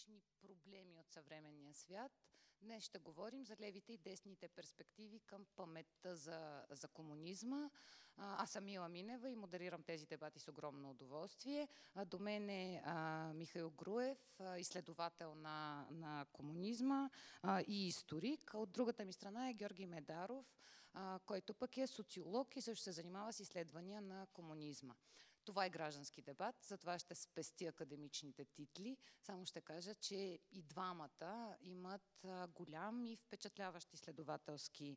академични проблеми от съвременния свят. Днес ще говорим за левите и десните перспективи към паметта за, за комунизма. Аз съм Мила Минева и модерирам тези дебати с огромно удоволствие. До мен е Михаил Груев, изследовател на, на комунизма и историк. От другата ми страна е Георги Медаров, който пък е социолог и също се занимава с изследвания на комунизма. Това е граждански дебат, затова ще спести академичните титли. Само ще кажа, че и двамата имат голям и впечатляващ изследователски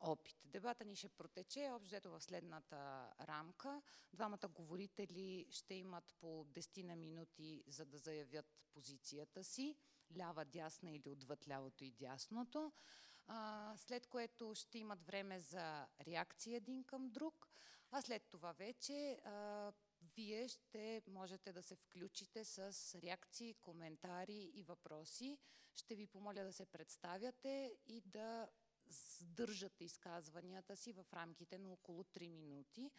опит. Дебата ни ще протече общо в следната рамка. Двамата говорители ще имат по 10 на минути, за да заявят позицията си. Лява, дясна или отвъд лявото и дясното. след което ще имат време за реакция един към друг. А след това вече вие ще можете да се включите с реакции, коментари и въпроси. Ще ви помоля да се представяте и да сдържате изказванията си в рамките на около 3 минути,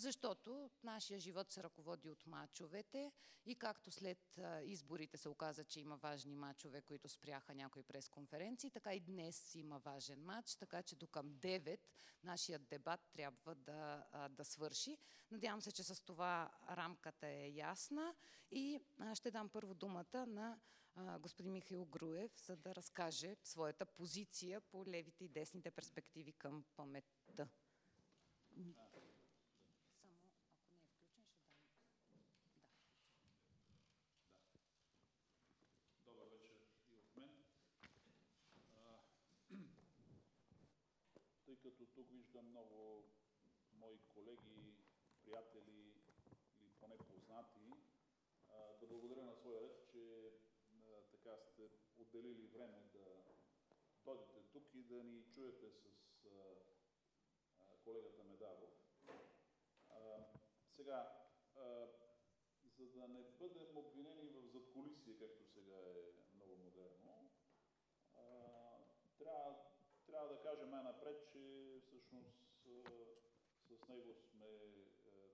защото нашия живот се ръководи от мачовете и както след изборите се оказа, че има важни мачове, които спряха някои пресконференции, така и днес има важен мач, така че до към 9 нашият дебат трябва да, да свърши. Надявам се, че с това рамката е ясна и ще дам първо думата на господин Михаил Груев, за да разкаже своята позиция по левите и десните перспективи към паметта. Само, ако не е включен, ще дам... Да. Добър вечер и от мен. Тъй като тук виждам много мои колеги, приятели или поне познати, да благодаря на своя ред, че така сте отделили време да дойдете тук и да ни чуете с колегата Медаров. Сега, за да не бъдем обвинени в задколисие, както сега е много модерно, трябва, трябва да кажем най-напред, с него сме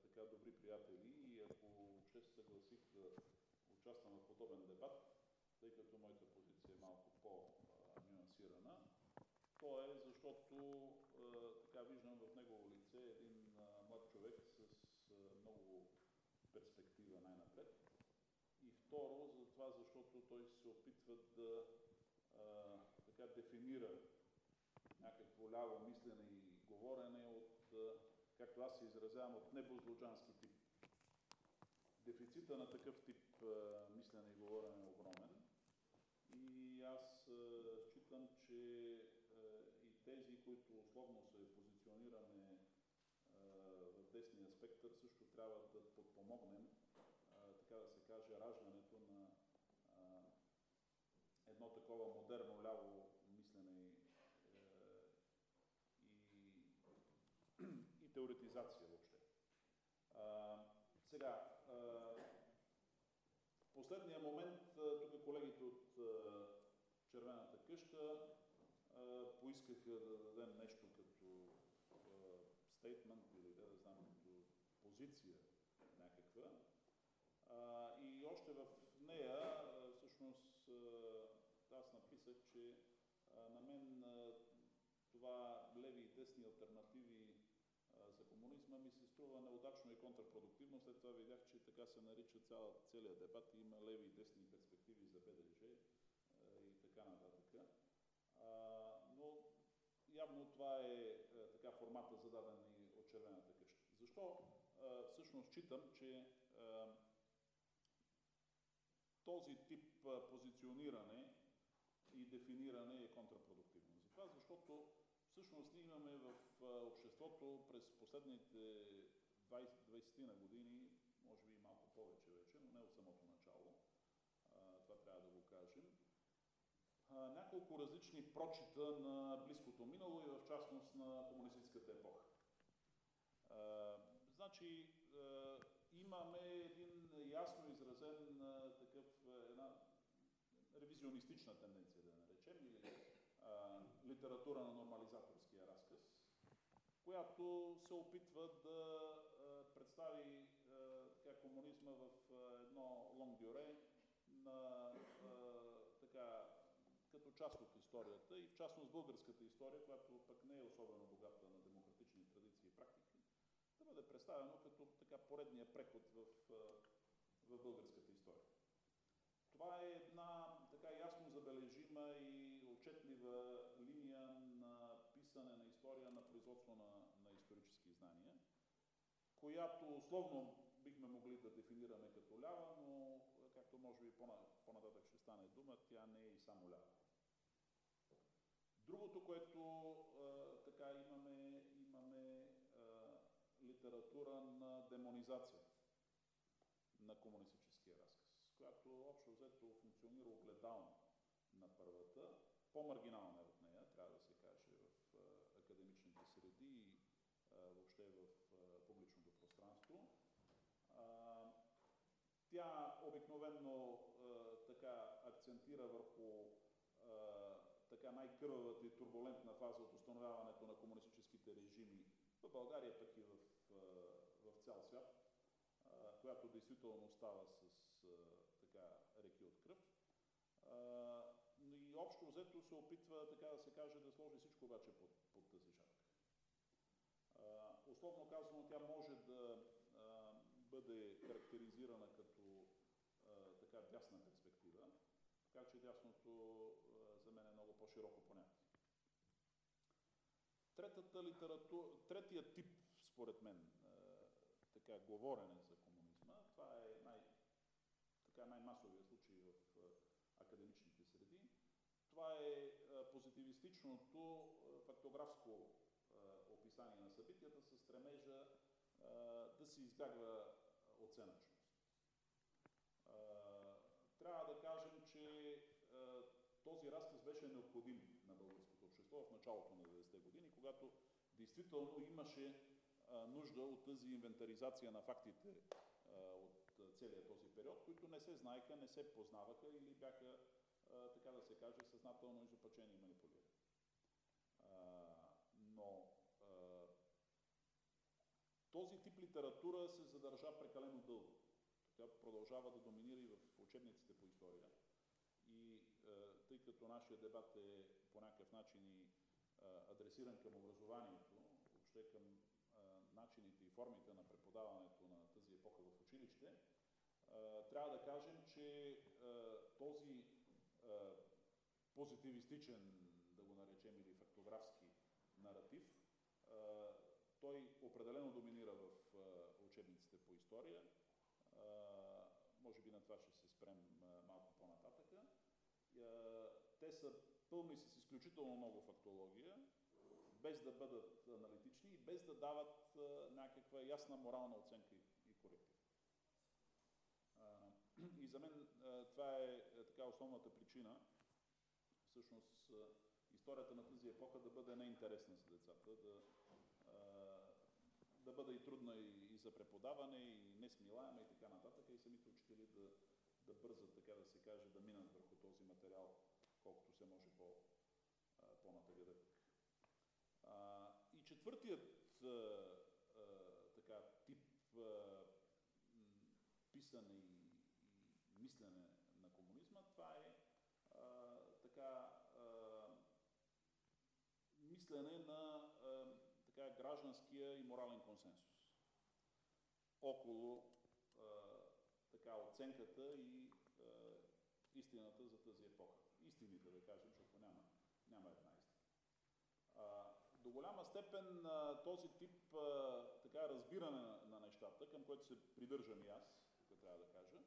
така добри приятели и ако ще се съгласих да участвам в подобен дебат, тъй като моята позиция е малко по-нюансирана. То е защото така виждам в негово лице един млад човек с много перспектива най-напред. И второ, за това, защото той се опитва да а, така дефинира някакво ляво мислене и говорене от, а, както аз се изразявам, от небозлуджански тип. Дефицита на такъв тип а, мислене и говорене е огромен. И аз считам, че и тези, които условно се позиционираме в десния спектър, също трябва да подпомогнем, така да се каже, раждането на едно такова модерно ляво мислене и, и теоретизация въобще. сега, последния момент, тук колегите от Червената къща поискаха да дадем нещо като стейтмент или да, знам, като позиция някаква. И още в нея, всъщност, аз написах, че на мен това леви и десни альтернативи за комунизма ми се струва неудачно и контрпродуктивно. След това видях, че така се нарича цял, целият дебат и има леви и десни перспективи за БДЖ и така нататък. но явно това е така формата зададен и от червената къща. Защо всъщност читам, че този тип позициониране и дефиниране е контрапродуктивно? Затова, защото Всъщност ние имаме в обществото през последните 20, 20 на години, може би и малко повече вече, но не от самото начало, това трябва да го кажем, няколко различни прочита на близкото минало и в частност на комунистическата епоха. Значи, имаме един ясно изразен такъв, една ревизионистична тенденция, да наречем, или литература на нормализаторския разказ, която се опитва да представи така, комунизма в едно лонг дюре на част от историята и в частност българската история, която пък не е особено богата на демократични традиции и практики, да бъде представено като така поредния преход в, в българската история. Това е една така ясно забележима и отчетлива линия на писане на история на производство на, на исторически знания, която условно бихме могли да дефинираме като лява, но както може би по-нататък ще стане дума, тя не е и само лява. Другото, което а, така имаме, имаме а, литература на демонизация на комунистическия разказ, която общо взето функционира огледално на първата, по-маргинална е от нея, трябва да се каже, в а, академичните среди и въобще в публичното пространство. Тя обикновенно така акцентира върху така най-кървавата и турбулентна фаза от установяването на комунистическите режими в България, пък и в, в цял свят, която действително става с така реки от кръв. И общо взето се опитва, така да се каже, да сложи всичко обаче под, под тази шапка. Условно казано, тя може да бъде характеризирана дясна перспектива, така че дясното за мен е много по-широко понятие. Третата литература, третия тип, според мен, така говорене за комунизма, това е най, така, най-масовия случай в академичните среди. Това е позитивистичното фактографско описание на събитията с стремежа да се избягва оценъчност. Трябва да кажем, че този разказ беше необходим на българското общество в началото на 90-те години, когато действително имаше нужда от тази инвентаризация на фактите от целия този период, които не се знаеха, не се познаваха или бяха, така да се каже, съзнателно изопачени и манипулирани. Но този тип литература се задържа прекалено дълго. Тя продължава да доминира и в учебниците по история. Като нашия дебат е по някакъв начин и адресиран към образованието, въобще към начините и формите на преподаването на тази епоха в училище, трябва да кажем, че този позитивистичен, да го наречем, или фактографски наратив, той определено доминира в учебниците по история. Може би на това ще се спрем. Те са пълни с изключително много фактология, без да бъдат аналитични и без да дават някаква ясна морална оценка и коректив. И за мен това е, е така основната причина, всъщност историята на тази епоха да бъде неинтересна за децата, да, да бъде и трудна и за преподаване, и несмилаема и така нататък, и самите учители да, да бързат, така да се каже, да минат върху този материал, колкото се може по, по-натъгъдък. И четвъртият а, а, така, тип а, писане и, и мислене на комунизма, това е а, така а, мислене на а, така, гражданския и морален консенсус около а, така, оценката и истината за тази епоха. Истините, да кажем, защото няма, няма една истина. А, до голяма степен а, този тип а, така, разбиране на, на нещата, към което се придържам и аз, тук трябва да кажа,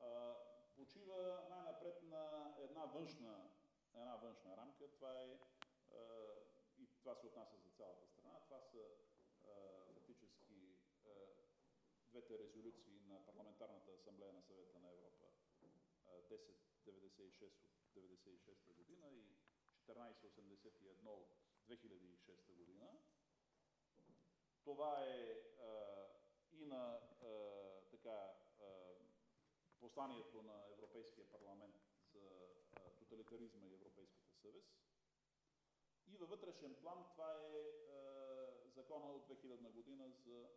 а, почива най-напред на една външна, една външна рамка. Това е а, и това се отнася за цялата страна. Това са а, фактически а, двете резолюции на Парламентарната асамблея на съвета на Европа 1096 от 1996 година и 1481 от 2006 година. Това е а, и на а, така, а, посланието на Европейския парламент за а, тоталитаризма и европейската съвест. И във вътрешен план това е, е закона от 2000 година за е,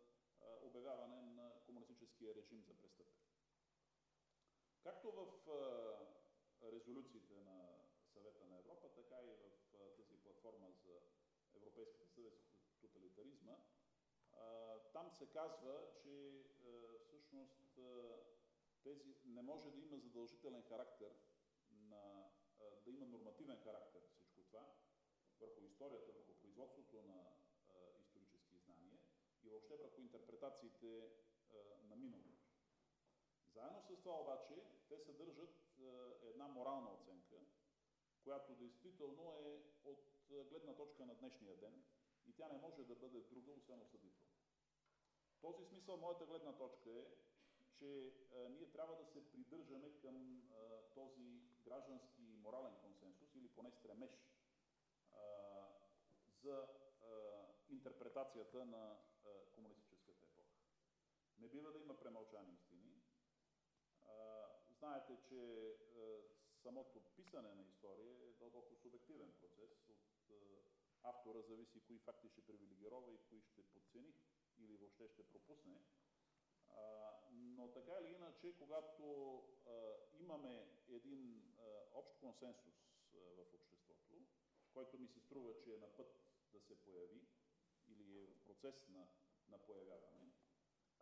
обявяване на комунистическия режим за престъпен. Както в резолюциите на съвета на Европа, така и в тази платформа за Европейската съвет тоталитаризма. Там се казва, че всъщност тези не може да има задължителен характер на, да има нормативен характер всичко това върху историята, върху производството на исторически знания и въобще върху интерпретациите на миналото. Заедно с това обаче те съдържат една морална оценка, която действително е от гледна точка на днешния ден и тя не може да бъде друга, освен осъдителна. В този смисъл моята гледна точка е, че а, ние трябва да се придържаме към този граждански морален консенсус или поне стремеж за интерпретацията на комунистическата епоха. Не бива да има премълчани. Знаете, че самото писане на история е дълбоко субективен процес. От автора зависи кои факти ще привилегирова и кои ще подцени или въобще ще пропусне. Но така или иначе, когато имаме един общ консенсус в обществото, който ми се струва, че е на път да се появи или е в процес на, на появяване,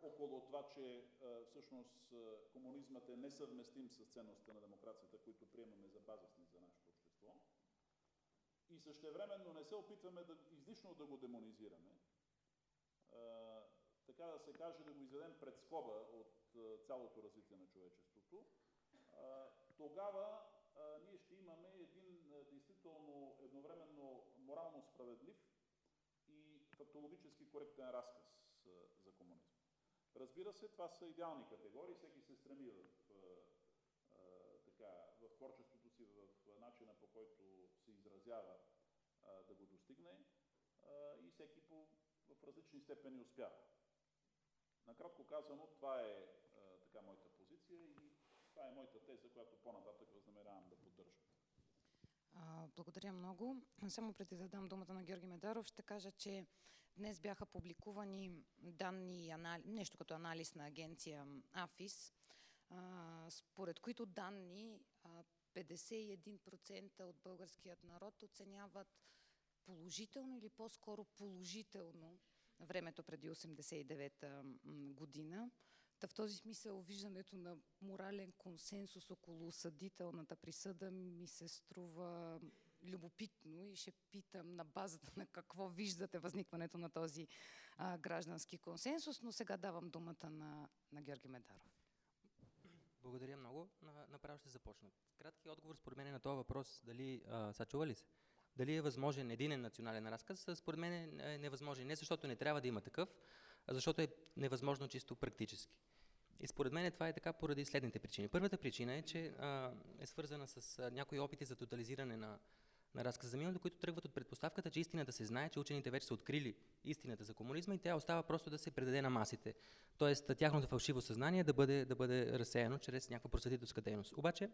около това, че всъщност комунизмът е несъвместим с ценността на демокрацията, които приемаме за базисни за нашето общество. И същевременно не се опитваме да, излишно да го демонизираме, така да се каже, да го изведем пред скоба от цялото развитие на човечеството, тогава ние ще имаме един действително едновременно морално справедлив и фактологически коректен разказ. Разбира се, това са идеални категории, всеки се стреми в, така, в творчеството си, в начина по който се изразява да го достигне и всеки по, в различни степени успява. Накратко казано, това е така моята позиция и това е моята теза, която по-нататък възнамерявам да поддържам. Благодаря много. Само преди да дам думата на Георги Медаров, ще кажа, че днес бяха публикувани данни, нещо като анализ на агенция АФИС, според които данни 51% от българският народ оценяват положително или по-скоро положително времето преди 89-та година. Та в този смисъл виждането на морален консенсус около съдителната присъда ми се струва любопитно и ще питам на базата на какво виждате възникването на този а, граждански консенсус, но сега давам думата на, на Георги Медаров. Благодаря много. Направо ще започна. Кратки отговор според мен е на този въпрос, дали, а, са чува ли се? Дали е възможен единен национален разказ, според мен е невъзможен. Не защото не трябва да има такъв, а защото е невъзможно чисто практически. И според мен това е така поради следните причини. Първата причина е, че а, е свързана с някои опити за тотализиране на, на разказа за миналото, които тръгват от предпоставката, че истината се знае, че учените вече са открили истината за комунизма и тя остава просто да се предаде на масите. Тоест, тяхното фалшиво съзнание да бъде, да бъде разсеяно чрез някаква просветителска дейност. Обаче,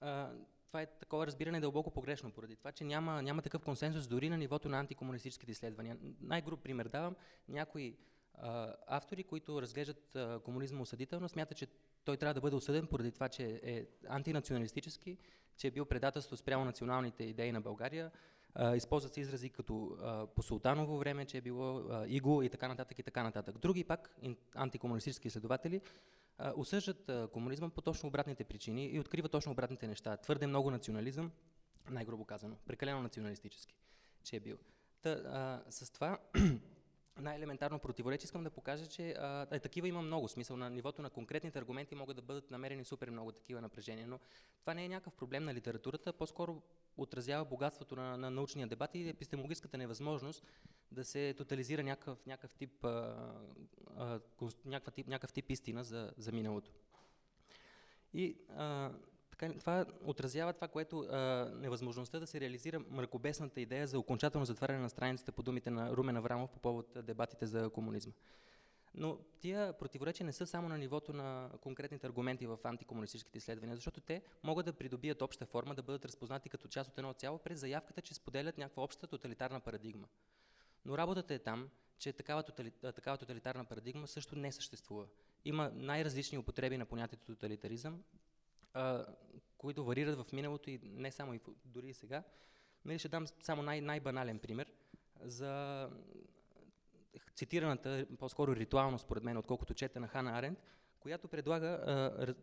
а, това е такова разбиране дълбоко погрешно, поради това, че няма, няма такъв консенсус дори на нивото на антикомунистическите изследвания. Най-груб пример давам, някои а, автори, които разглеждат а, комунизма осъдително, смятат, че той трябва да бъде осъден поради това, че е антинационалистически, че е бил предателство спрямо националните идеи на България, а, използват се изрази като а, по султаново време, че е било а, иго и така нататък и така нататък. Други пак антикомунистически изследователи осъждат комунизма по точно обратните причини и откриват точно обратните неща. Твърде много национализъм, най-грубо казано, прекалено националистически, че е бил. Та, а, с това най-елементарно противоречие искам да покажа, че а, е, такива има много. Смисъл на нивото на конкретните аргументи могат да бъдат намерени супер много такива напрежения, но това не е някакъв проблем на литературата, по-скоро отразява богатството на, на научния дебат и епистемологическата невъзможност да се тотализира някакъв, някакъв, тип, а, а, някакъв, тип, някакъв тип истина за, за миналото. И а, така, това отразява това, което а, невъзможността да се реализира мракобесната идея за окончателно затваряне на страницата по думите на Румен Аврамов по повод дебатите за комунизма. Но тия противоречия не са само на нивото на конкретните аргументи в антикомунистическите изследвания, защото те могат да придобият обща форма, да бъдат разпознати като част от едно цяло през заявката, че споделят някаква обща тоталитарна парадигма. Но работата е там, че такава, тотали, такава тоталитарна парадигма също не съществува. Има най-различни употреби на понятието тоталитаризъм, които варират в миналото и не само и дори и сега. Нали, ще дам само най- най-банален пример за цитираната, по-скоро ритуално според мен, отколкото чета на Хана Аренд, която предлага а,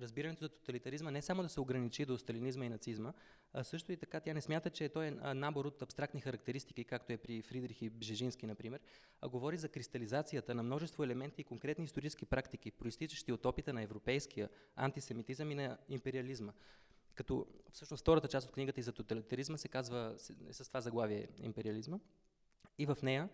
разбирането за тоталитаризма не само да се ограничи до сталинизма и нацизма, а също и така тя не смята, че той е набор от абстрактни характеристики, както е при Фридрих и Бжежински, например, а говори за кристализацията на множество елементи и конкретни исторически практики, проистичащи от опита на европейския антисемитизъм и на империализма. Като всъщност втората част от книгата и за тоталитаризма се казва е с това заглавие империализма. И в нея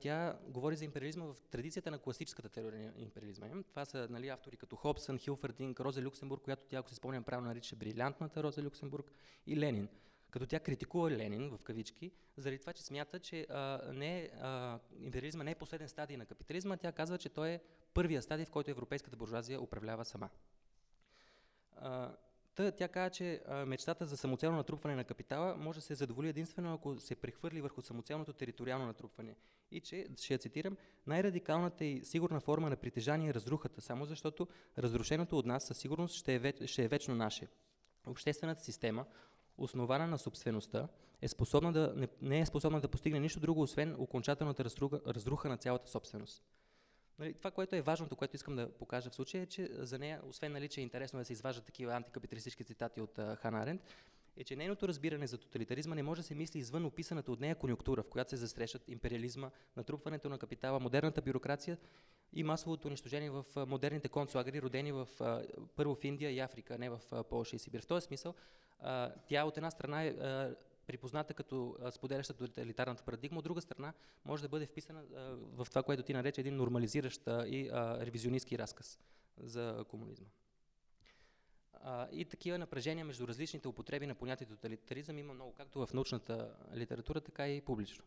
тя говори за империализма в традицията на класическата теория на империализма. Това са нали, автори като Хобсън, Хилфърдинг, Роза Люксембург, която тя, ако се спомням правилно, нарича брилянтната Роза Люксембург и Ленин. Като тя критикува Ленин, в кавички, заради това, че смята, че а, не, а, империализма не е последен стадий на капитализма, тя казва, че той е първия стадий, в който европейската буржуазия управлява сама. А, Та, тя каза, че мечтата за самоцелно натрупване на капитала може да се задоволи единствено ако се прехвърли върху самоцелното териториално натрупване. И че, ще я цитирам, най-радикалната и сигурна форма на притежание е разрухата, само защото разрушеното от нас със сигурност ще е, веч, ще е вечно наше. Обществената система, основана на собствеността, е способна да, не, не е способна да постигне нищо друго, освен окончателната разруха, разруха на цялата собственост. Нали, това, което е важното, което искам да покажа в случая, е, че за нея, освен нали, че е интересно да се изваждат такива антикапиталистически цитати от Хана Аренд, е, че нейното разбиране за тоталитаризма не може да се мисли извън описаната от нея конюнктура, в която се застрещат империализма, натрупването на капитала, модерната бюрокрация и масовото унищожение в модерните концлагери, родени в, първо в Индия и Африка, не в Польша и Сибир. В този смисъл, тя от една страна е припозната като споделяща тоталитарната парадигма, от друга страна може да бъде вписана в това, което ти нарече един нормализиращ и ревизионистски разказ за комунизма. И такива напрежения между различните употреби на понятието тоталитаризъм има много, както в научната литература, така и публично.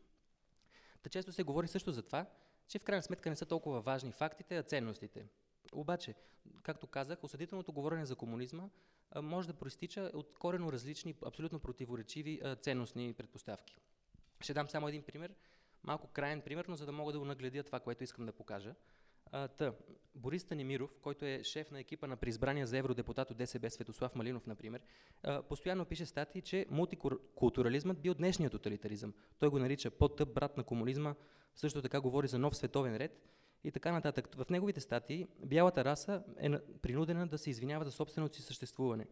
Та често се говори също за това, че в крайна сметка не са толкова важни фактите, а ценностите. Обаче, както казах, осъдителното говорене за комунизма може да проистича от корено различни, абсолютно противоречиви ценностни предпоставки. Ще дам само един пример, малко крайен пример, но за да мога да го нагледя това, което искам да покажа. Та, Борис Станимиров, който е шеф на екипа на преизбрания за евродепутат от ДСБ Светослав Малинов, например, постоянно пише статии, че мултикултурализмът бил днешният тоталитаризъм. Той го нарича по-тъп брат на комунизма, също така говори за нов световен ред и така нататък. В неговите статии бялата раса е принудена да се извинява за собственото си съществуване.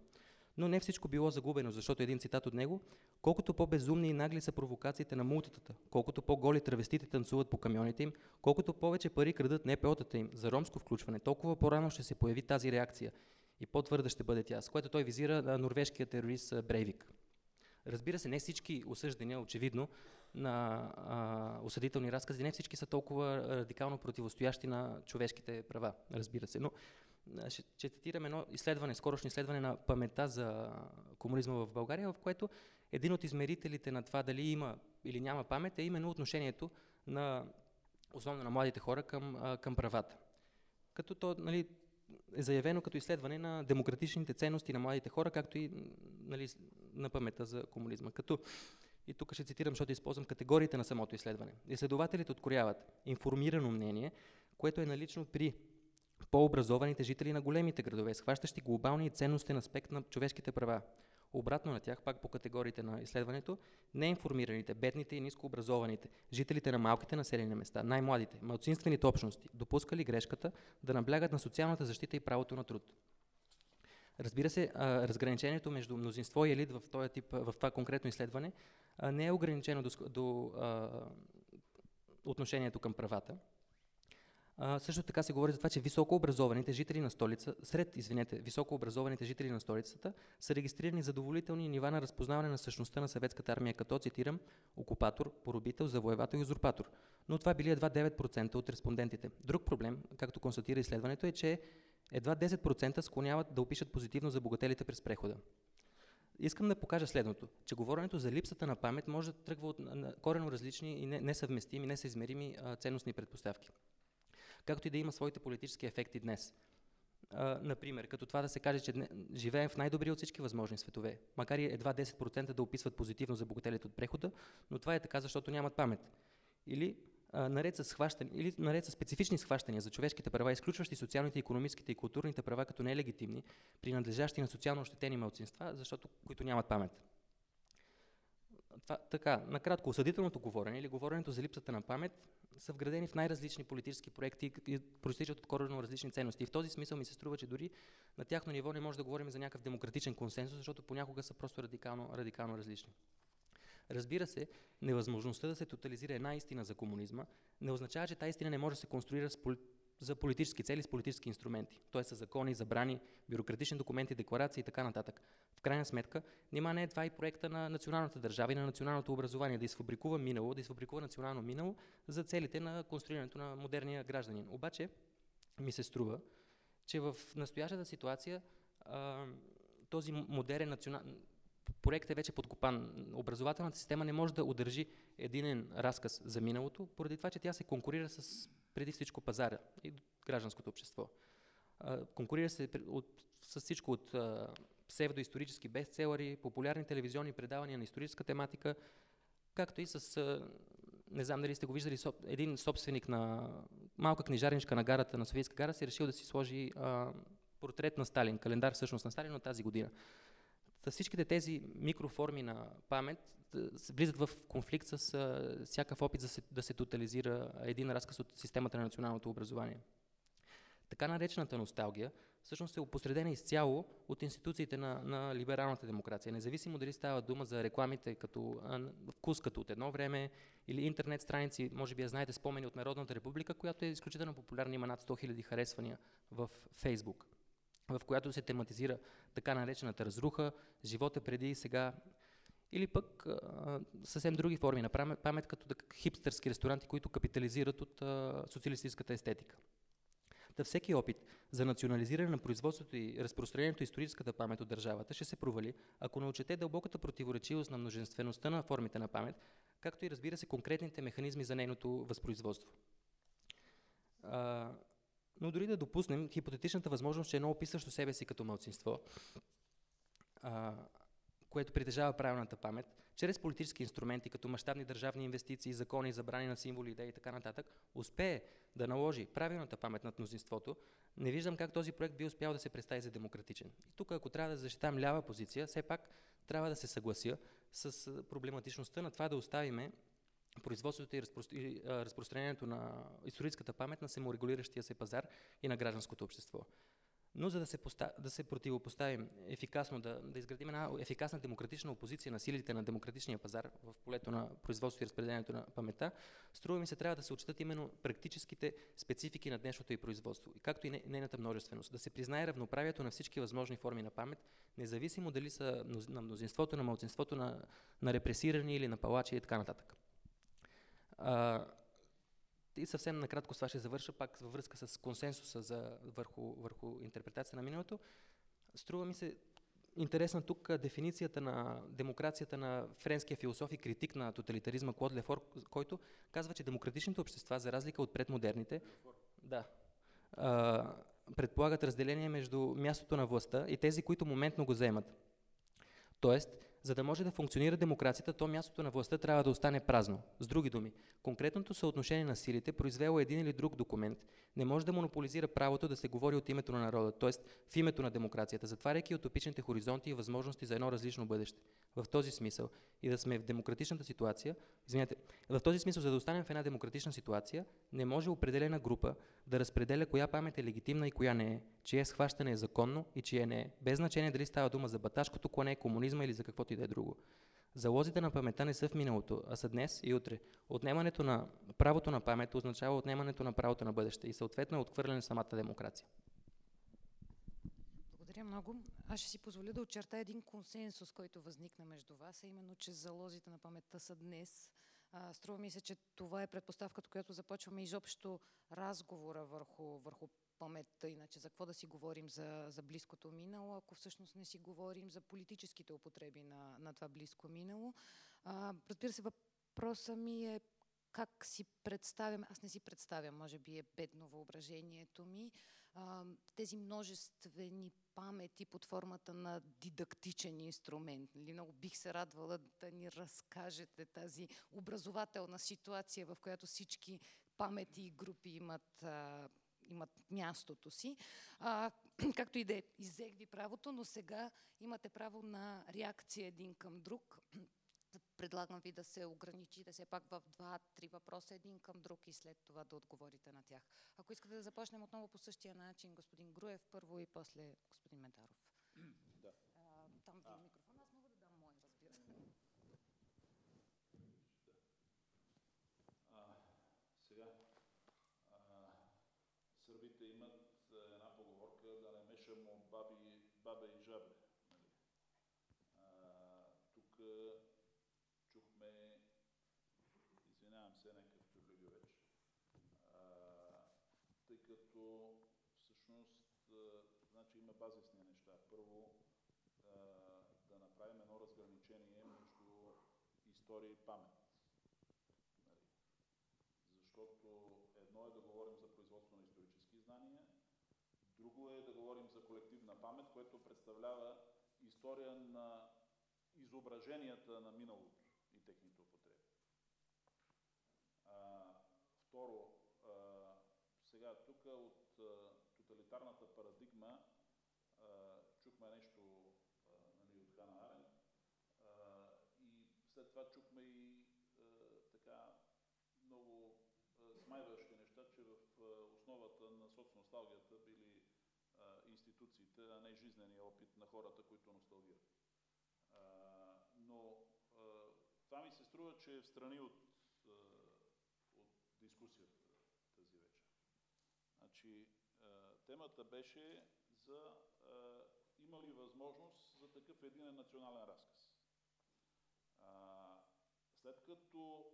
Но не всичко било загубено, защото един цитат от него колкото по-безумни и нагли са провокациите на мултитата, колкото по-голи травестите танцуват по камионите им, колкото повече пари крадат НПО-тата им за ромско включване, толкова по-рано ще се появи тази реакция и по-твърда ще бъде тя, с което той визира норвежкия терорист Брейвик. Разбира се, не всички осъждания, очевидно, на а, осъдителни разкази, не всички са толкова радикално противостоящи на човешките права, разбира се. Но ще, ще цитирам едно изследване, скорошно изследване на памета за комунизма в България, в което един от измерителите на това дали има или няма памет е именно отношението на, основно на младите хора към, към правата. Като то нали, е заявено като изследване на демократичните ценности на младите хора, както и нали, на памета за комунизма. Като и тук ще цитирам, защото използвам категориите на самото изследване. Изследователите открояват информирано мнение, което е налично при по-образованите жители на големите градове, схващащи глобалния и ценностен аспект на човешките права. Обратно на тях, пак по категориите на изследването, неинформираните, бедните и нискообразованите, жителите на малките населени места, най-младите, малцинствените общности, допускали грешката да наблягат на социалната защита и правото на труд. Разбира се, разграничението между мнозинство и елит в, този тип, в това конкретно изследване не е ограничено до, до отношението към правата. Също така се говори за това, че високообразованите жители на столица, сред, извинете, високообразованите жители на столицата са регистрирани задоволителни нива на разпознаване на същността на съветската армия като, цитирам, окупатор, поробител, завоевател и узурпатор. Но това били едва 9% от респондентите. Друг проблем, както констатира изследването, е, че едва 10% склоняват да опишат позитивно за богателите през прехода. Искам да покажа следното, че говоренето за липсата на памет може да тръгва от корено различни и несъвместими, несъизмерими ценностни предпоставки. Както и да има своите политически ефекти днес. Например, като това да се каже, че живеем в най-добри от всички възможни светове, макар и едва 10% да описват позитивно за богателите от прехода, но това е така, защото нямат памет. Или наред с или наред с специфични схващания за човешките права, изключващи социалните, економическите и културните права като нелегитимни, принадлежащи на социално ощетени малцинства, защото които нямат памет. Това, така, накратко, осъдителното говорене или говоренето за липсата на памет са вградени в най-различни политически проекти и проистичат от коренно различни ценности. И в този смисъл ми се струва, че дори на тяхно ниво не може да говорим за някакъв демократичен консенсус, защото понякога са просто радикално, радикално различни. Разбира се, невъзможността да се тотализира една истина за комунизма не означава, че тази истина не може да се конструира поли... за политически цели, с политически инструменти. Т.е. с закони, забрани, бюрократични документи, декларации и така нататък. В крайна сметка, няма не е това и проекта на националната държава и на националното образование, да изфабрикува минало, да изфабрикува национално минало за целите на конструирането на модерния гражданин. Обаче, ми се струва, че в настоящата ситуация този модерен национален проект е вече подкопан. Образователната система не може да удържи единен разказ за миналото, поради това, че тя се конкурира с преди всичко пазара и гражданското общество. Конкурира се от, с всичко от псевдоисторически бестселери, популярни телевизионни предавания на историческа тематика, както и с, не знам дали сте го виждали, един собственик на малка книжарничка на гарата, на Софийска гара, си е решил да си сложи портрет на Сталин, календар всъщност на Сталин от тази година. Всичките тези микроформи на памет влизат в конфликт с всякакъв опит да се, да се тотализира един разказ от системата на националното образование. Така наречената носталгия всъщност е опосредена изцяло от институциите на, на либералната демокрация. Независимо дали става дума за рекламите като а, вкус като от едно време или интернет страници, може би я знаете спомени от Народната република, която е изключително популярна, има над 100 000 харесвания в Фейсбук в която се тематизира така наречената разруха, живота преди и сега, или пък а, съвсем други форми на памет, като хипстърски ресторанти, които капитализират от а, социалистическата естетика. Та всеки опит за национализиране на производството и разпространението историческата памет от държавата ще се провали, ако не отчете дълбоката противоречивост на множествеността на формите на памет, както и разбира се конкретните механизми за нейното възпроизводство. А, но дори да допуснем хипотетичната възможност, че едно описващо себе си като мълцинство, а, което притежава правилната памет, чрез политически инструменти, като мащабни държавни инвестиции, закони, забрани на символи, идеи и така нататък, успее да наложи правилната памет над мнозинството, не виждам как този проект би успял да се представи за демократичен. И тук, ако трябва да защитавам лява позиция, все пак трябва да се съглася с проблематичността на това да оставиме производството и, разпространението на историческата памет на саморегулиращия се пазар и на гражданското общество. Но за да се, поста... да се противопоставим ефикасно, да, да изградим една ефикасна демократична опозиция на силите на демократичния пазар в полето на производството и разпределението на памета, струва ми се трябва да се отчитат именно практическите специфики на днешното и производство, както и нейната множественост. Да се признае равноправието на всички възможни форми на памет, независимо дали са на мнозинството, на малцинството, на, на репресирани или на палачи и така нататък. А, и съвсем накратко с това ще завърша пак във връзка с консенсуса за, върху, върху интерпретация на миналото. Струва ми се интересна тук дефиницията на демокрацията на френския философ и критик на тоталитаризма Клод Лефор, който казва, че демократичните общества, за разлика от предмодерните, да, а, предполагат разделение между мястото на властта и тези, които моментно го вземат. Тоест, за да може да функционира демокрацията, то мястото на властта трябва да остане празно. С други думи, конкретното съотношение на силите, произвело един или друг документ, не може да монополизира правото да се говори от името на народа, т.е. в името на демокрацията, затваряйки утопичните хоризонти и възможности за едно различно бъдеще. В този смисъл и да сме в демократичната ситуация, извинете, в този смисъл, за да останем в една демократична ситуация, не може определена група да разпределя коя памет е легитимна и коя не е, чие схващане е законно и чие не е, без значение дали става дума за баташкото клане, комунизма или за каквото и да е друго. Залозите на паметта не са в миналото, а са днес и утре. Отнемането на правото на памет означава отнемането на правото на бъдеще и съответно е отхвърляне самата демокрация. Благодаря много. Аз ще си позволя да очерта един консенсус, който възникна между вас, а именно, че залозите на паметта са днес. А, струва ми се, че това е предпоставката, която започваме изобщо разговора върху, върху паметта, иначе за какво да си говорим за, за близкото минало, ако всъщност не си говорим за политическите употреби на, на това близко минало. А, разбира се, въпросът ми е как си представям, аз не си представям, може би е бедно въображението ми, а, тези множествени памети под формата на дидактичен инструмент. Нали? Много бих се радвала да ни разкажете тази образователна ситуация, в която всички памети и групи имат а, имат мястото си. А, както и да е, изех ви правото, но сега имате право на реакция един към друг. Предлагам ви да се ограничите все пак в два-три въпроса един към друг и след това да отговорите на тях. Ако искате да започнем отново по същия начин, господин Груев първо и после господин Медаров. Да. А, там ви е микрофон. Аз мога да дам мой, разбира се. А, сега, а, сърбите имат а, една поговорка да не мешamo баби, бабе и жабе. Нали? Тук чухме, извинявам се, някакъв тюрлюгювеч, а, тъй като всъщност а, значи има базисни неща. Първо, а, да направим едно разграничение между история и памет. Нали? Защото едно е да говорим за производство на исторически знания, друго е да говорим за колективна памет, което представлява история на изображенията на миналото и техните употреби. А, второ, а, сега тук от а, тоталитарната парадигма а, чухме нещо а, нали, от Хана Арен а, и след това чухме и а, така много смайващи неща, че в основата на соцносталгията институциите, а не жизнения опит на хората, които носталгират. А, но а, това ми се струва, че е в страни от, а, от дискусията тази вечер. Значи, а, темата беше за а, има ли възможност за такъв един национален разказ. А, след като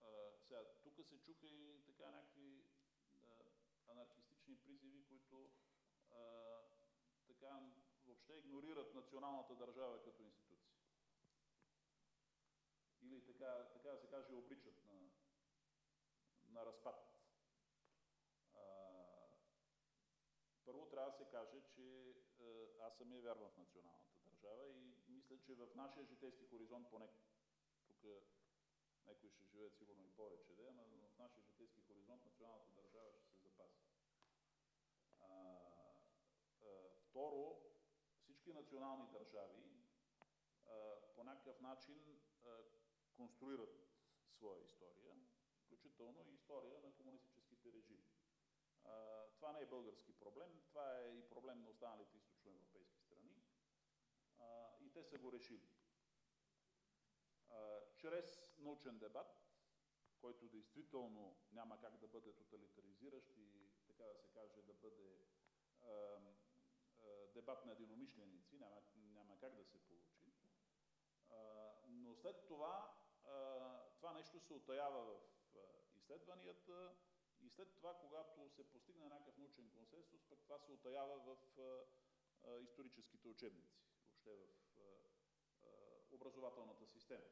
а, сега, тук се чуха и така някакви а, анархистични призиви, които така въобще игнорират националната държава като институция. Или така, така да се каже, обричат на, на разпад. А, първо трябва да се каже, че аз самия вярвам в националната държава и мисля, че в нашия житейски хоризонт, поне тук някои ще живеят сигурно и повече, да, но в нашия житейски хоризонт националната държава ще се запази. А, а, второ, всички национални държави по някакъв начин конструират своя история, включително и история на комунистическите режими. Това не е български проблем, това е и проблем на останалите източноевропейски страни и те са го решили. Чрез научен дебат, който действително няма как да бъде тоталитаризиращ и така да се каже да бъде дебат на единомишленици, няма, няма как да се получи. Но след това това нещо се отаява в изследванията и след това, когато се постигне някакъв научен консенсус, пък това се отаява в историческите учебници, въобще в образователната система.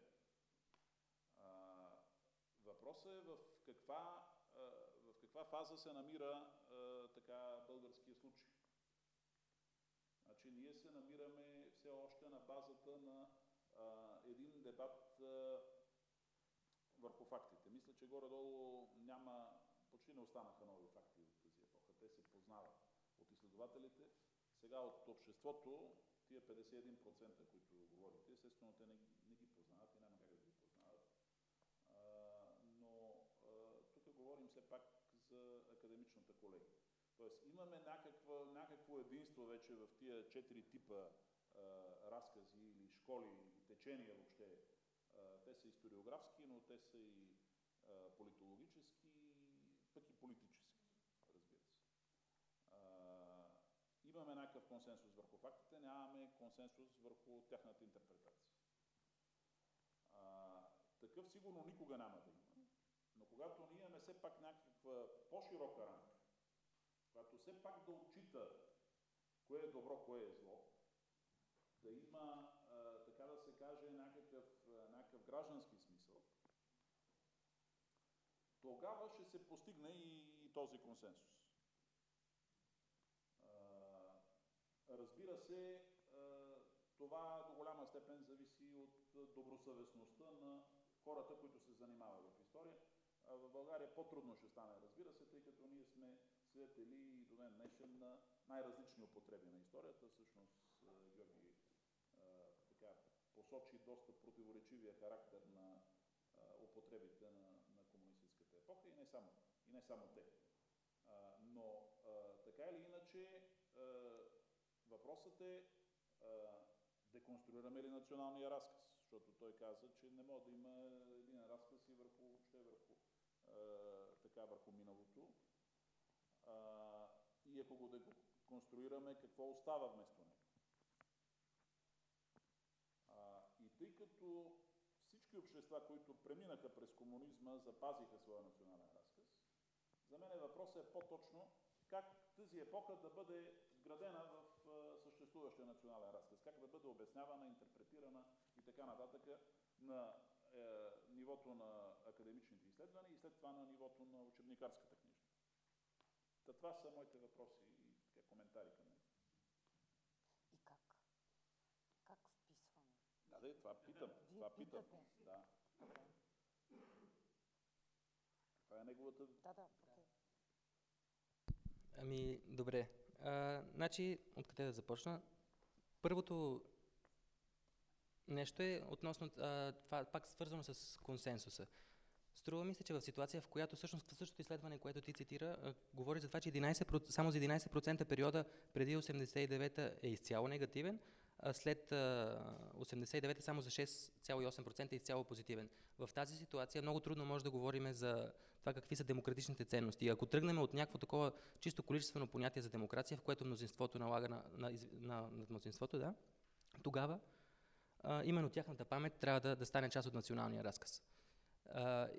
Въпросът е в каква, в каква фаза се намира така българския случай. Ние се намираме все още на базата на а, един дебат а, върху фактите. Мисля, че горе-долу няма, почти не останаха нови факти от тази епоха. Те се познават от изследователите. Сега от обществото, тия 51%, които говорите, естествено те не, не ги познават и няма как да ги познават. А, но а, тук говорим все пак за академичната колегия. Тоест имаме някаква, някакво единство вече в тия четири типа а, разкази или школи течения въобще. А, те са историографски, но те са и а, политологически, пък и политически, разбира се. А, имаме някакъв консенсус върху фактите, нямаме консенсус върху тяхната интерпретация. А, такъв сигурно никога няма да има, но когато ние имаме все пак някаква по-широка рамка, която все пак да отчита кое е добро, кое е зло, да има, така да се каже, някакъв, някакъв граждански смисъл, тогава ще се постигне и този консенсус. Разбира се, това до голяма степен зависи от добросъвестността на хората, които се занимават в история. В България по-трудно ще стане, разбира се, тъй като ние сме свидетели до ден днешен на най-различни употреби на историята. Всъщност Георги така, посочи доста противоречивия характер на употребите на, на комунистическата епоха и не само, и не само те. но така или иначе въпросът е деконструираме ли националния разказ, защото той каза, че не може да има един разказ и върху, въобще върху, така, върху миналото. и ако го деконструираме, какво остава вместо него? и тъй като всички общества, които преминаха през комунизма, запазиха своя национален разказ, за мен въпросът е по-точно как тази епоха да бъде вградена в съществуващия национален разказ, как да бъде обяснявана, интерпретирана и така нататък на е, нивото на академичните изследвания и след това на нивото на учебникарската книжа. Та това са моите въпроси и така, коментари към него. И как? Как вписваме? Да, да, това питам. Вие това питате. питам. Да. Това е неговата... Да, да. Ами, добре. А, значи, откъде да започна? Първото нещо е относно а, това, пак свързано с консенсуса. Струва ми се, че в ситуация, в която всъщност същото изследване, което ти цитира, говори за това, че 11%, само за 11% периода преди 89-та е изцяло негативен, а след 89-та само за 6,8% е изцяло позитивен. В тази ситуация много трудно може да говорим за това какви са демократичните ценности. Ако тръгнем от някакво такова чисто количествено понятие за демокрация, в което мнозинството налага на, на, на, на мнозинството, да, тогава а, именно тяхната памет трябва да, да стане част от националния разказ.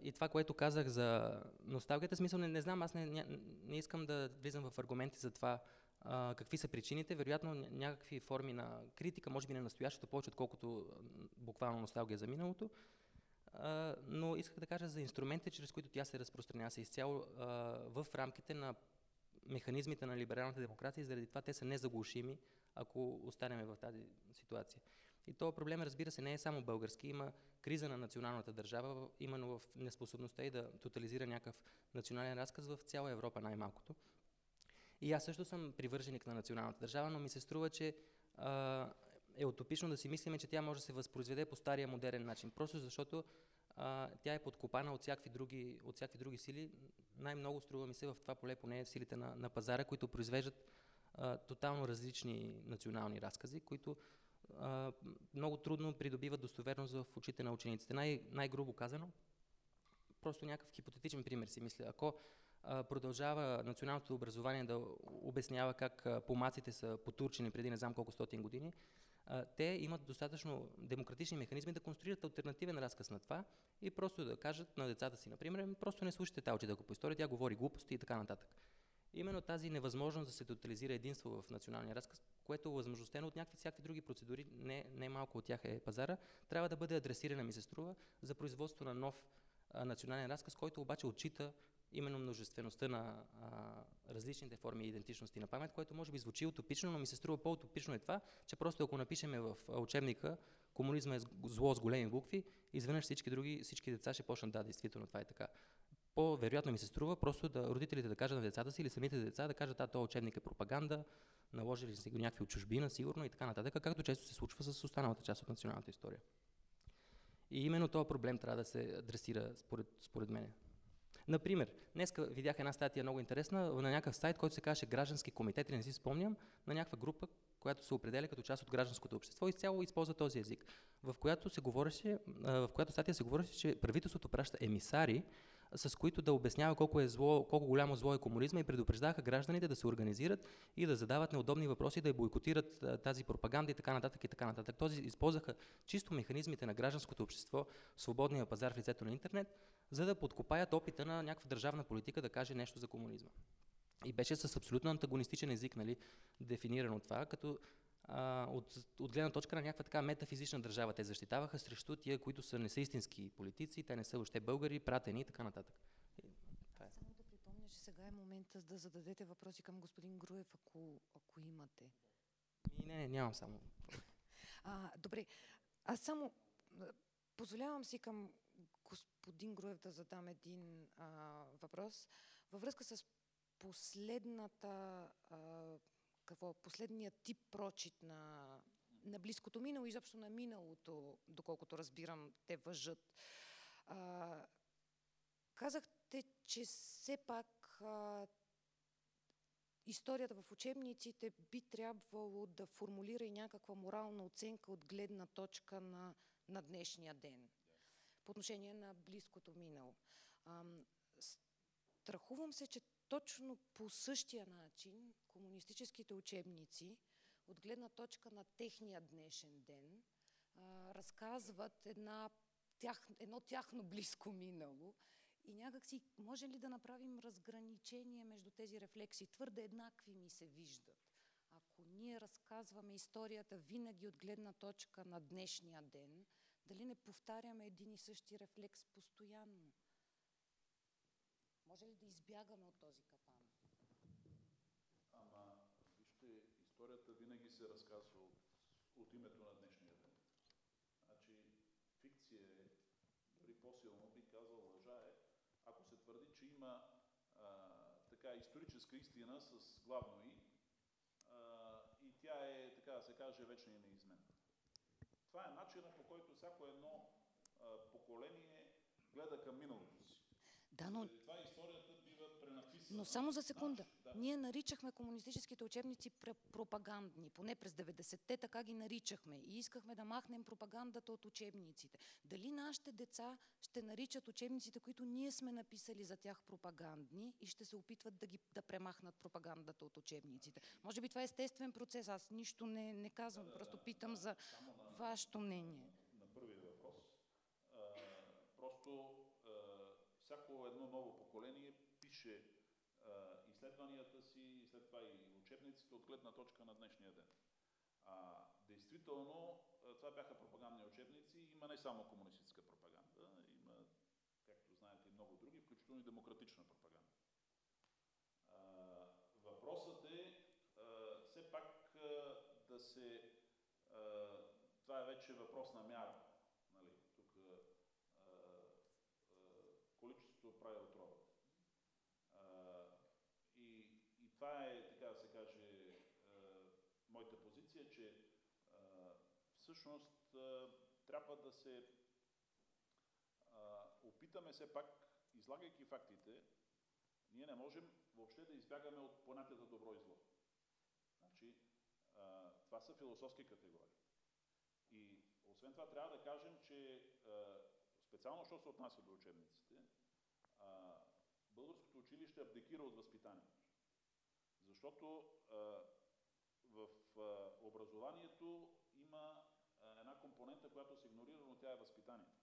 И това, което казах за носталгията, смисъл не, не знам, аз не, не, не искам да влизам в аргументи за това а, какви са причините. Вероятно някакви форми на критика, може би на настоящето, повече отколкото буквално носталгия за миналото. А, но исках да кажа за инструментите, чрез които тя се разпространява се изцяло а, в рамките на механизмите на либералната демокрация и заради това те са незаглушими, ако останем в тази ситуация. И този проблем, разбира се, не е само български. Има криза на националната държава, именно в неспособността и да тотализира някакъв национален разказ в цяла Европа най-малкото. И аз също съм привърженик на националната държава, но ми се струва, че а, е утопично да си мислиме, че тя може да се възпроизведе по стария модерен начин. Просто защото а, тя е подкопана от всякакви други, от всякакви други сили. Най-много струва ми се в това поле поне силите на, на пазара, които произвеждат а, тотално различни национални разкази, които много трудно придобиват достоверност в очите на учениците. Най- най-грубо казано, просто някакъв хипотетичен пример си мисля. Ако а, продължава националното образование да обяснява как а, помаците са потурчени преди не знам колко стотин години, а, те имат достатъчно демократични механизми да конструират альтернативен разказ на това и просто да кажат на децата си, например, «Ами, просто не слушайте тази учителка по история, тя говори глупости и така нататък. Именно тази невъзможност да се тотализира единство в националния разказ, което е възможностено от някакви всякакви други процедури, не, не малко от тях е пазара, трябва да бъде адресирана, ми се струва, за производство на нов а, национален разказ, който обаче отчита именно множествеността на а, различните форми и идентичности на памет, което може би звучи утопично, но ми се струва по-утопично е това, че просто ако напишеме в учебника комунизма е зло с големи букви, изведнъж всички други, всички деца ще почнат да, действително това е така. По-вероятно ми се струва просто да родителите да кажат на децата си или самите деца да кажат, а този учебник е пропаганда, наложили си го някакви от чужбина, сигурно и така нататък, както често се случва с останалата част от националната история. И именно този проблем трябва да се адресира според, според мен. Например, днес видях една статия много интересна на някакъв сайт, който се казваше Граждански комитет, не си спомням, на някаква група, която се определя като част от гражданското общество и цяло използва този език, в която се говореше, в която статия се говореше, че правителството праща емисари, с които да обяснява колко, е зло, колко голямо зло е комунизма и предупреждаха гражданите да се организират и да задават неудобни въпроси, да бойкотират тази пропаганда и така нататък и така нататък. Този използваха чисто механизмите на гражданското общество, свободния пазар в лицето на интернет, за да подкопаят опита на някаква държавна политика да каже нещо за комунизма. И беше с абсолютно антагонистичен език, нали, дефинирано това, като а, от, от гледна точка на някаква така метафизична държава. Те защитаваха срещу тия, които са не са истински политици, те не са въобще българи, пратени и така нататък. Е. Само да припомня, че сега е момента да зададете въпроси към господин Груев, ако, ако имате. И не, нямам само. А, добре, аз само позволявам си към господин Груев да задам един а, въпрос във връзка с последната, а, какво, последния тип прочит на, на близкото минало, изобщо на миналото, доколкото разбирам, те въжат. А, казахте, че все пак а, историята в учебниците би трябвало да формулира и някаква морална оценка от гледна точка на, на днешния ден по отношение на близкото минало. Ам, страхувам се, че точно по същия начин комунистическите учебници от гледна точка на техния днешен ден разказват една, тях, едно тяхно близко минало и някак си, може ли да направим разграничение между тези рефлекси? Твърде еднакви ми се виждат. Ако ние разказваме историята винаги от гледна точка на днешния ден, дали не повтаряме един и същи рефлекс постоянно? Може ли да избягаме от този капан? Ама, вижте, историята винаги се разказва от, от името на днешния ден. Значи, фикция е, дори по-силно би казал лъжа е, ако се твърди, че има а, така историческа истина с главно и а, и тя е, така да се каже, вечна и неизменна. Това е начинът по който всяко едно а, поколение гледа към миналото си. Да, но... това историята бива пренаписана. Но само за секунда. Да. Ние наричахме комунистическите учебници пропагандни. Поне през 90-те така ги наричахме. И искахме да махнем пропагандата от учебниците. Дали нашите деца ще наричат учебниците, които ние сме написали за тях пропагандни и ще се опитват да, ги, да премахнат пропагандата от учебниците? Може би това е естествен процес. Аз нищо не, не казвам. Да, да, просто питам за вашето мнение. На, на първият въпрос. А, просто а, всяко едно ново поколение пише а, изследванията си и след това и от гледна точка на днешния ден. А, действително, това бяха пропагандни учебници. Има не само комунистическа пропаганда, има, както знаете, и много други, включително и демократична пропаганда. А, въпросът е а, все пак а, да се. А, това е вече въпрос на мяра. Нали? Тук а, а, количеството прави отровата. И, и това е, така да се каже, а, моята позиция, че а, всъщност трябва да се опитаме все пак, излагайки фактите, ние не можем въобще да избягаме от понятията добро и зло. Значи, това са философски категории. И освен това трябва да кажем, че специално, що се отнася до учебниците, българското училище абдикира от възпитанието. Защото в образованието има компонента, която се игнорира, но тя е възпитанието.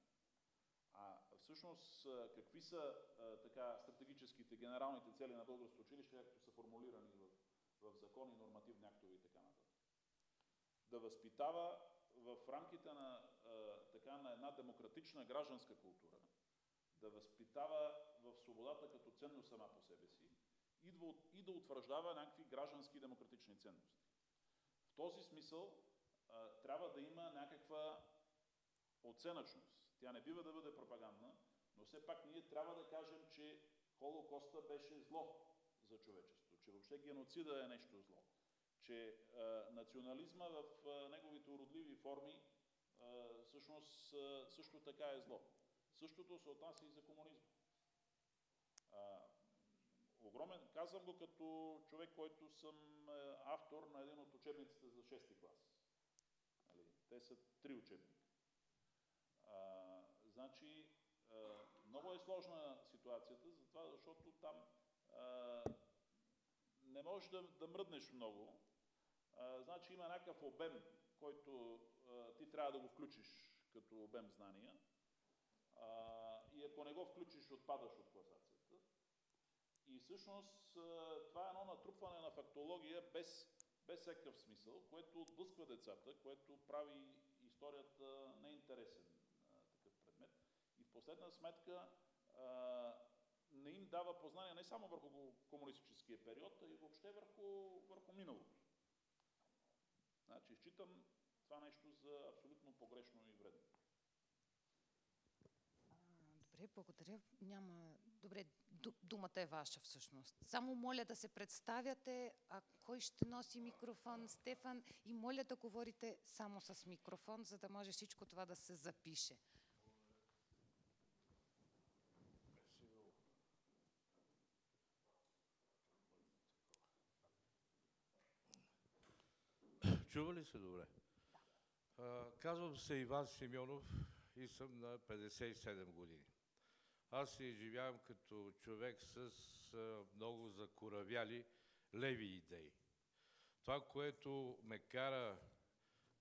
А всъщност какви са така стратегическите, генералните цели на българското училище, както са формулирани в, в закони, нормативни актове и така нататък? Да възпитава в рамките на, така, на една демократична гражданска култура, да възпитава в свободата като ценност сама по себе си и да, утвърждава някакви граждански демократични ценности. В този смисъл трябва да има някаква оценъчност. Тя не бива да бъде пропагандна, но все пак ние трябва да кажем, че Холокоста беше зло за човечеството, че въобще геноцида е нещо зло, че а, национализма в а, неговите уродливи форми а, всъщност а, също така е зло. Същото се отнася и за комунизма. А, огромен, казвам го като човек, който съм автор на един от учебниците за 6-ти клас. Те са три учебника. А, значи, а, много е сложна ситуацията, затова, защото там а, не можеш да, да мръднеш много. А, значи има някакъв обем, който а, ти трябва да го включиш като обем знания. А, и ако не го включиш, отпадаш от класацията. И всъщност това е едно натрупване на фактология без, без всякакъв смисъл, което отблъсква децата, което прави историята неинтересен такъв предмет. И в последна сметка а, не им дава познание не само върху комунистическия период, а и въобще върху, върху миналото. Значи, считам това нещо за абсолютно погрешно и вредно. Добре, благодаря. Няма... Добре, думата е ваша всъщност. Само моля да се представяте, а кой ще носи микрофон, Стефан, и моля да говорите само с микрофон, за да може всичко това да се запише. Чува ли се добре? А, казвам се Иван Симеонов и съм на 57 години. Аз се изживявам като човек с много закоравяли леви идеи. Това, което ме кара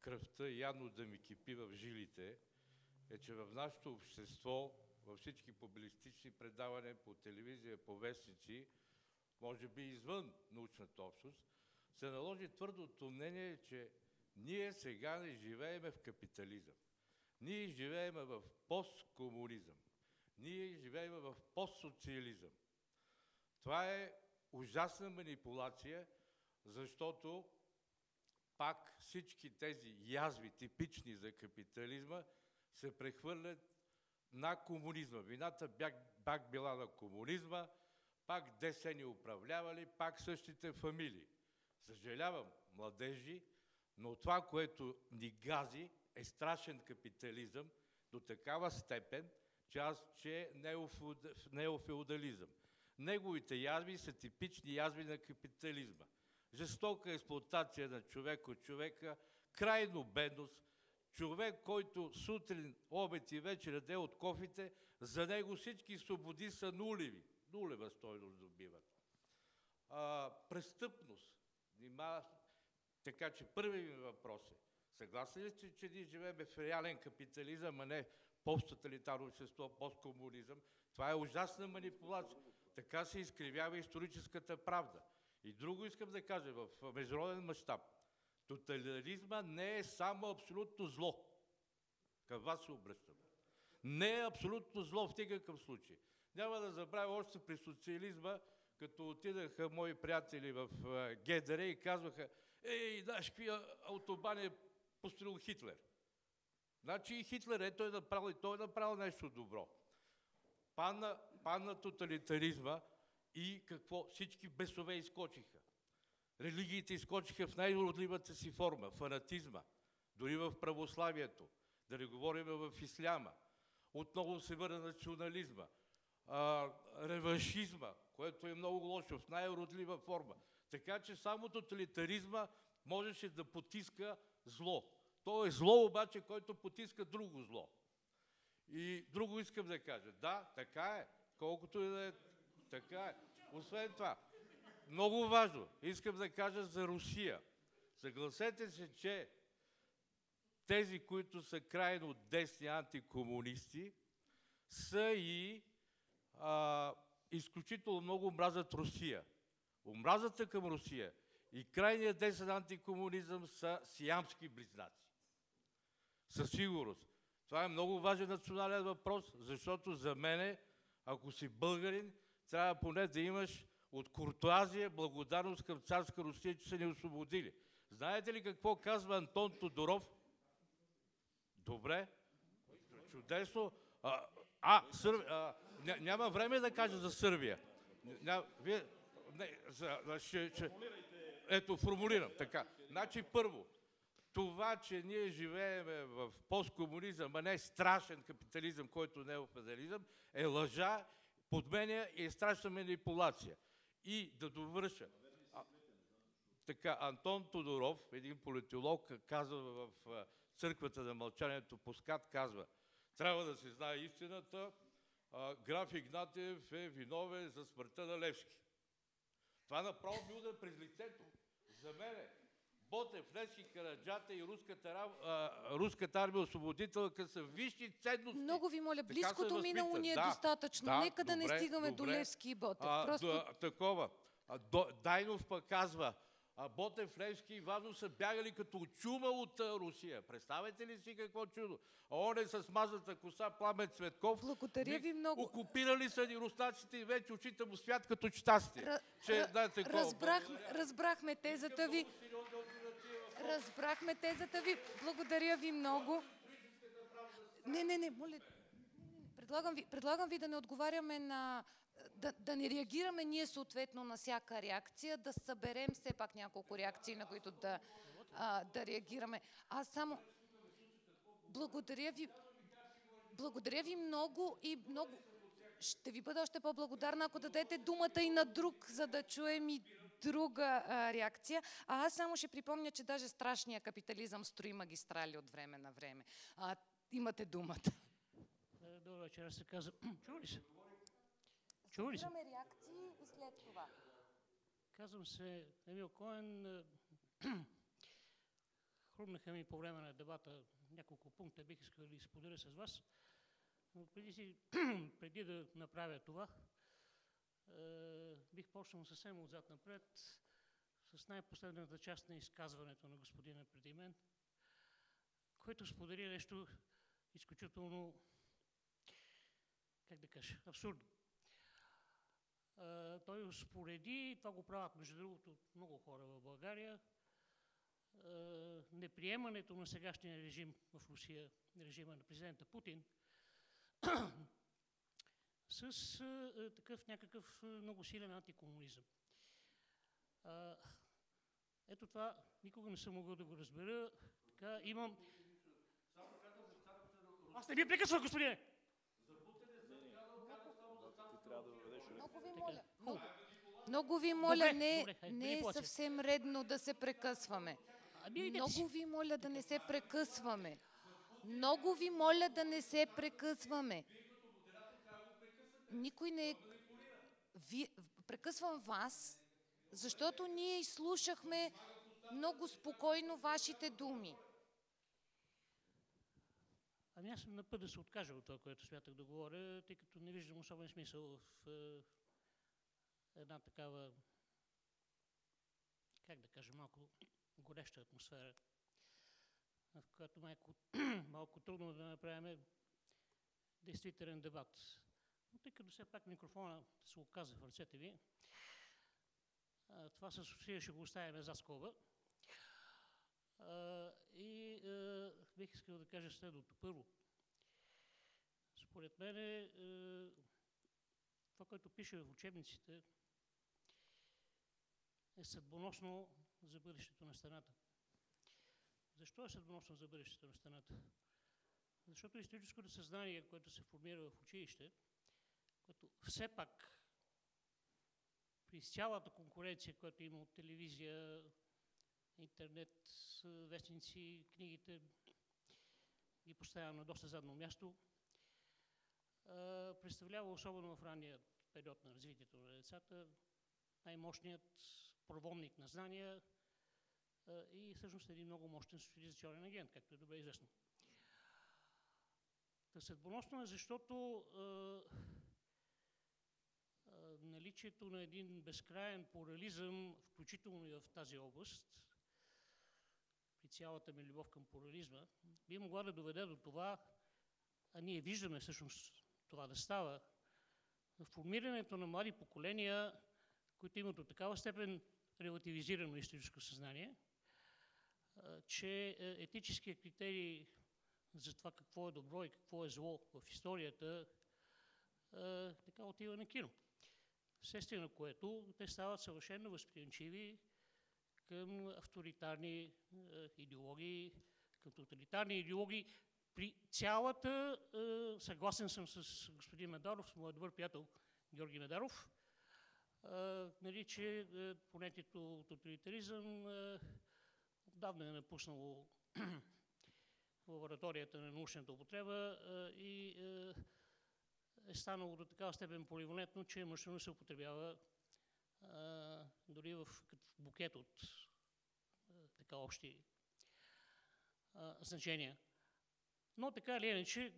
кръвта явно да ми кипи в жилите, е, че в нашето общество, във всички публистични предавания по телевизия, по вестници, може би извън научната общност, се наложи твърдото мнение, че ние сега не живееме в капитализъм. Ние живееме в посткомунизъм. Ние живеем в постсоциализъм. Това е ужасна манипулация, защото пак всички тези язви, типични за капитализма, се прехвърлят на комунизма. Вината пак била на комунизма, пак ДС ни управлявали, пак същите фамилии. Съжалявам, младежи, но това, което ни гази, е страшен капитализъм до такава степен, аз че неофеодализъм. Неговите язви са типични язви на капитализма. Жестока експлуатация на човек от човека, крайно бедност, човек, който сутрин, обед и вечер яде от кофите, за него всички свободи са нулеви. Нулева стойност добиват. А, престъпност. Нима... Така че първият ми въпрос е, съгласен ли сте, че ние живеем в реален капитализъм, а не посттоталитарно общество, посткомунизъм? Това е ужасна манипулация. Така се изкривява историческата правда. И друго искам да кажа в международен мащаб. Тоталитаризма не е само абсолютно зло. Към вас се обръщам. Не е абсолютно зло в никакъв случай. Няма да забравя още при социализма, като отидаха мои приятели в ГДР и казваха, ей, знаеш какви автобани е построил Хитлер. Значи и Хитлер е той направил, той е направил нещо добро. Панна, панна тоталитаризма и какво? Всички бесове изкочиха. Религиите изкочиха в най-уродливата си форма, фанатизма, дори в православието, да не говорим в исляма. Отново се върна национализма, а, реваншизма, което е много лошо, в най-родлива форма. Така че само тоталитаризма можеше да потиска зло. То е зло обаче, който потиска друго зло. И друго искам да кажа. Да, така е. Колкото и да е. Така е. Освен това, много важно, искам да кажа за Русия. Съгласете се, че тези, които са крайно десни антикомунисти, са и а, изключително много омразят Русия. Омразата към Русия и крайният десен антикомунизъм са сиамски близнаци. Със сигурност. Това е много важен национален въпрос, защото за мене, ако си българин, трябва поне да имаш от куртуазия благодарност към царска Русия, че са ни освободили. Знаете ли какво казва Антон Тодоров? Добре. Чудесно. А, а, Сър... а няма време да кажа за Сърбия. Ня, вие, не, за, ще, ще, ето, формулирам така. Значи, първо, това, че ние живееме в посткомунизъм, а не страшен капитализъм, който не е федерализъм, е лъжа, подменя и е страшна манипулация. И да довърша. А, така, Антон Тодоров, един политолог, казва в църквата на мълчанието по скат, казва, трябва да се знае истината, а, граф Игнатиев е виновен за смъртта на Левски. Това направо би удар през лицето. За мене Ботев, Левски, Караджата и руската, а, руската армия освободителка са висши ценности. Много ви моля, близкото минало ни е да, достатъчно. Да, Нека добре, да не стигаме добре. до Левски и Ботев. А, Просто... до, такова. А, до, Дайнов пък казва, а Ботев, Левски и Иванов са бягали като чума от Русия. Представете ли си какво чудо? А он е с мазата коса Пламен Цветков. Благодаря ви много. Окупирали са ни руснаците и вече очите му свят като читасти. Р... Че, да, такова. Разбрах, разбрахме тезата ви. Разбрахме тезата ви. Благодаря ви много. Не, не, не, моля. Предлагам ви, предлагам ви да не отговаряме на... Да, да не реагираме ние съответно на всяка реакция, да съберем все пак няколко реакции, на които да, а, да реагираме. Аз само... Благодаря ви. Благодаря ви много и много... Ще ви бъда още по-благодарна, ако дадете думата и на друг, за да чуем и друга а, реакция. А аз само ще припомня, че даже страшния капитализъм строи магистрали от време на време. А, имате думата. Е, Добър вечер, аз се казвам. Чува ли се? Чува ли се? Реакции и след това. Казвам се Емил Коен. Е, Хрумнаха ми по време на дебата няколко пункта, бих искал да ги споделя с вас. Но преди, си, преди да направя това, бих почнал съвсем отзад напред с най-последната част на изказването на господина преди мен, който сподели нещо изключително, как да кажа, абсурдно. А, той успореди, това го правят между другото много хора в България, а, неприемането на сегашния режим в Русия, режима на президента Путин, с а, такъв някакъв много силен антикомунизъм. А, ето това никога не съм могъл да го разбера. Така, имам... Аз не ви прекъсвах, господине! Много ви моля. Много, много ви моля, Добре, не, добре, хайде, не е съвсем редно да се прекъсваме. Ами. Много ви моля да не се прекъсваме. Много ви моля да не се прекъсваме. Никой не е... Ви... Прекъсвам вас, защото ние изслушахме много спокойно вашите думи. Ами аз съм на път да се откажа от това, което смятах да говоря, тъй като не виждам особен смисъл в е, една такава, как да кажа, малко гореща атмосфера, в която малко, малко трудно да направим действителен дебат. Но тъй като все пак микрофона се оказа в ръцете ви, това с усилие ще го оставим за скоба. И бих искал да кажа следното. Първо, според мен това, което пише в учебниците, е съдбоносно за бъдещето на страната. Защо е съдбоносно за бъдещето на страната? Защото историческото съзнание, което се формира в училище, което все пак при цялата конкуренция, която има от телевизия, интернет, вестници, книгите, ги поставя на доста задно място, представлява особено в ранния период на развитието на децата най-мощният проводник на знания и всъщност един много мощен социализационен агент, както е добре известно. Съдбоносно е, защото наличието на един безкрайен плурализъм, включително и в тази област, при цялата ми любов към плурализма, би могла да доведе до това, а ние виждаме всъщност това да става, формирането на млади поколения, които имат до такава степен релативизирано историческо съзнание, че е, етическия критерий за това какво е добро и какво е зло в историята така отива на кино. Вследствие на което те стават съвършено възприемчиви към авторитарни е, идеологии, към тоталитарни идеологии. При цялата, е, съгласен съм с господин Медаров, с моят добър приятел Георги Медаров, е, нали, че понятието тоталитаризъм отдавна е напуснало лабораторията на научната употреба и е, станало до такава степен поливалентно, че машина се употребява а, дори в букет от а, така общи а, значения. Но така или иначе,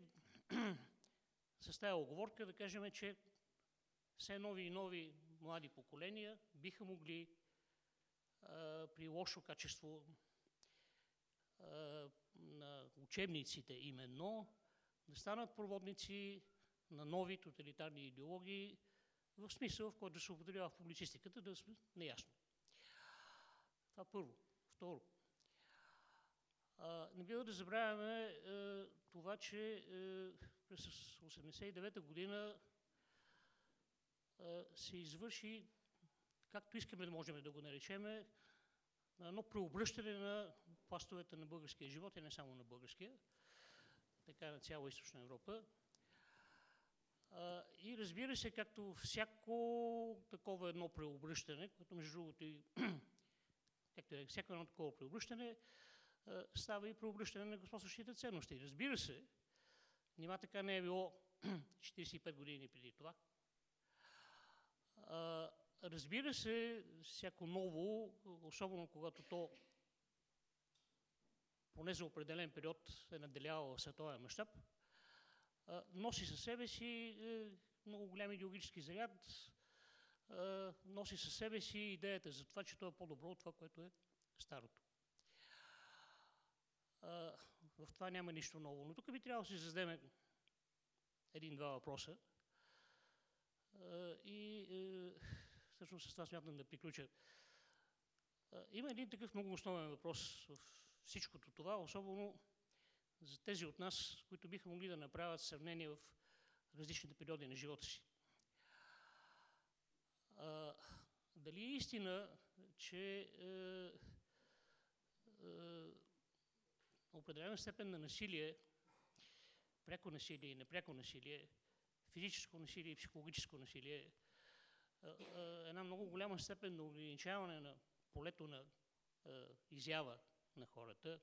с тази оговорка да кажем, че все нови и нови млади поколения биха могли а, при лошо качество а, на учебниците именно да станат проводници на нови тоталитарни идеологии, в смисъл, в който се употребява в публицистиката, да сме неясно. Това първо. Второ. Не бива да забравяме а, това, че а, през 1989 година а, се извърши, както искаме да можем да го наречеме, едно преобръщане на пластовете на българския живот и не само на българския, така на цяла източна Европа. И разбира се, както всяко такова едно преобръщане, което между другото и както е, всяко едно такова преобръщане, става и преобръщане на господстващите ценности. Разбира се, нима така не е било 45 години преди това. Разбира се, всяко ново, особено когато то поне за определен период е наделяло световен мащаб, носи със себе си е, много голям идеологически заряд, носи със себе си идеята за това, че то е по-добро от това, което е старото. В това няма нищо ново. Но тук би трябвало да си зададем един-два въпроса. И е, всъщност с това смятам да приключа. Има един такъв много основен въпрос в всичкото това, особено за тези от нас, които биха могли да направят сравнение в различните периоди на живота си. А, дали е истина, че е, е, определена степен на насилие, пряко насилие и непряко насилие, физическо насилие и психологическо насилие, е, е, една много голяма степен на ограничаване на полето на е, изява на хората,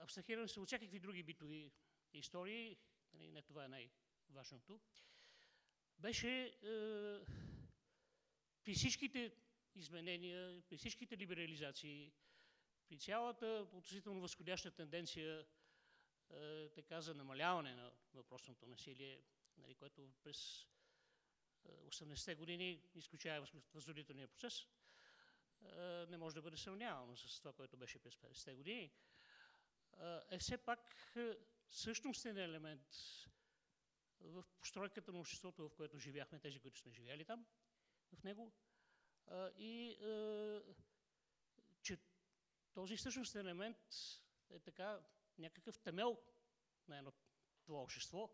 абстрахирам се от всякакви други битови истории, нали, не това е най-важното, беше е, при всичките изменения, при всичките либерализации, при цялата относително възходяща тенденция е, така за намаляване на въпросното насилие, нали, което през 80-те години, изключая възродителния процес, е, не може да бъде сравнявано с това, което беше през 50-те години е все пак е, същностен елемент в постройката на обществото, в което живяхме, тези, които сме живяли там, в него. И че този същностен елемент е така някакъв темел на едно това общество.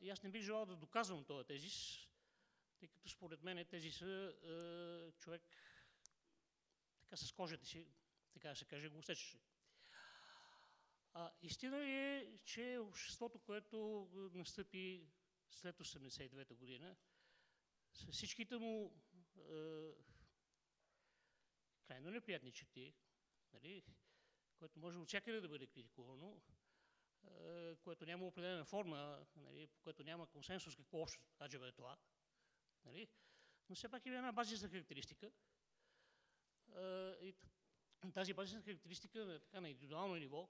И аз не бих желал да доказвам този тезис, тъй като според мен тези са човек така с кожата си, така да се каже, го усечеше. А, истина е, че обществото, което настъпи след 89-та година, с всичките му е, крайно неприятни черти, нали, което може от да бъде критикувано, е, което няма определена форма, нали, по което няма консенсус какво общо аджеба е това, нали, но все пак има една базисна характеристика. Е, и тази базисна характеристика така, на индивидуално ниво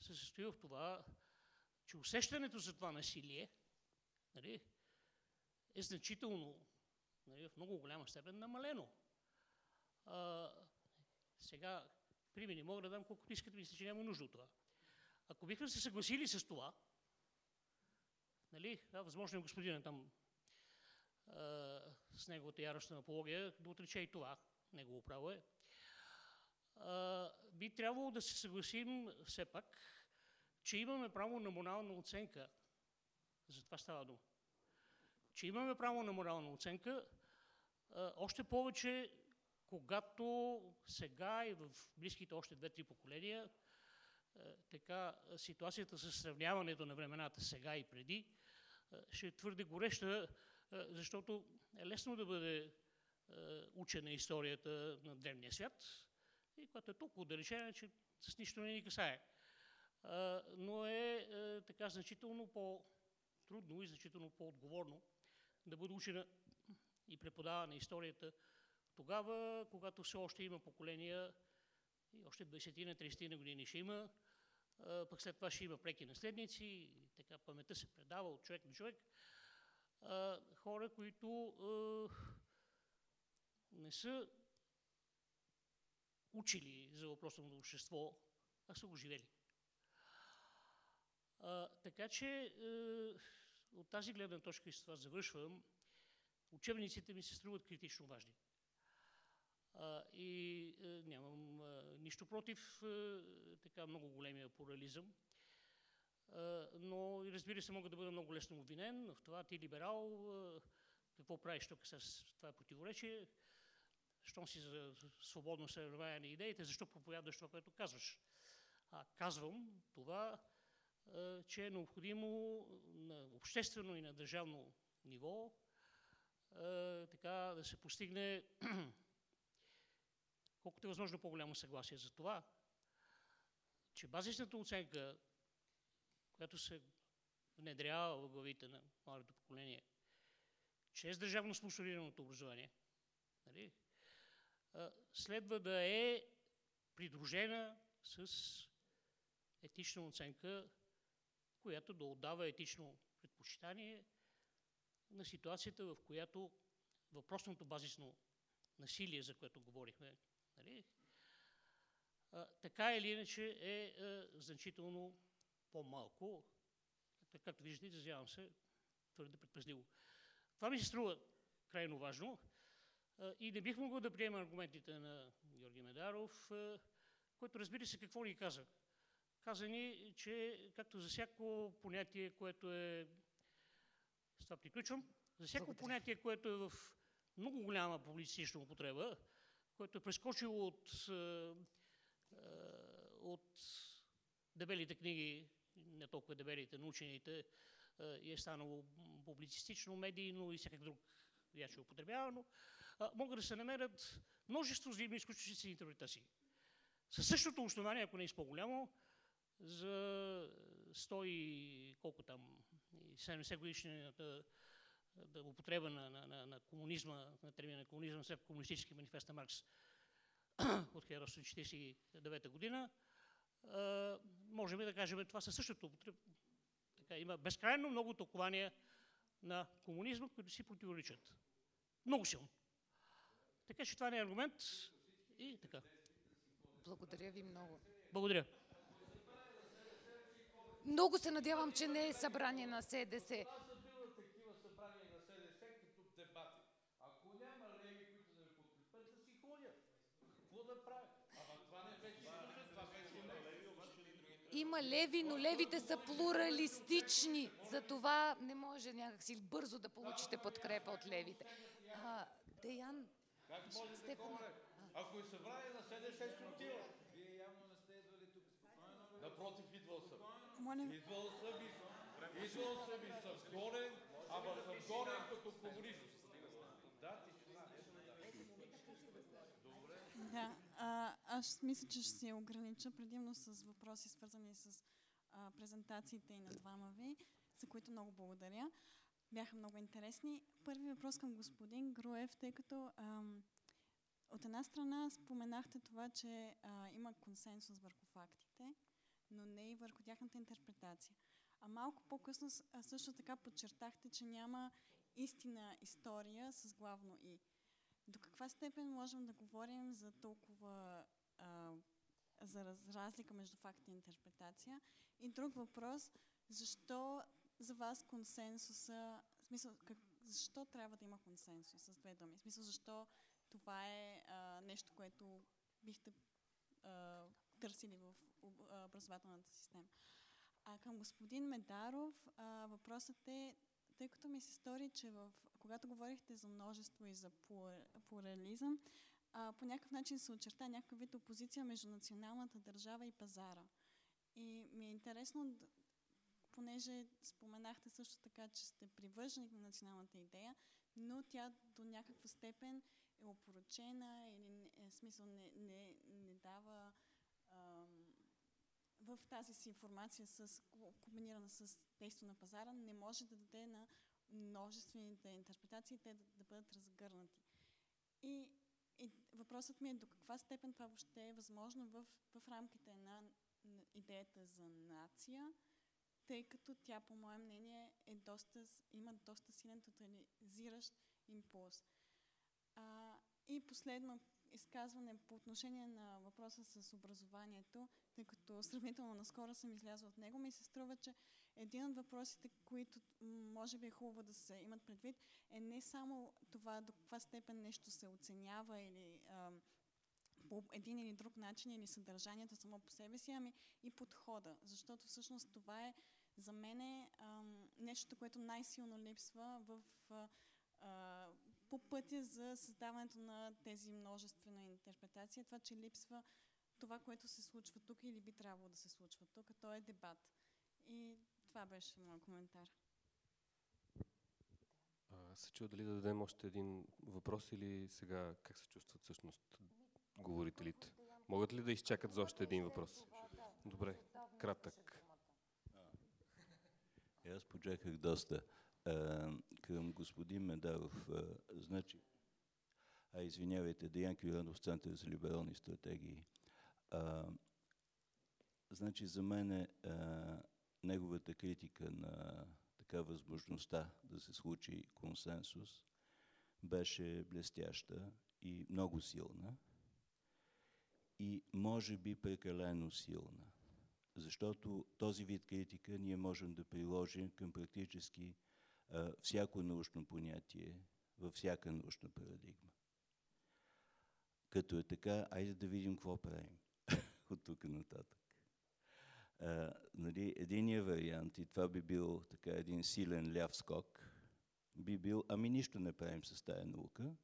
се състои в това, че усещането за това насилие нали, е значително, нали, в много голяма степен намалено. А, сега, примери мога да дам колкото искате, мисля, че няма нужда от това. Ако бихме се съгласили с това, нали, да, възможно е господина там а, с неговата яростна апология да отрече и това, негово право е, би трябвало да се съгласим все пак, че имаме право на морална оценка. За това става дума. Че имаме право на морална оценка, още повече, когато сега и в близките още две-три поколения, така ситуацията с сравняването на времената сега и преди ще е твърде гореща, защото е лесно да бъде учена историята на древния свят, и което е толкова отдалечено, че с нищо не ни касае. Но е, е така значително по-трудно и значително по-отговорно да бъде учена и преподавана историята тогава, когато все още има поколения и още 20 на 30 на години ще има, пък след това ще има преки наследници така паметта се предава от човек на човек. Хора, които не са учили за въпросното общество, а са го живели. А, така че е, от тази гледна точка и с това завършвам, учебниците ми се струват критично важни. А, и е, нямам е, нищо против а, така много големия плурализъм. А, но, разбира се, мога да бъда много лесно обвинен в това ти либерал, а, какво правиш тук с това противоречие, щом си за свободно съревнование на идеите, защо проповядваш това, което казваш? А, казвам това, че е необходимо на обществено и на държавно ниво така да се постигне колкото е възможно по-голямо съгласие за това, че базисната оценка, която се внедрява в главите на младото поколение, чрез държавно спонсорираното образование, нали, следва да е придружена с етична оценка, която да отдава етично предпочитание на ситуацията, в която въпросното базисно насилие, за което говорихме, нали, така или иначе е значително по-малко. Както виждате, изразявам се твърде предпазливо. Това ми се струва крайно важно и не бих могъл да приема аргументите на Георги Медаров, който разбира се какво ни каза. Каза ни, че както за всяко понятие, което е... С това приключвам. За всяко Благодаря. понятие, което е в много голяма публицистична употреба, което е прескочило от, от дебелите книги, не толкова дебелите, научените, и е станало публицистично, медийно и всякак друг яше употребявано, могат да се намерят множество взаимно изключващи интерпретации. Със същото основание, ако не е по-голямо, за 100 и колко там, 70 годишната да употреба на, на, на, на комунизма, на термина комунизъм, след комунистически манифест на Маркс от 1949 година, а, можем да кажем, това със същото употреба. Така, има безкрайно много толкования на комунизма, които си противоречат. Много силно. Така че това не е аргумент. И така. Благодаря ви много. Благодаря. Много се надявам, че не е събрание на СДС. Има леви, но левите са плуралистични. Затова не може някакси бързо да получите подкрепа от левите. А, Деян, как може Стефан... такова? Ако е събрание на СДС, ще отива. Вие явно не сте идвали тук спокойно. Напротив, идвал съм. Идвал съм и идвал съм и съм горен, ама съм горен като комунист. Да, ти да, а, аз мисля, че ще се огранича предимно с въпроси, свързани с а, презентациите и на двама ви, за които много благодаря. Бяха много интересни. Първи въпрос към господин Груев, тъй като ам, от една страна споменахте това, че а, има консенсус върху фактите, но не и върху тяхната интерпретация. А малко по-късно също така подчертахте, че няма истина история с главно и. До каква степен можем да говорим за толкова а, за раз, разлика между факт и интерпретация? И друг въпрос, защо за вас консенсуса, в смисъл, как, защо трябва да има консенсус с две думи? В смисъл, защо това е а, нещо, което бихте а, търсили в образователната система? А към господин Медаров, а, въпросът е, тъй като ми се стори, че в когато говорихте за множество и за плурализъм, а, по някакъв начин се очерта някакъв вид опозиция между националната държава и пазара. И ми е интересно, понеже споменахте също така, че сте привърженик на националната идея, но тя до някаква степен е опорочена или е, смисъл не, не, не дава ам, в тази си информация с, комбинирана с действие на пазара, не може да даде на множествените интерпретации, те да, да бъдат разгърнати. И, и въпросът ми е до каква степен това въобще е възможно в, в рамките на идеята за нация, тъй като тя, по мое мнение, е доста, има доста силен тотализиращ импулс. А, и последно изказване по отношение на въпроса с образованието, тъй като сравнително наскоро съм излязла от него, ми се струва, че един от въпросите, които може би е хубаво да се имат предвид, е не само това до каква степен нещо се оценява или а, по един или друг начин или съдържанието само по себе си, ами и подхода. Защото всъщност това е за мен е нещо, което най-силно липсва в, а, по пътя за създаването на тези множествена интерпретация. Това, че липсва това, което се случва тук или би трябвало да се случва тук, то е дебат. И това беше моят коментар. А, се чува дали да дадем още един въпрос или сега как се чувстват всъщност говорителите? Могат ли да изчакат за още един въпрос? Добре, кратък. Аз почаках доста. А, към господин Медаров, а, значи, а извинявайте, Деян Кюранов, Център за либерални стратегии. А, значи за мен е, неговата критика на така възможността да се случи консенсус беше блестяща и много силна и може би прекалено силна. Защото този вид критика ние можем да приложим към практически а, всяко научно понятие, във всяка научна парадигма. Като е така, айде да видим какво правим от тук нататък. А, нали, единият вариант, и това би бил така един силен ляв скок, би бил, ами нищо не правим с тая наука,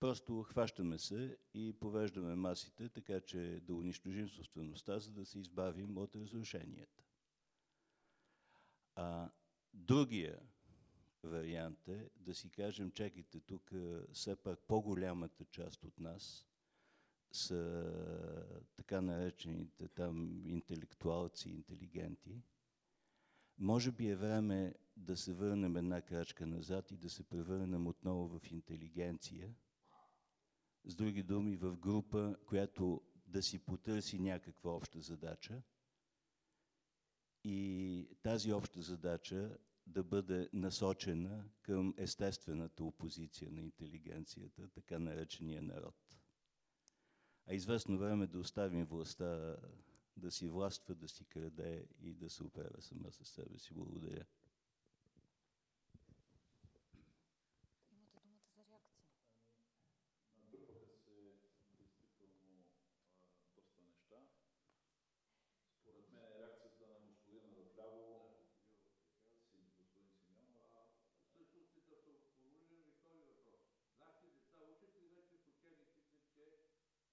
просто хващаме се и повеждаме масите, така че да унищожим собствеността, за да се избавим от разрушенията. А другия вариант е да си кажем, чекайте, тук все пак по-голямата част от нас са така наречените там интелектуалци, интелигенти. Може би е време да се върнем една крачка назад и да се превърнем отново в интелигенция. С други думи, в група, която да си потърси някаква обща задача и тази обща задача да бъде насочена към естествената опозиция на интелигенцията, така наречения народ. А известно време да оставим властта да си властва, да си краде и да се оправя сама със себе си. Благодаря. Имате думата за реакция. Натрупаха се действително а, доста неща. Според мен реакцията на господина в ляво, си, господин Симеонов, Всъщност и да се формулирам и втори въпрос. Нашите деца учат ли вече в учебниците, че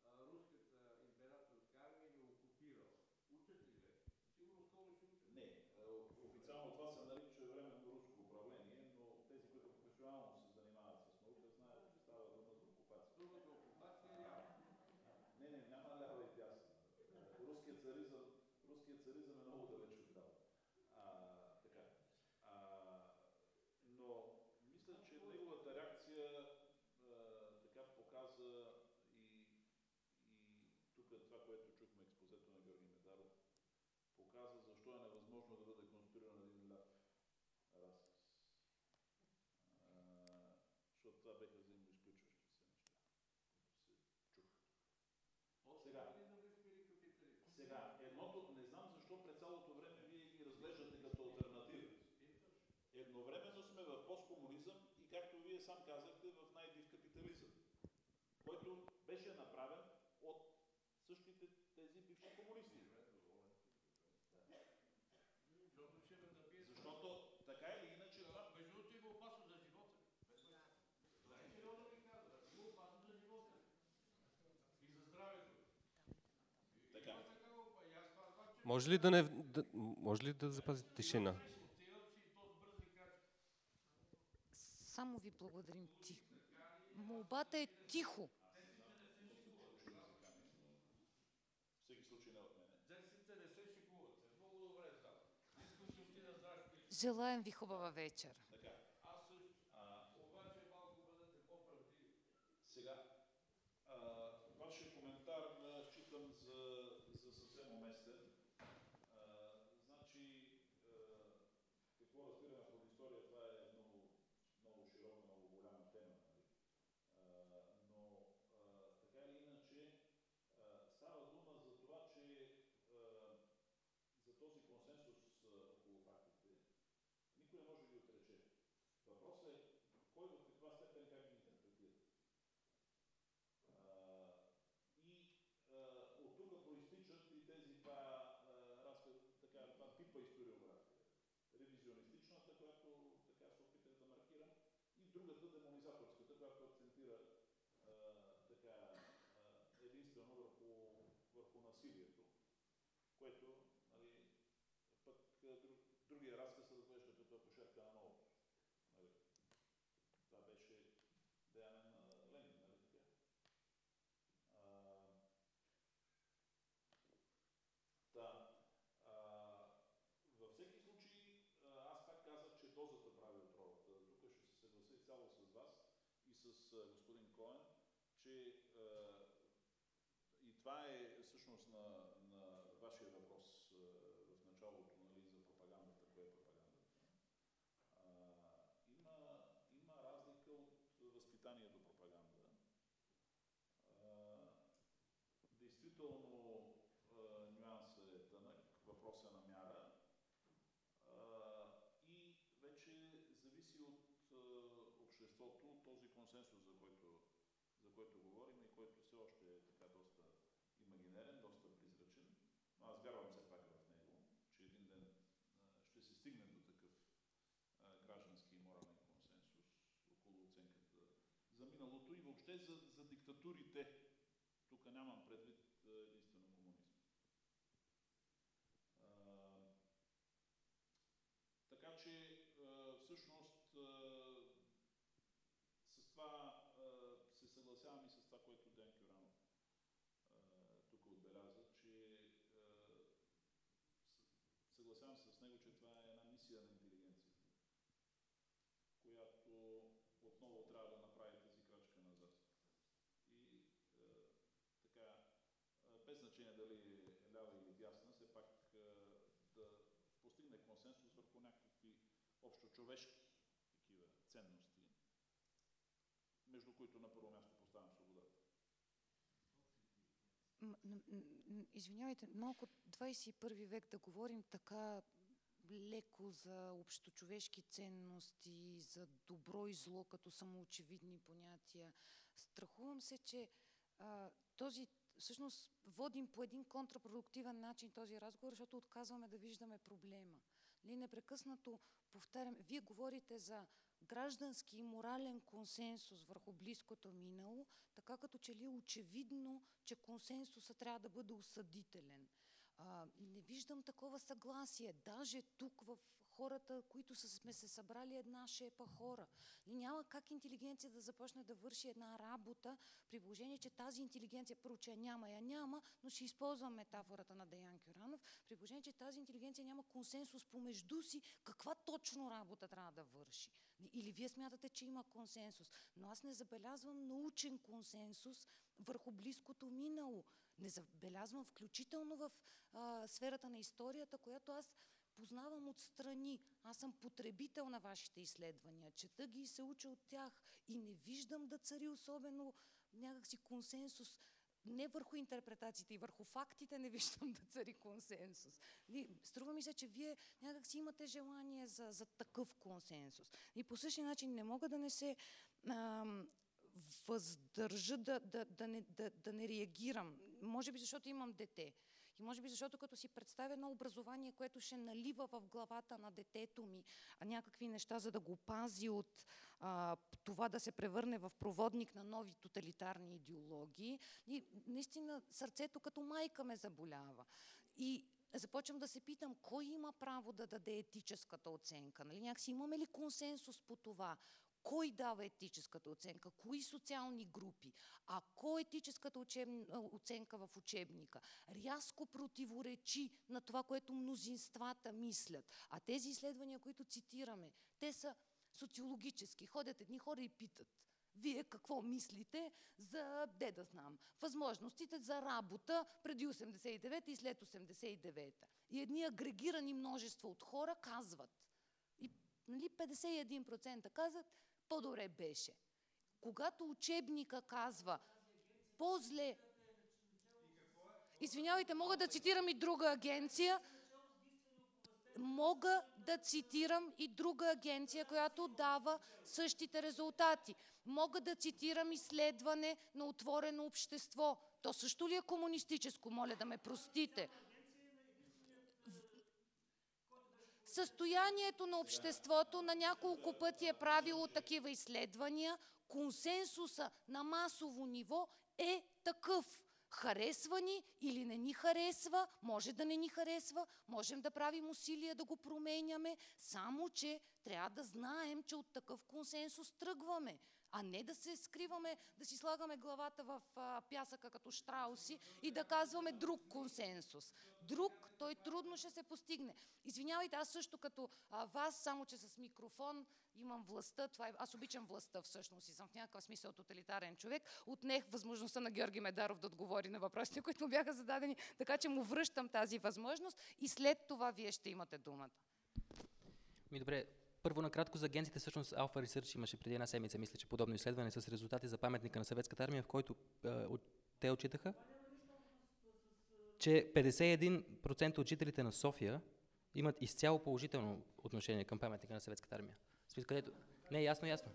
а, руската императорска армия ни е окупирала? Учат ли вече? Сигурно скоро ще учат. Не, а, официално това се нарича временно руско управление, но тези, които професионално се занимават с наука, знаят, че става дума за окупация. Другата окупация е лява. Не, не, няма лява и дясна. Руският царизъм, руският царизъм е много далеч от ляво. А, така. А, но мисля, че неговата реакция а, така показа и, и тук това, което чухме експозето на Георги Медаров, показа защо е невъзможно да бъде конструиран един ляв разказ. А, защото това беха взаимоизключващи се неща, които се чуха. Сега. Сега, едното, не знам защо през цялото време вие ги разглеждате като альтернатива. Едновременно сме в посткомунизъм и както вие сам казахте, в най-див капитализъм, който беше направен от същите тези бивши комунисти. Защото ще ме набият. Защото така или иначе това... Между другото има опасно за живота. Най-сериозно ви казвам, има опасно за живота. И за здравето. Така. Има такава опа- и аз казвам, че Може ли да не... Да, може ли да запазите тишина? Само ви благодарим. Ти... Молбата е тихо. В всеки случай не от мене. Десните не се шегуват. Много добре знам. Искам си отида здрав при Желаем ви хубава вечер. Така. Аз също. А, Обаче малко бъдете по-правдиви. Сега, а, вашия коментар а, считам за, за съвсем уместен. А, значи, а, какво разбираме под история, това е много, много широка, много голяма тема. Нали? А, но а, така или иначе, а, става дума за това, че а, за този консенсус а, около фактите никой не може да ги отрече. Въпросът е кой в каква степен как ги интерпретира. А, и другата демонизаторската, която акцентира а, така а, единствено върху, върху насилието, което нали, пък друг, другия разказ се разглежда като акушерка на новото. Нали. Това беше деяние на Ленин, нали така? А, да. А, във всеки случай, а, аз пак казах, че дозата прави отровата. Тук ще се съглася цяло с вас и с а, господин Коен, че а, и това е всъщност на, на вашия въпрос а, в началото нали, за пропагандата, кое е пропагандата. Има, има разлика от възпитание до пропаганда. Действително а, нюансът е тънък, въпросът е на мяра а, и вече зависи от а, обществото този консенсус, за който, за който говорим и който все още е така доста имагинерен, доста призрачен. Но аз вярвам все пак в него, че един ден ще се стигне до такъв граждански и морален консенсус около оценката за миналото и въобще за, за диктатурите. Тук нямам предвид а, единствено комунизма. А, така че а, всъщност а, с това а, се съгласявам и с това, което Ден Кюранов а, тук отбеляза, че а, с- съгласявам се с него, че това е една мисия на интелигенцията, която отново трябва да направи тази крачка назад. И а, така, а, без значение дали е лява или дясна, все пак а, да постигне консенсус върху някакви общочовешки такива ценности, между които на първо място поставям свободата. Извинявайте, малко 21 век да говорим така леко за общочовешки ценности, за добро и зло като самоочевидни понятия. Страхувам се, че а, този всъщност водим по един контрапродуктивен начин този разговор, защото отказваме да виждаме проблема. Ли непрекъснато повтарям, вие говорите за граждански и морален консенсус върху близкото минало, така като че ли е очевидно, че консенсусът трябва да бъде осъдителен. А, не виждам такова съгласие. Даже тук в хората, които сме се събрали една шепа хора. Няма как интелигенция да започне да върши една работа, при положение, че тази интелигенция, първо, че няма, я няма, но ще използвам метафората на Деян Кюранов, при положение, че тази интелигенция няма консенсус помежду си, каква точно работа трябва да върши. Или вие смятате, че има консенсус, но аз не забелязвам научен консенсус върху близкото минало. Не забелязвам включително в а, сферата на историята, която аз познавам отстрани. Аз съм потребител на вашите изследвания, чета ги и се уча от тях и не виждам да цари особено някакси консенсус не върху интерпретациите и върху фактите не виждам да цари консенсус. Струва ми се, че вие някак си имате желание за, за такъв консенсус. И по същия начин не мога да не се ам, въздържа да, да, да, не, да, да не реагирам. Може би защото имам дете. И може би защото като си представя едно образование, което ще налива в главата на детето ми а някакви неща, за да го пази от а, това да се превърне в проводник на нови тоталитарни идеологии. И наистина сърцето като майка ме заболява. И започвам да се питам, кой има право да даде етическата оценка? Нали? Някакси имаме ли консенсус по това? Кой дава етическата оценка? Кои социални групи? Ако етическата учеб... оценка в учебника рязко противоречи на това, което мнозинствата мислят, а тези изследвания, които цитираме, те са социологически. Ходят едни хора и питат. Вие какво мислите за, де да знам, възможностите за работа преди 89 и след 89 И едни агрегирани множества от хора казват, и нали, 51% казват, по-добре беше. Когато учебника казва, по-зле... Извинявайте, мога да цитирам и друга агенция. Мога да цитирам и друга агенция, която дава същите резултати. Мога да цитирам изследване на отворено общество. То също ли е комунистическо? Моля да ме простите. Състоянието на обществото на няколко пъти е правило такива изследвания. Консенсуса на масово ниво е такъв. Харесва ни или не ни харесва, може да не ни харесва, можем да правим усилия да го променяме, само че трябва да знаем, че от такъв консенсус тръгваме, а не да се скриваме, да си слагаме главата в а, пясъка като штрауси и да казваме друг консенсус. Друг, той трудно ще се постигне. Извинявайте, аз също като а, вас, само че с микрофон имам властта, това е, аз обичам властта всъщност и съм в някакъв смисъл тоталитарен човек, отнех възможността на Георги Медаров да отговори на въпросите, които му бяха зададени, така че му връщам тази възможност и след това вие ще имате думата. Ми добре, първо накратко за агенциите, всъщност Alpha Research имаше преди една седмица, мисля, че подобно изследване с резултати за паметника на съветската армия, в който е, те отчитаха, че 51% от жителите на София имат изцяло положително отношение към паметника на съветската армия. Където... Не, ясно, ясно.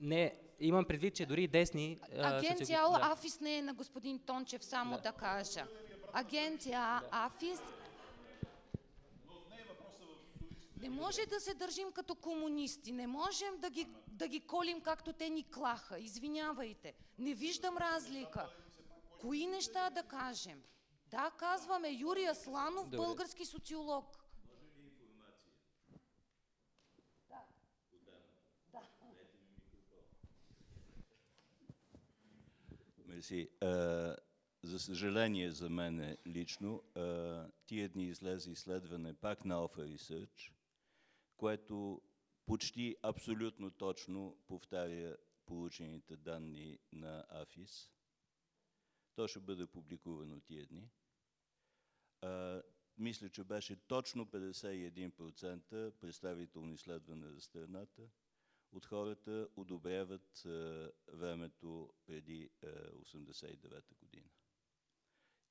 Не, имам предвид, че дори десни... Агенция да. Афис не е на господин Тончев, само Да. да, кажа. Агенция Афис не може да се държим като комунисти, не можем да ги, да ги колим както те ни клаха. Извинявайте, не виждам разлика. Кои неща да кажем? Да, казваме Юрий Асланов, Добре. български социолог. Мерси. А, за съжаление за мен лично, а, тия дни излезе изследване пак на Alpha Research, което почти абсолютно точно повтаря получените данни на АФИС. То ще бъде публикувано тия дни. А, мисля, че беше точно 51% представително изследване за страната от хората одобряват е, времето преди е, 89-та година.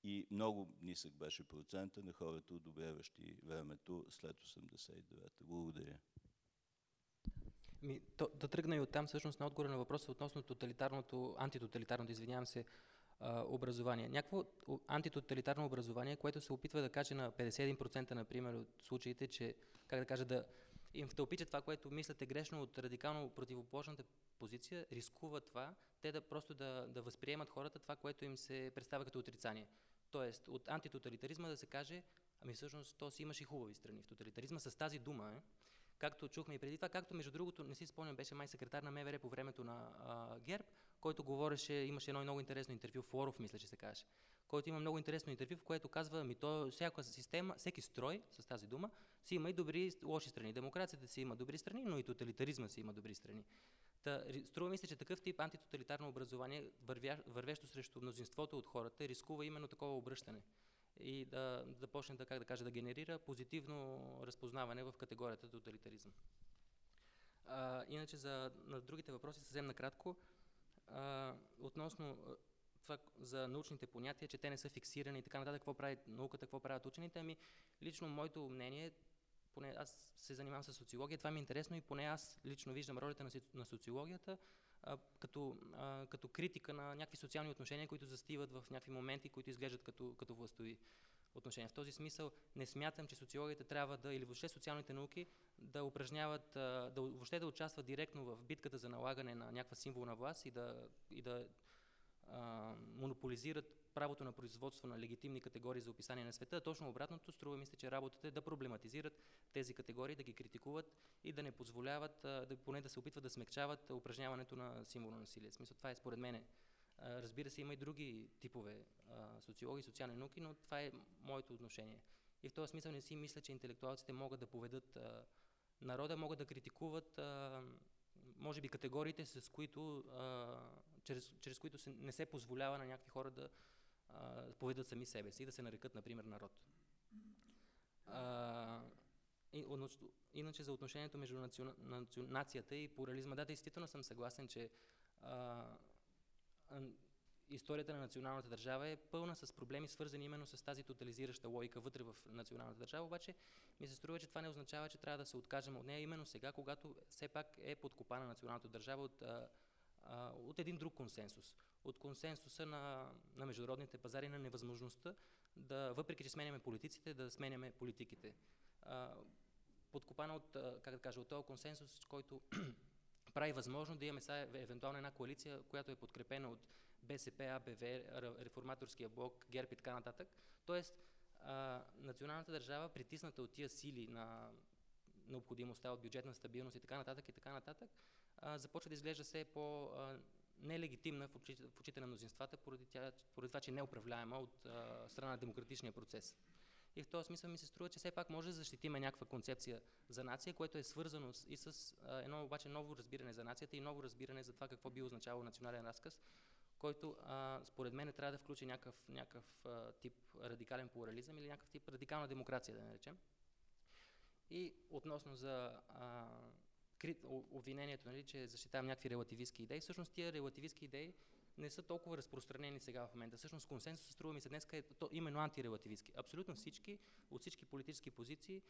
И много нисък беше процента на хората, одобряващи времето след 89-та. Благодаря. Ми, то, да тръгна и оттам всъщност на отговора на въпроса относно тоталитарното, антитоталитарното, извинявам се, образование. Някакво антитоталитарно образование, което се опитва да каже на 51% например от случаите, че, как да кажа, да им втълпи, че това, което мислят е грешно от радикално противоположната позиция, рискува това, те да просто да, да възприемат хората това, което им се представя като отрицание. Тоест, от антитоталитаризма да се каже, ами всъщност то си имаше и хубави страни в тоталитаризма с тази дума, е, както чухме и преди това, както между другото, не си спомням, беше май секретар на МВР по времето на а, ГЕРБ, който говореше, имаше едно много интересно интервю, Флоров, мисля, че се каже, който има много интересно интервю, в което казва, ми то всяка система, всеки строй, с тази дума, си има и добри лоши страни. Демокрацията си има добри страни, но и тоталитаризма си има добри страни. Та, струва ми се, че такъв тип антитоталитарно образование, вървя, вървещо срещу мнозинството от хората, рискува именно такова обръщане и да, да почне да, как да кажа, да генерира позитивно разпознаване в категорията тоталитаризъм. А, иначе за на другите въпроси съвсем накратко, а, относно това за научните понятия, че те не са фиксирани и така нататък, какво прави науката, какво правят учените, ами лично моето мнение, поне аз се занимавам с социология, това ми е интересно и поне аз лично виждам ролята на, на социологията като, като критика на някакви социални отношения, които застиват в някакви моменти, които изглеждат като, като властови отношения. В този смисъл не смятам, че социологията трябва да, или въобще социалните науки, да упражняват, да, въобще да участват директно в битката за налагане на някаква символна власт и да, и да а, монополизират правото на производство на легитимни категории за описание на света. Точно обратното, струва ми се, че работата е да проблематизират тези категории, да ги критикуват и да не позволяват, а, да, поне да се опитват да смекчават упражняването на символно насилие. Смисъл, това е според мен. Разбира се, има и други типове а, социологи, социални науки, но това е моето отношение. И в този смисъл не си мисля, че интелектуалците могат да поведат а, народа, могат да критикуват а, може би категориите, с които, а, чрез, чрез които се, не се позволява на някакви хора да а, поведат сами себе си и да се нарекат, например, народ. А, и, иначе за отношението между наци, нацията и плурализма, да, действително съм съгласен, че а, историята на националната държава е пълна с проблеми, свързани именно с тази тотализираща логика вътре в националната държава, обаче ми се струва, че това не означава, че трябва да се откажем от нея именно сега, когато все пак е подкопана националната държава от, а, от един друг консенсус. От консенсуса на, на международните пазари, на невъзможността да, въпреки че сменяме политиците, да сменяме политиките. Подкопана от, как да кажа, от този консенсус, който прави възможно да имаме сега евентуално една коалиция, която е подкрепена от БСП, АБВ, Реформаторския блок, ГЕРБ и така нататък. Тоест, националната държава, притисната от тия сили на необходимостта от бюджетна стабилност и така нататък и така нататък, започва да изглежда все по а, нелегитимна в очите, на мнозинствата, поради, тя, поради това, че не е управляема от а, страна на демократичния процес. И в този смисъл ми се струва, че все пак може да защитиме някаква концепция за нация, което е свързано и с а, едно обаче ново разбиране за нацията и ново разбиране за това какво би означавало национален разказ, който а, според мен трябва да включи някакъв, някакъв а, тип радикален плурализъм или някакъв тип радикална демокрация, да наречем. И относно за а, крит, обвинението, нали, че защитавам някакви релативистски идеи, всъщност тия релативистски идеи не са толкова разпространени сега в момента. Всъщност консенсус, струва ми се днес, е то, именно антирелативистки. Абсолютно всички, от всички политически позиции,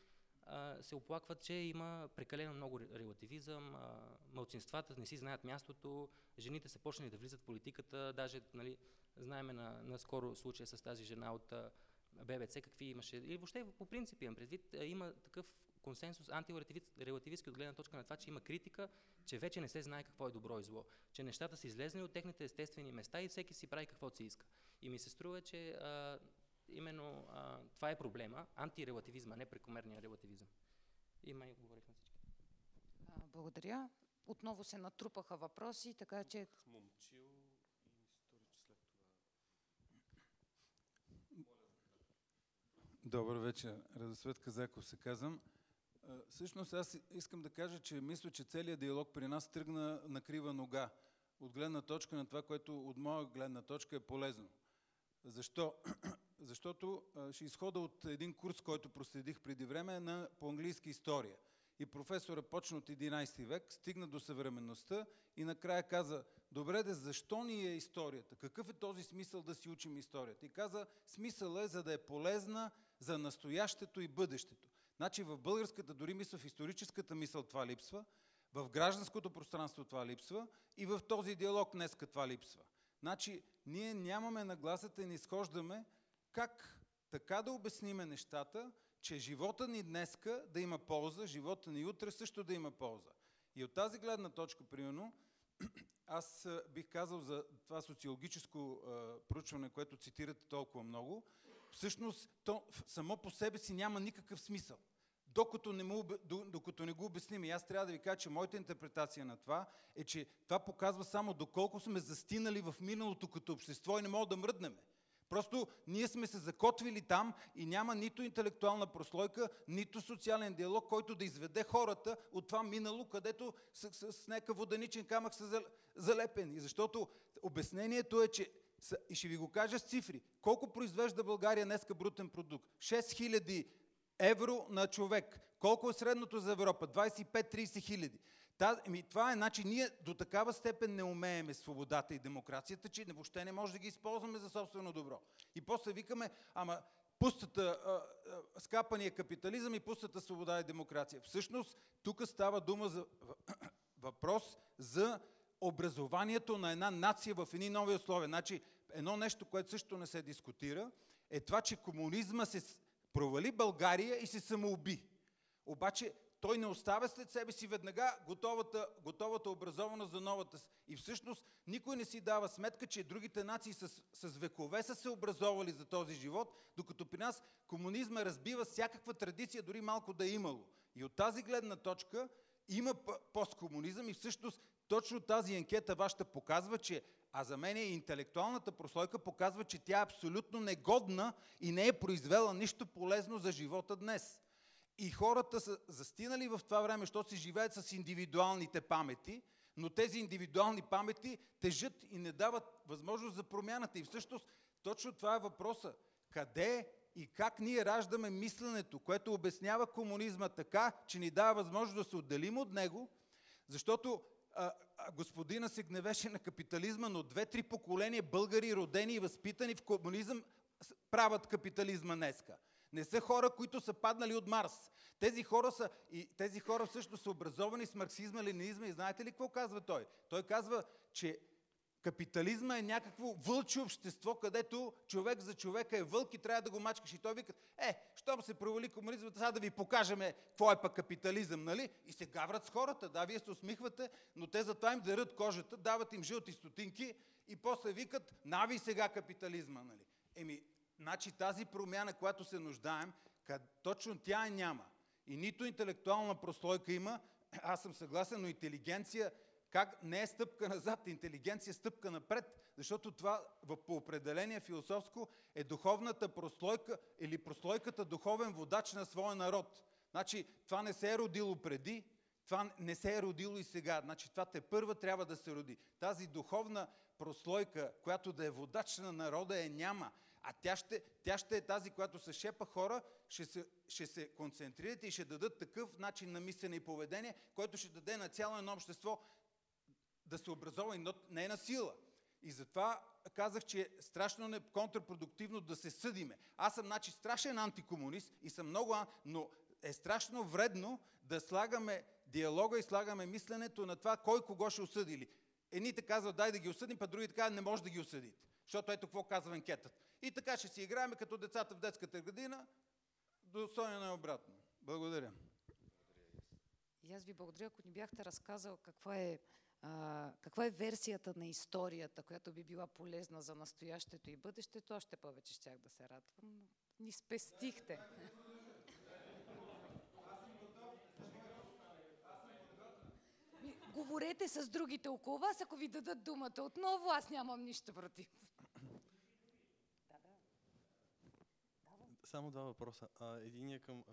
а, се оплакват, че има прекалено много релативизъм, а, мълцинствата не си знаят мястото, жените са почнали да влизат в политиката, даже нали, знаеме на, на скоро случая с тази жена от ББЦ, какви имаше. И въобще по принцип имам предвид, има такъв консенсус антирелативистски от гледна точка на това, че има критика, че вече не се знае какво е добро и зло, че нещата са излезнали от техните естествени места и всеки си прави каквото си иска. И ми се струва, че а, именно а, това е проблема, антирелативизма, не прекомерния релативизъм. И май говорих на всички. А, благодаря. Отново се натрупаха въпроси, така че... Момчил. Добър вечер. Радосвет Казаков се казвам. Всъщност аз искам да кажа, че мисля, че целият диалог при нас тръгна на крива нога. От гледна точка на това, което от моя гледна точка е полезно. Защо? Защото ще изхода от един курс, който проследих преди време на, по английски история. И професора почна от 11 век, стигна до съвременността и накрая каза, добре де, защо ни е историята? Какъв е този смисъл да си учим историята? И каза, смисъл е за да е полезна за настоящето и бъдещето. Значи в българската, дори мисъл, в историческата мисъл това липсва, в гражданското пространство това липсва и в този диалог днеска това липсва. Значи ние нямаме нагласата и не изхождаме как така да обясниме нещата, че живота ни днеска да има полза, живота ни утре също да има полза. И от тази гледна точка, примерно, аз бих казал за това социологическо проучване, което цитирате толкова много, всъщност то само по себе си няма никакъв смисъл. Докато не, му, докато не го обясним. И аз трябва да ви кажа, че моята интерпретация на това е, че това показва само доколко сме застинали в миналото като общество и не можем да мръднем. Просто ние сме се закотвили там и няма нито интелектуална прослойка, нито социален диалог, който да изведе хората от това минало, където с, с, с някакъв воденичен камък са зал- залепени. Защото обяснението е, че и ще ви го кажа с цифри. Колко произвежда България днеска брутен продукт? 6000 евро на човек. Колко е средното за Европа? 25-30 хиляди. Ами, това е, значи, ние до такава степен не умееме свободата и демокрацията, че въобще не може да ги използваме за собствено добро. И после викаме, ама пустата, а, а, скапания капитализъм и пустата свобода и демокрация. Всъщност, тук става дума за въпрос за образованието на една нация в едни нови условия. Значи, едно нещо, което също не се дискутира, е това, че комунизма се провали България и се самоуби. Обаче той не оставя след себе си веднага готовата, готовата образованост за новата. И всъщност никой не си дава сметка, че другите нации с, с векове са се образовали за този живот, докато при нас комунизма разбива всякаква традиция, дори малко да е имало. И от тази гледна точка има посткомунизъм и всъщност точно тази анкета вашата показва, че а за мен и интелектуалната прослойка показва, че тя е абсолютно негодна и не е произвела нищо полезно за живота днес. И хората са застинали в това време, защото си живеят с индивидуалните памети, но тези индивидуални памети тежат и не дават възможност за промяната. И всъщност точно това е въпроса. Къде и как ние раждаме мисленето, което обяснява комунизма така, че ни дава възможност да се отделим от него, защото а, господина се гневеше на капитализма, но две-три поколения българи, родени и възпитани в комунизъм, правят капитализма днеска. Не са хора, които са паднали от Марс. Тези хора са, и тези хора също са образовани с марксизма, ленинизма и знаете ли какво казва той? Той казва, че Капитализма е някакво вълче общество, където човек за човека е вълк и трябва да го мачкаш. И той вика, е, щом се провали комунизмът, сега да ви покажем какво е пък капитализъм, нали? И се гаврат с хората. Да, вие се усмихвате, но те затова им дърят кожата, дават им жълти стотинки и после викат, нави сега капитализма, нали? Еми, значи тази промяна, която се нуждаем, къд, точно тя няма. И нито интелектуална прослойка има, аз съм съгласен, но интелигенция как не е стъпка назад, интелигенция е стъпка напред, защото това по определение философско е духовната прослойка или прослойката духовен водач на своя народ. Значи това не се е родило преди, това не се е родило и сега. Значи това те първа трябва да се роди. Тази духовна прослойка, която да е водач на народа, е няма. А тя ще, тя ще е тази, която се шепа хора, ще се, ще се концентрират и ще дадат такъв начин на мислене и поведение, който ще даде на цяло едно общество да се образова и не е на сила. И затова казах, че е страшно не контрпродуктивно да се съдиме. Аз съм значи страшен антикомунист и съм много, но е страшно вредно да слагаме диалога и слагаме мисленето на това кой кого ще осъдили. Едните казват дай да ги осъдим, па другите казват не може да ги осъдите. Защото ето какво казва анкетата. И така ще си играем като децата в детската градина, до Соня обратно. Благодаря. И аз ви благодаря, ако ни бяхте разказал каква е а, каква е версията на историята, която би била полезна за настоящето и бъдещето, още повече щях да се радвам, ни спестихте. Говорете с другите около вас, ако ви дадат думата отново, аз нямам нищо против. Само два въпроса. Единия към,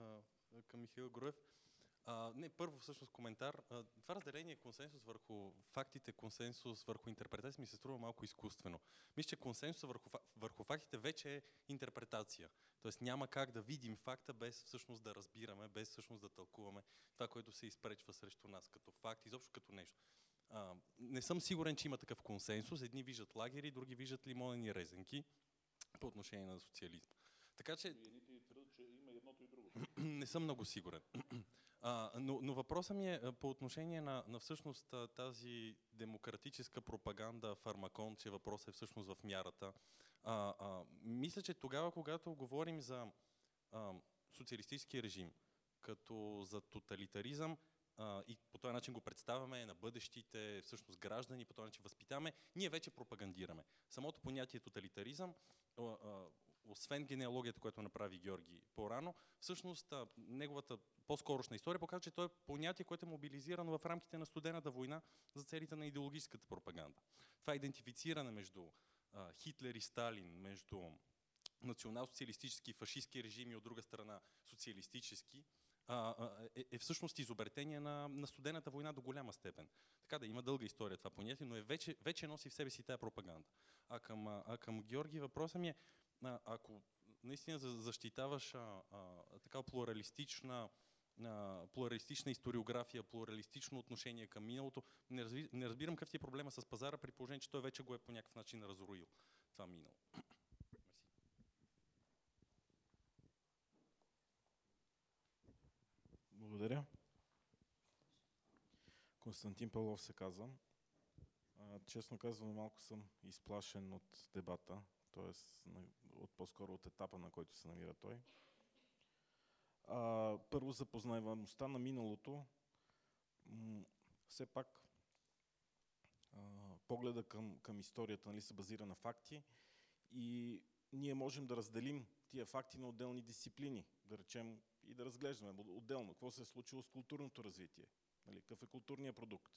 към Михаил Груев. А, не, първо всъщност коментар. А, това разделение консенсус върху фактите, консенсус върху интерпретация ми се струва малко изкуствено. Мисля, че консенсус върху, върху фактите вече е интерпретация. Тоест няма как да видим факта без всъщност да разбираме, без всъщност да тълкуваме това, което се изпречва срещу нас като факт, изобщо като нещо. А, не съм сигурен, че има такъв консенсус. Едни виждат лагери, други виждат лимонени резенки по отношение на социализма. Така че... И едните твърдят, че има едното и другото. не съм много сигурен. А, но, но въпросът ми е по отношение на, на всъщност тази демократическа пропаганда, фармакон, че въпросът е всъщност в мярата. А, а, мисля, че тогава, когато говорим за а, социалистически режим, като за тоталитаризъм, а, и по този начин го представяме на бъдещите всъщност граждани, по този начин възпитаваме, ние вече пропагандираме. Самото понятие тоталитаризъм а, а, освен генеалогията, която направи Георги по-рано, всъщност неговата по-скорошна история показва, че той е понятие, което е мобилизирано в рамките на студената война за целите на идеологическата пропаганда. Това е идентифициране между а, Хитлер и Сталин, между национал-социалистически и фашистски режими, от друга страна социалистически, а, а, е, е всъщност изобретение на, на студената война до голяма степен. Така да има дълга история това понятие, но е вече, вече носи в себе си тая пропаганда. А към, а към Георги въпросът ми е, ако наистина защитаваш а, а, така плуралистична плуралистична историография, плуралистично отношение към миналото. Не, разби, не разбирам какъв ти е проблема с пазара, при положение, че той вече го е по някакъв начин разруил това минало. Благодаря. Константин Павлов се казвам. честно казвам, малко съм изплашен от дебата, т.е. от по-скоро от етапа, на който се намира той. А, първо запознаваността на миналото. все пак а, погледа към, към историята нали, се базира на факти и ние можем да разделим тия факти на отделни дисциплини, да речем и да разглеждаме отделно какво се е случило с културното развитие, нали, какъв е културният продукт,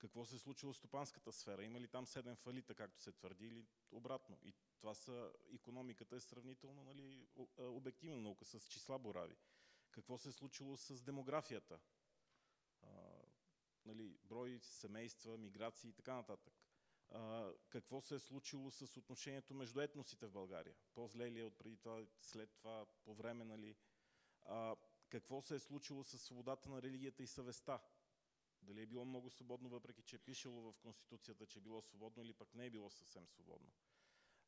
какво се е случило с стопанската сфера, има ли там седем фалита, както се твърди, или обратно. И това са, економиката е сравнително нали, обективна наука, с числа борави. Какво се е случило с демографията? А, нали, брой семейства, миграции и така нататък. А, какво се е случило с отношението между етносите в България? По-зле ли е от преди това, след това, по време, нали? А, какво се е случило с свободата на религията и съвестта? Дали е било много свободно, въпреки че е пишело в Конституцията, че е било свободно или пък не е било съвсем свободно?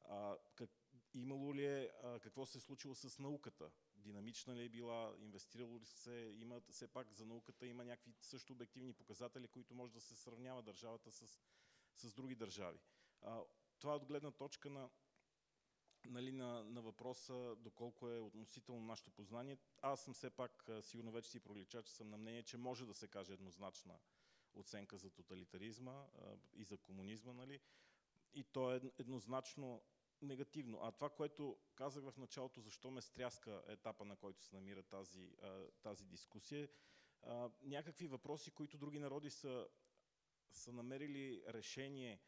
А, как, имало ли е, а, какво се е случило с науката? Динамична ли е била, инвестирало ли се, има все пак за науката има някакви също обективни показатели, които може да се сравнява държавата с, с други държави. А, това от гледна точка на, нали, на, на въпроса доколко е относително нашето познание. Аз съм все пак, сигурно вече си пролича, че съм на мнение, че може да се каже еднозначна оценка за тоталитаризма а, и за комунизма, нали? И то е еднозначно негативно. А това, което казах в началото, защо ме стряска етапа, на който се намира тази, а, тази дискусия, а, някакви въпроси, които други народи са, са намерили решение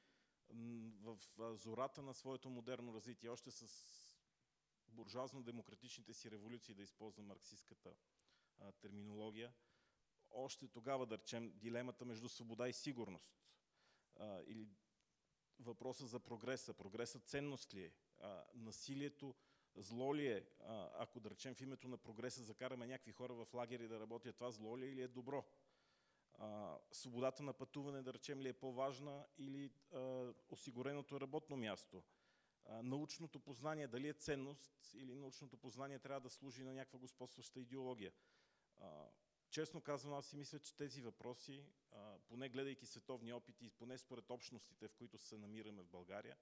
в зората на своето модерно развитие, още с буржуазно-демократичните си революции, да използвам марксистската а, терминология, още тогава, да речем, дилемата между свобода и сигурност а, или въпроса за прогреса. Прогреса ценност ли е? А, насилието зло ли е? А, ако да речем в името на прогреса закараме някакви хора в лагери да работят, това зло ли е или е добро? А, свободата на пътуване, да речем ли е по-важна или а, осигуреното работно място? А, научното познание, дали е ценност или научното познание трябва да служи на някаква господстваща идеология? А, Честно казвам, аз си мисля, че тези въпроси, а, поне гледайки световни опити, поне според общностите, в които се намираме в България,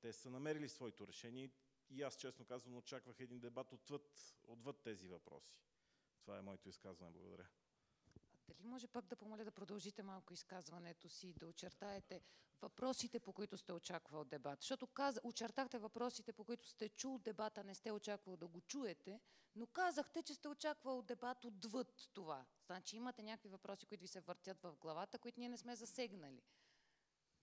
те са намерили своето решение и аз, честно казвам, очаквах един дебат отвъд, отвъд тези въпроси. Това е моето изказване. Благодаря. Дали може пък да помоля да продължите малко изказването си, да очертаете въпросите, по които сте очаквал дебат? Защото каз... очертахте въпросите, по които сте чул дебата, не сте очаквал да го чуете, но казахте, че сте очаквал дебат отвъд това. Значи имате някакви въпроси, които ви се въртят в главата, които ние не сме засегнали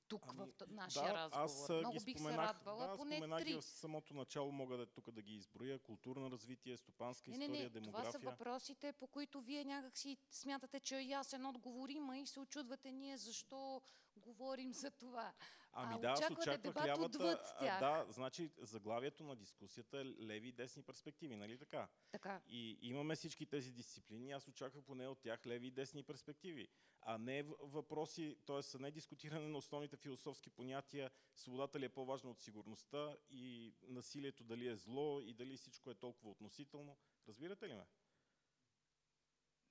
тук ами, в нашия да, разговор. Аз Много бих се радвала, да, поне споменах три. в самото начало мога да тук да ги изброя. Културно развитие, стопанска не, не, история, не, демография. Това са въпросите, по които вие някак си смятате, че е ясен отговор има и се очудвате ние защо говорим за това. Ами а, да, аз очаквах лявата, да, значи заглавието на дискусията е леви и десни перспективи, нали така? Така. И имаме всички тези дисциплини, аз очаквах поне от тях леви и десни перспективи, а не въпроси, т.е. не дискутиране на основните философски понятия, свободата ли е по-важна от сигурността и насилието дали е зло и дали всичко е толкова относително. Разбирате ли ме?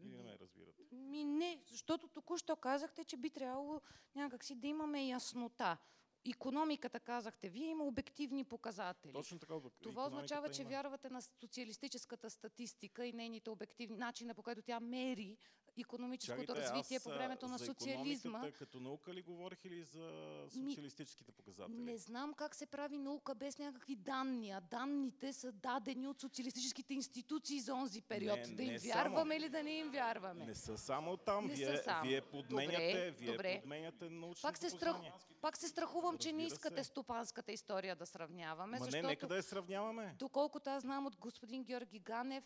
Или не ме разбирате? Ми не, защото току-що казахте, че би трябвало някакси да имаме яснота. Економиката, казахте, вие има обективни показатели. Точно така. Това означава, че има. вярвате на социалистическата статистика и нейните обективни начина, по който тя мери економическото Чакайте, развитие аз, по времето на за социализма. като наука ли говорих или за социалистическите показатели? Не знам как се прави наука без някакви данни, а данните са дадени от социалистическите институции за онзи период. Не, да им не вярваме само. ли да не им вярваме? Не са само там. Не вие, са само. вие подменяте, Добре, вие добре. подменяте научното Пак се, страх... Пак се страхувам, че не Разбира искате се. стопанската история да сравняваме, Ма не, защото нека да я сравняваме. доколкото аз знам от господин Георги Ганев,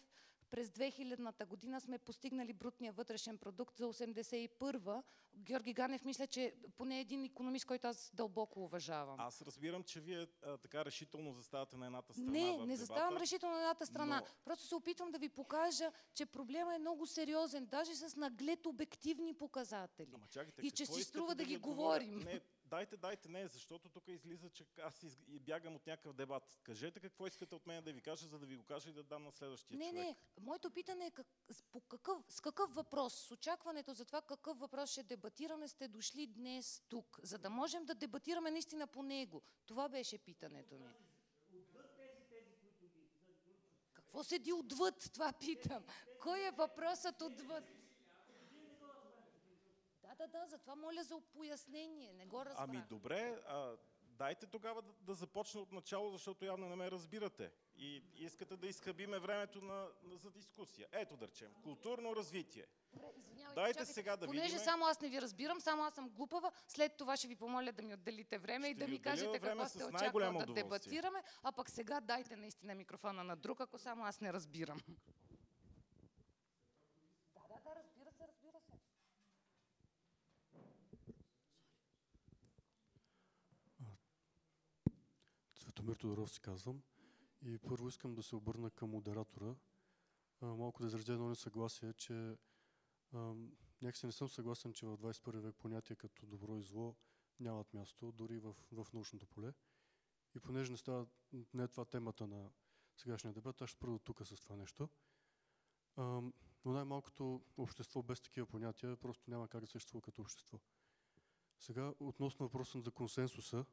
през 2000-та година сме постигнали брутния вътрешен продукт за 81-а. Георги Ганев мисля, че поне един економист, който аз дълбоко уважавам. Аз разбирам, че вие а, така решително заставате на едната страна Не, не дебата, заставам решително на едната страна. но- Просто се опитвам да ви покажа, че проблема е много сериозен, даже с наглед обективни показатели. Ама чакайте, и че си струва да ви ги говорим. Не, дайте, дайте, не, защото тук излиза, че аз из... бягам от някакъв дебат. Кажете какво искате от мен да ви кажа, за да ви го кажа и да дам на следващия Не, човек. не. Моето питане е как, по какъв, с какъв въпрос, с очакването за това какъв въпрос ще дебатираме, сте дошли днес тук, за да можем да дебатираме наистина по него. Това беше питането ми. Какво седи отвъд, това питам. Кой е въпросът отвъд? Да, да, да, затова моля за пояснение. Не го разбрах. Ами добре, а, дайте тогава да, да започне от начало, защото явно не ме разбирате. И искате да изхъбиме времето на, на, за дискусия. Ето да речем, културно развитие. Добре, извинявайте, Дайте чакайте. сега да Понеже видим. само аз не ви разбирам, само аз съм глупава, след това ще ви помоля да ми отделите време и Ще да ви ми кажете какво сте най-голямо очаквал да дебатираме, а пък сега дайте наистина микрофона на друг, ако само аз не разбирам. Да, да, да, разбира се, разбира се. Светомир Тодоров се казвам. И първо искам да се обърна към модератора. Малко да изразя едно несъгласие, че а, някакси не съм съгласен, че в 21 век понятия като добро и зло нямат място, дори в, в научното поле. И понеже не, става, не е това темата на сегашния дебат, аз ще до тук с това нещо. Но най-малкото общество без такива понятия просто няма как да съществува като общество. Сега, относно въпроса за консенсуса,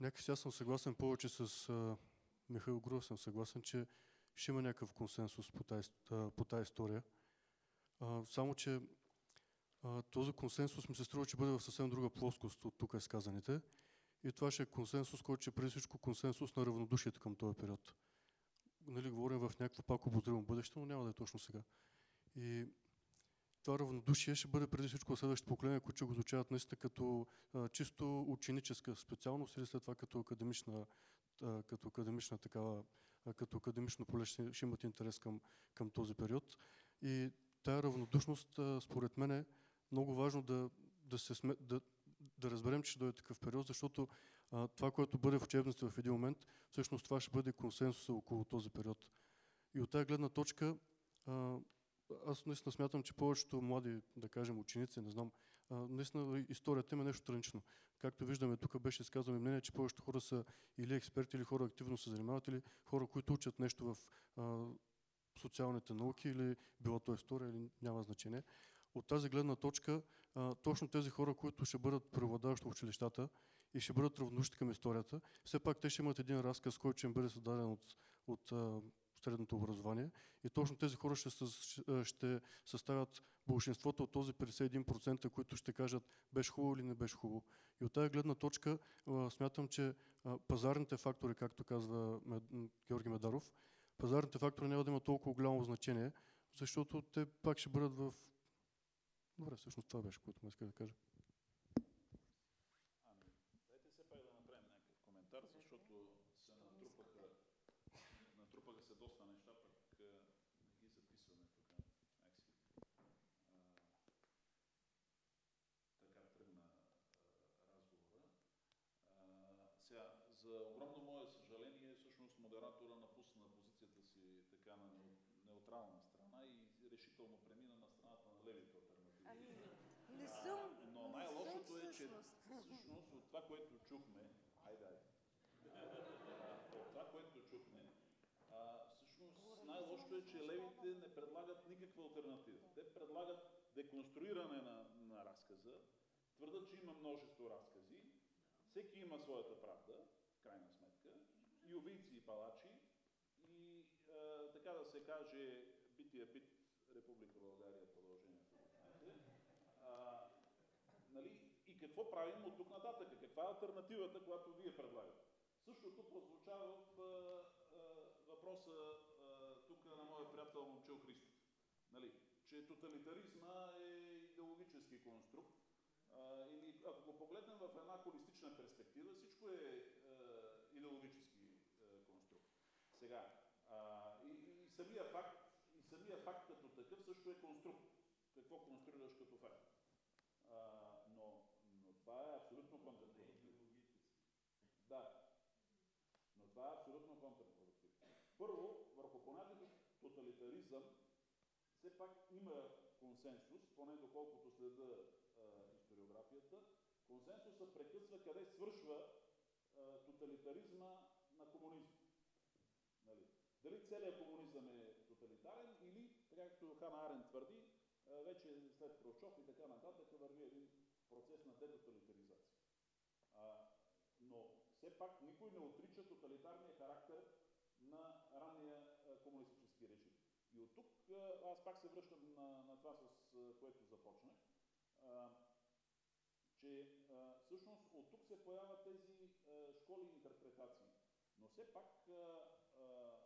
някакси аз съм съгласен повече с а, Михаил Груев, съм съгласен, че ще има някакъв консенсус по тази, по тази история. А, само, че а, този консенсус ми се струва, че бъде в съвсем друга плоскост от тук изказаните. И това ще е консенсус, който ще е преди всичко консенсус на равнодушието към този период. Нали, говорим в някакво пак обозримо бъдеще, но няма да е точно сега. И това равнодушие ще бъде преди всичко следващото поколение, които ще го изучават наистина като а, чисто ученическа специалност или след това като академична, а, като академична такава, а, като академично поле ще, ще имат интерес към, към този период. И тая равнодушност, а, според мен е много важно да, да, се сме, да, да разберем, че ще дойде такъв период, защото а, това, което бъде в учебниците в един момент, всъщност това ще бъде консенсуса около този период. И от тази гледна точка, а, аз наистина смятам, че повечето млади, да кажем, ученици, не знам, наистина историята има нещо странично. Както виждаме, тук беше изказано мнение, че повечето хора са или експерти, или хора активно се занимават, или хора, които учат нещо в а, социалните науки, или било то история, или няма значение. От тази гледна точка, а, точно тези хора, които ще бъдат преобладаващо в училищата и ще бъдат равнодушни към историята, все пак те ще имат един разказ, който ще им бъде създаден от, от средното образование. И точно тези хора ще, ще съставят большинството от този 51%, които ще кажат беше хубаво или не беше хубаво. И от тази гледна точка смятам, че пазарните фактори, както казва Георги Медаров, пазарните фактори няма да имат толкова голямо значение, защото те пак ще бъдат в... Добре, всъщност това беше, което ме иска да кажа. За огромно мое съжаление, всъщност модератора напусна позицията си така на неутрална страна и решително премина на страната на левите альтернативи. Ами, не съм. А, но най-лошото е, че всъщност от това, което чухме, айде, айде, от това, което чухме, а, всъщност най-лошото е, че левите не предлагат никаква альтернатива. Те предлагат деконструиране на, на разказа, твърдат, че има множество разкази, всеки има своята правда, крайна сметка, и убийци, и палачи, и а, така да се каже, бития бит Република България продължението. А, нали? И какво правим от тук нататък? Каква е альтернативата, която вие предлагате? Същото прозвуча в а, а, въпроса а, тук на моя приятел Момчил Христов. Нали? Че тоталитаризма е идеологически конструкт. А, или ако го погледнем в една холистична перспектива, всичко е идеологически е, конструкт. Сега, а, и, и, самия факт, и самия факт като такъв също е конструкт. Какво конструираш като факт? А, но, но това е абсолютно контрпродуктивно. Да. Но това е абсолютно контрпродуктивно. Първо, върху понятието тоталитаризъм все пак има консенсус, поне доколкото следа а, историографията. Консенсусът прекъсва къде свършва тоталитаризма на комунизма. Нали? Дали целият комунизъм е тоталитарен или, така както Хана Арен твърди, вече след Хрущов и така нататък върви един процес на детоталитаризация. А, но все пак никой не отрича тоталитарния характер на ранния комунистически. И от тук аз пак се връщам на, на това, с което започнах че всъщност от тук се появят тези школи интерпретации. Но все пак а, а,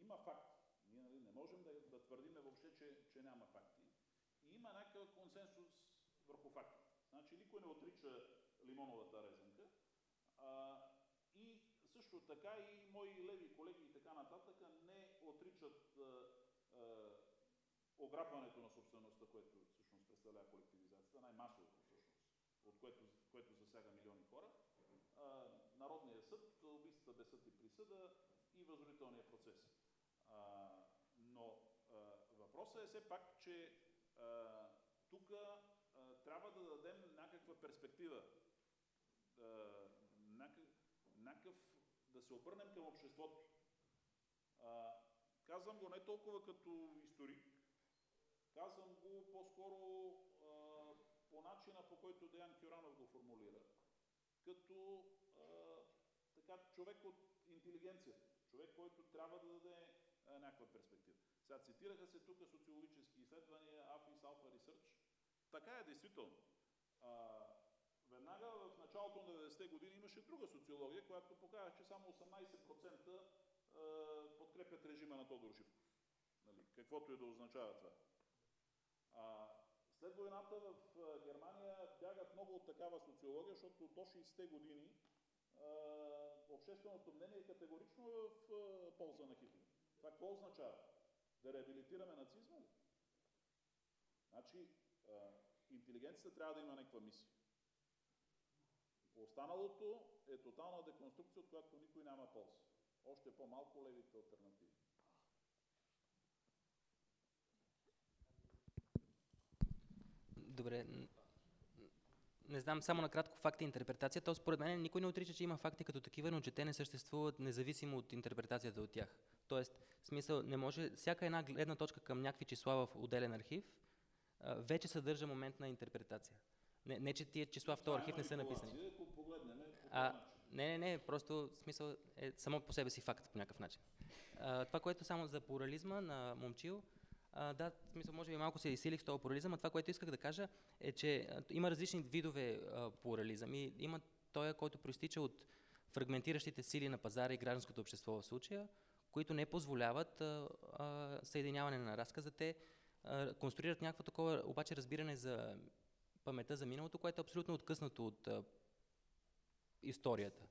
има факт. Ние нали, не можем да, да твърдим въобще, че, че няма факти. И има някакъв консенсус върху факти. Значи никой не отрича лимоновата резанка. А, и също така и мои леви колеги и така нататък не отричат а, ограбването на собствеността, което всъщност представлява колективизацията, най-масовото от което, което засяга милиони хора, а, Народния съд, убийствата без съд и присъда и възродителния процес. А, но въпросът е все пак, че тук трябва да дадем някаква перспектива, някакъв, да се обърнем към обществото. Казвам го не толкова като историк, казвам го по-скоро по начина по който Деян Кюранов го формулира, като а, така, човек от интелигенцията, човек, който трябва да даде а, някаква перспектива. Сега цитираха се тук социологически изследвания, AFIS, Alpha Research. Така е, действително. А, веднага в началото на 90-те години имаше друга социология, която показва, че само 18% а, подкрепят режима на Тодор Живков. Нали, каквото и да означава това. А, след войната в Германия бягат много от такава социология, защото до 60-те години а, общественото мнение е категорично в а, полза на Хитлер. Това какво означава? Да реабилитираме нацизма? Значи, а, интелигенцията трябва да има някаква мисия. Останалото е тотална деконструкция, от която никой няма полза. Още по-малко левите альтернативи. Добре. Не знам, само накратко факти и интерпретация. То според мен никой не отрича, че има факти като такива, но че те не съществуват независимо от интерпретацията от тях. Тоест, смисъл, не може, всяка една гледна точка към някакви числа в отделен архив вече съдържа момент на интерпретация. Не, не че тия числа в този архив не са написани. А, не, не, не, просто смисъл е само по себе си факт по някакъв начин. А, това, което само за плурализма на Момчил, а, да, смисъл, може би малко се изсилих с този плурализъм, а това, което исках да кажа е, че има различни видове а, плурализъм и има той, който проистича от фрагментиращите сили на пазара и гражданското общество в случая, които не позволяват а, а, съединяване на разказа. Те а, конструират някакво такова обаче разбиране за памета за миналото, което е абсолютно откъснато от а, историята.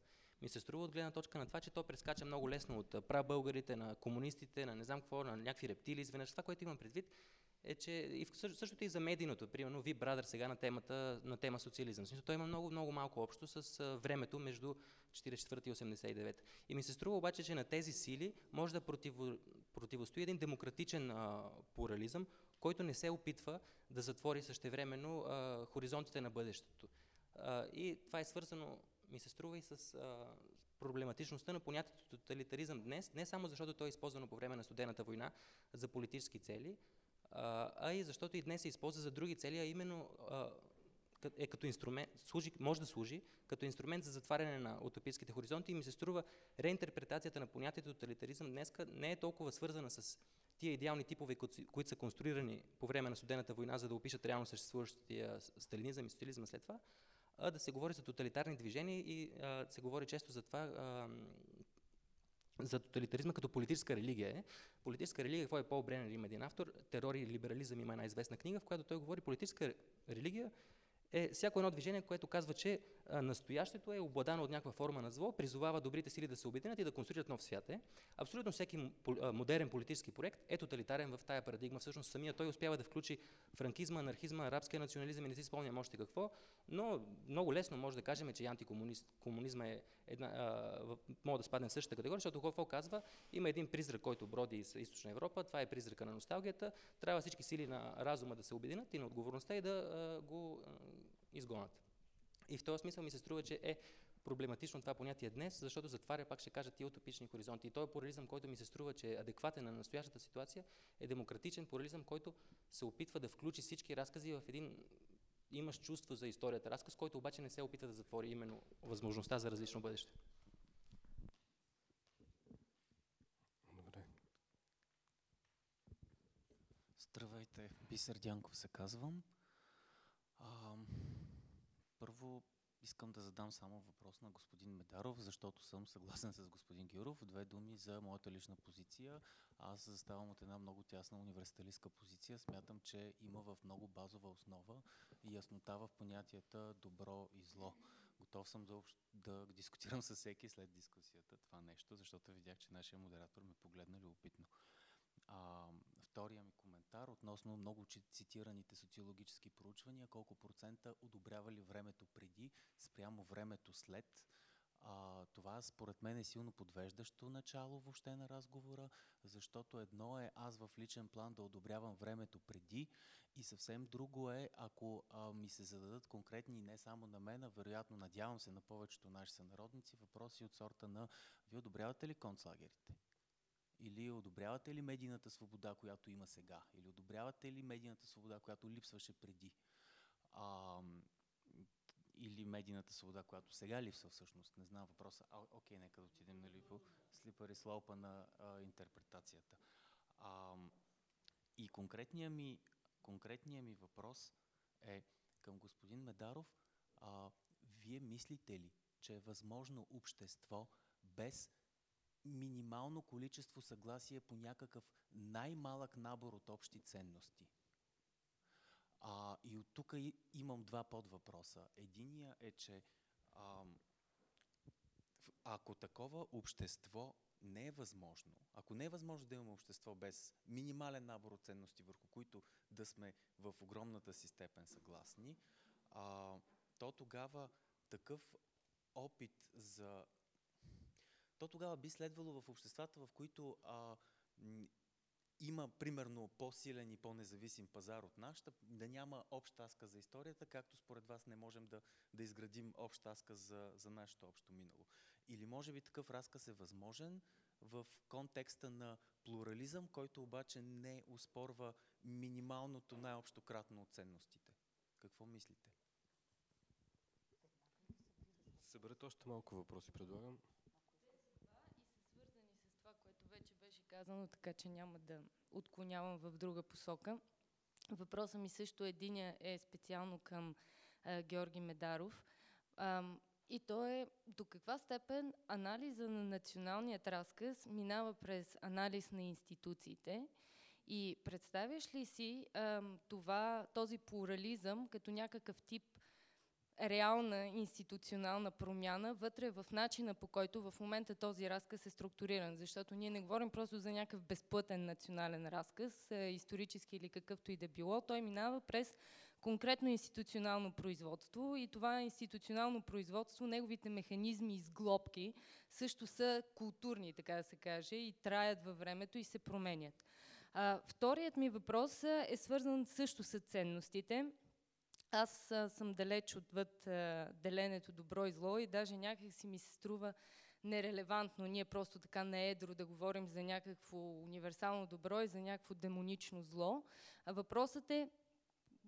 Ми се струва от гледна точка на това, че то прескача много лесно от прабългарите, на комунистите, на не знам какво, на някакви рептили изведнъж. Това, което имам предвид, е, че и в същото и за медийното, примерно Ви Брадър сега на темата, на тема социализъм. Смисъл, той има много, много малко общо с времето между 44 и 89. И ми се струва обаче, че на тези сили може да противо, противостои един демократичен а, плурализъм, който не се опитва да затвори същевременно а, хоризонтите на бъдещето. А, и това е свързано, ми се струва и с а, проблематичността на понятието тоталитаризъм днес, не само защото то е използвано по време на студената война за политически цели, а, а и защото и днес се използва за други цели, а именно а, е като инструмент, служи, може да служи като инструмент за затваряне на утопийските хоризонти и ми се струва реинтерпретацията на понятието тоталитаризъм днес не е толкова свързана с тия идеални типове, които са конструирани по време на студената война, за да опишат реално съществуващия сталинизъм и социализъм след това, а да се говори за тоталитарни движения и а, се говори често за това, а, за тоталитаризма като политическа религия. Политическа религия, какво е Пол Бренер, има един автор, Терор и либерализъм има една известна книга, в която той говори политическа религия е всяко едно движение, което казва, че настоящето е обладано от някаква форма на зло, призовава добрите сили да се обединят и да конструират нов свят. Е. Абсолютно всеки модерен политически проект е тоталитарен в тая парадигма. Всъщност самия той успява да включи франкизма, анархизма, арабския национализъм и не си спомням още какво, но много лесно може да кажем, че антикомунизма е една, а, може да спадне в същата категория, защото какво казва, има един призрак, който броди из източна Европа, това е призрака на носталгията, трябва всички сили на разума да се обединят и на отговорността и да а, го а, изгонят. И в този смисъл ми се струва, че е проблематично това понятие днес, защото затваря, пак ще кажа, тия утопични хоризонти. И този плурализъм, който ми се струва, че е адекватен на настоящата ситуация, е демократичен плурализъм, който се опитва да включи всички разкази в един имаш чувство за историята разказ, който обаче не се опита да затвори именно възможността за различно бъдеще. Добре. Здравейте, Бисер Дянков се казвам. А, първо искам да задам само въпрос на господин Медаров, защото съм съгласен с господин Гюров. Две думи за моята лична позиция. Аз заставам от една много тясна университалистка позиция. Смятам, че има в много базова основа яснота в понятията добро и зло. Готов съм да, да дискутирам с всеки след дискусията това нещо, защото видях, че нашия модератор ме погледна любопитно. А, втория ми коментар относно много цитираните социологически проучвания, колко процента одобрявали времето преди спрямо времето след. А, това според мен е силно подвеждащо начало въобще на разговора, защото едно е аз в личен план да одобрявам времето преди и съвсем друго е, ако а, ми се зададат конкретни не само на мен, а вероятно надявам се на повечето наши сънародници въпроси от сорта на вие одобрявате ли концлагерите? Или одобрявате ли медийната свобода, която има сега? Или одобрявате ли медийната свобода, която липсваше преди? А, или медийната свобода, която сега липсва всъщност. Не знам въпроса. А, окей, нека да отидем нали, по слипари слопа на а, интерпретацията. А, и конкретният ми, конкретният ми въпрос е към господин Медаров. А, вие мислите ли, че е възможно общество без минимално количество съгласие по някакъв най-малък набор от общи ценности? А, и от тук имам два подвъпроса. Единия е, че а, ако такова общество не е възможно, ако не е възможно да имаме общество без минимален набор от ценности, върху които да сме в огромната си степен съгласни, а, то тогава такъв опит за... То тогава би следвало в обществата, в които а, има примерно по-силен и по-независим пазар от нашата, да няма общ аска за историята, както според вас не можем да, да изградим общ аска за, за нашето общо минало. Или може би такъв разказ е възможен в контекста на плурализъм, който обаче не успорва минималното най-общо кратно от ценностите. Какво мислите? Съберете още малко въпроси, предлагам. Казано, така че няма да отклонявам в друга посока. Въпросът ми също единия е специално към а, Георги Медаров. А, и то е до каква степен анализа на националният разказ минава през анализ на институциите и представяш ли си а, това, този плурализъм като някакъв тип реална институционална промяна вътре в начина по който в момента този разказ е структуриран. Защото ние не говорим просто за някакъв безплътен национален разказ, е, исторически или какъвто и да било. Той минава през конкретно институционално производство и това институционално производство, неговите механизми и сглобки също са културни, така да се каже, и траят във времето и се променят. А, вторият ми въпрос е свързан също с ценностите. Аз съм далеч отвъд деленето добро и зло и даже някак си ми се струва нерелевантно. Ние просто така на едро да говорим за някакво универсално добро и за някакво демонично зло. А въпросът е,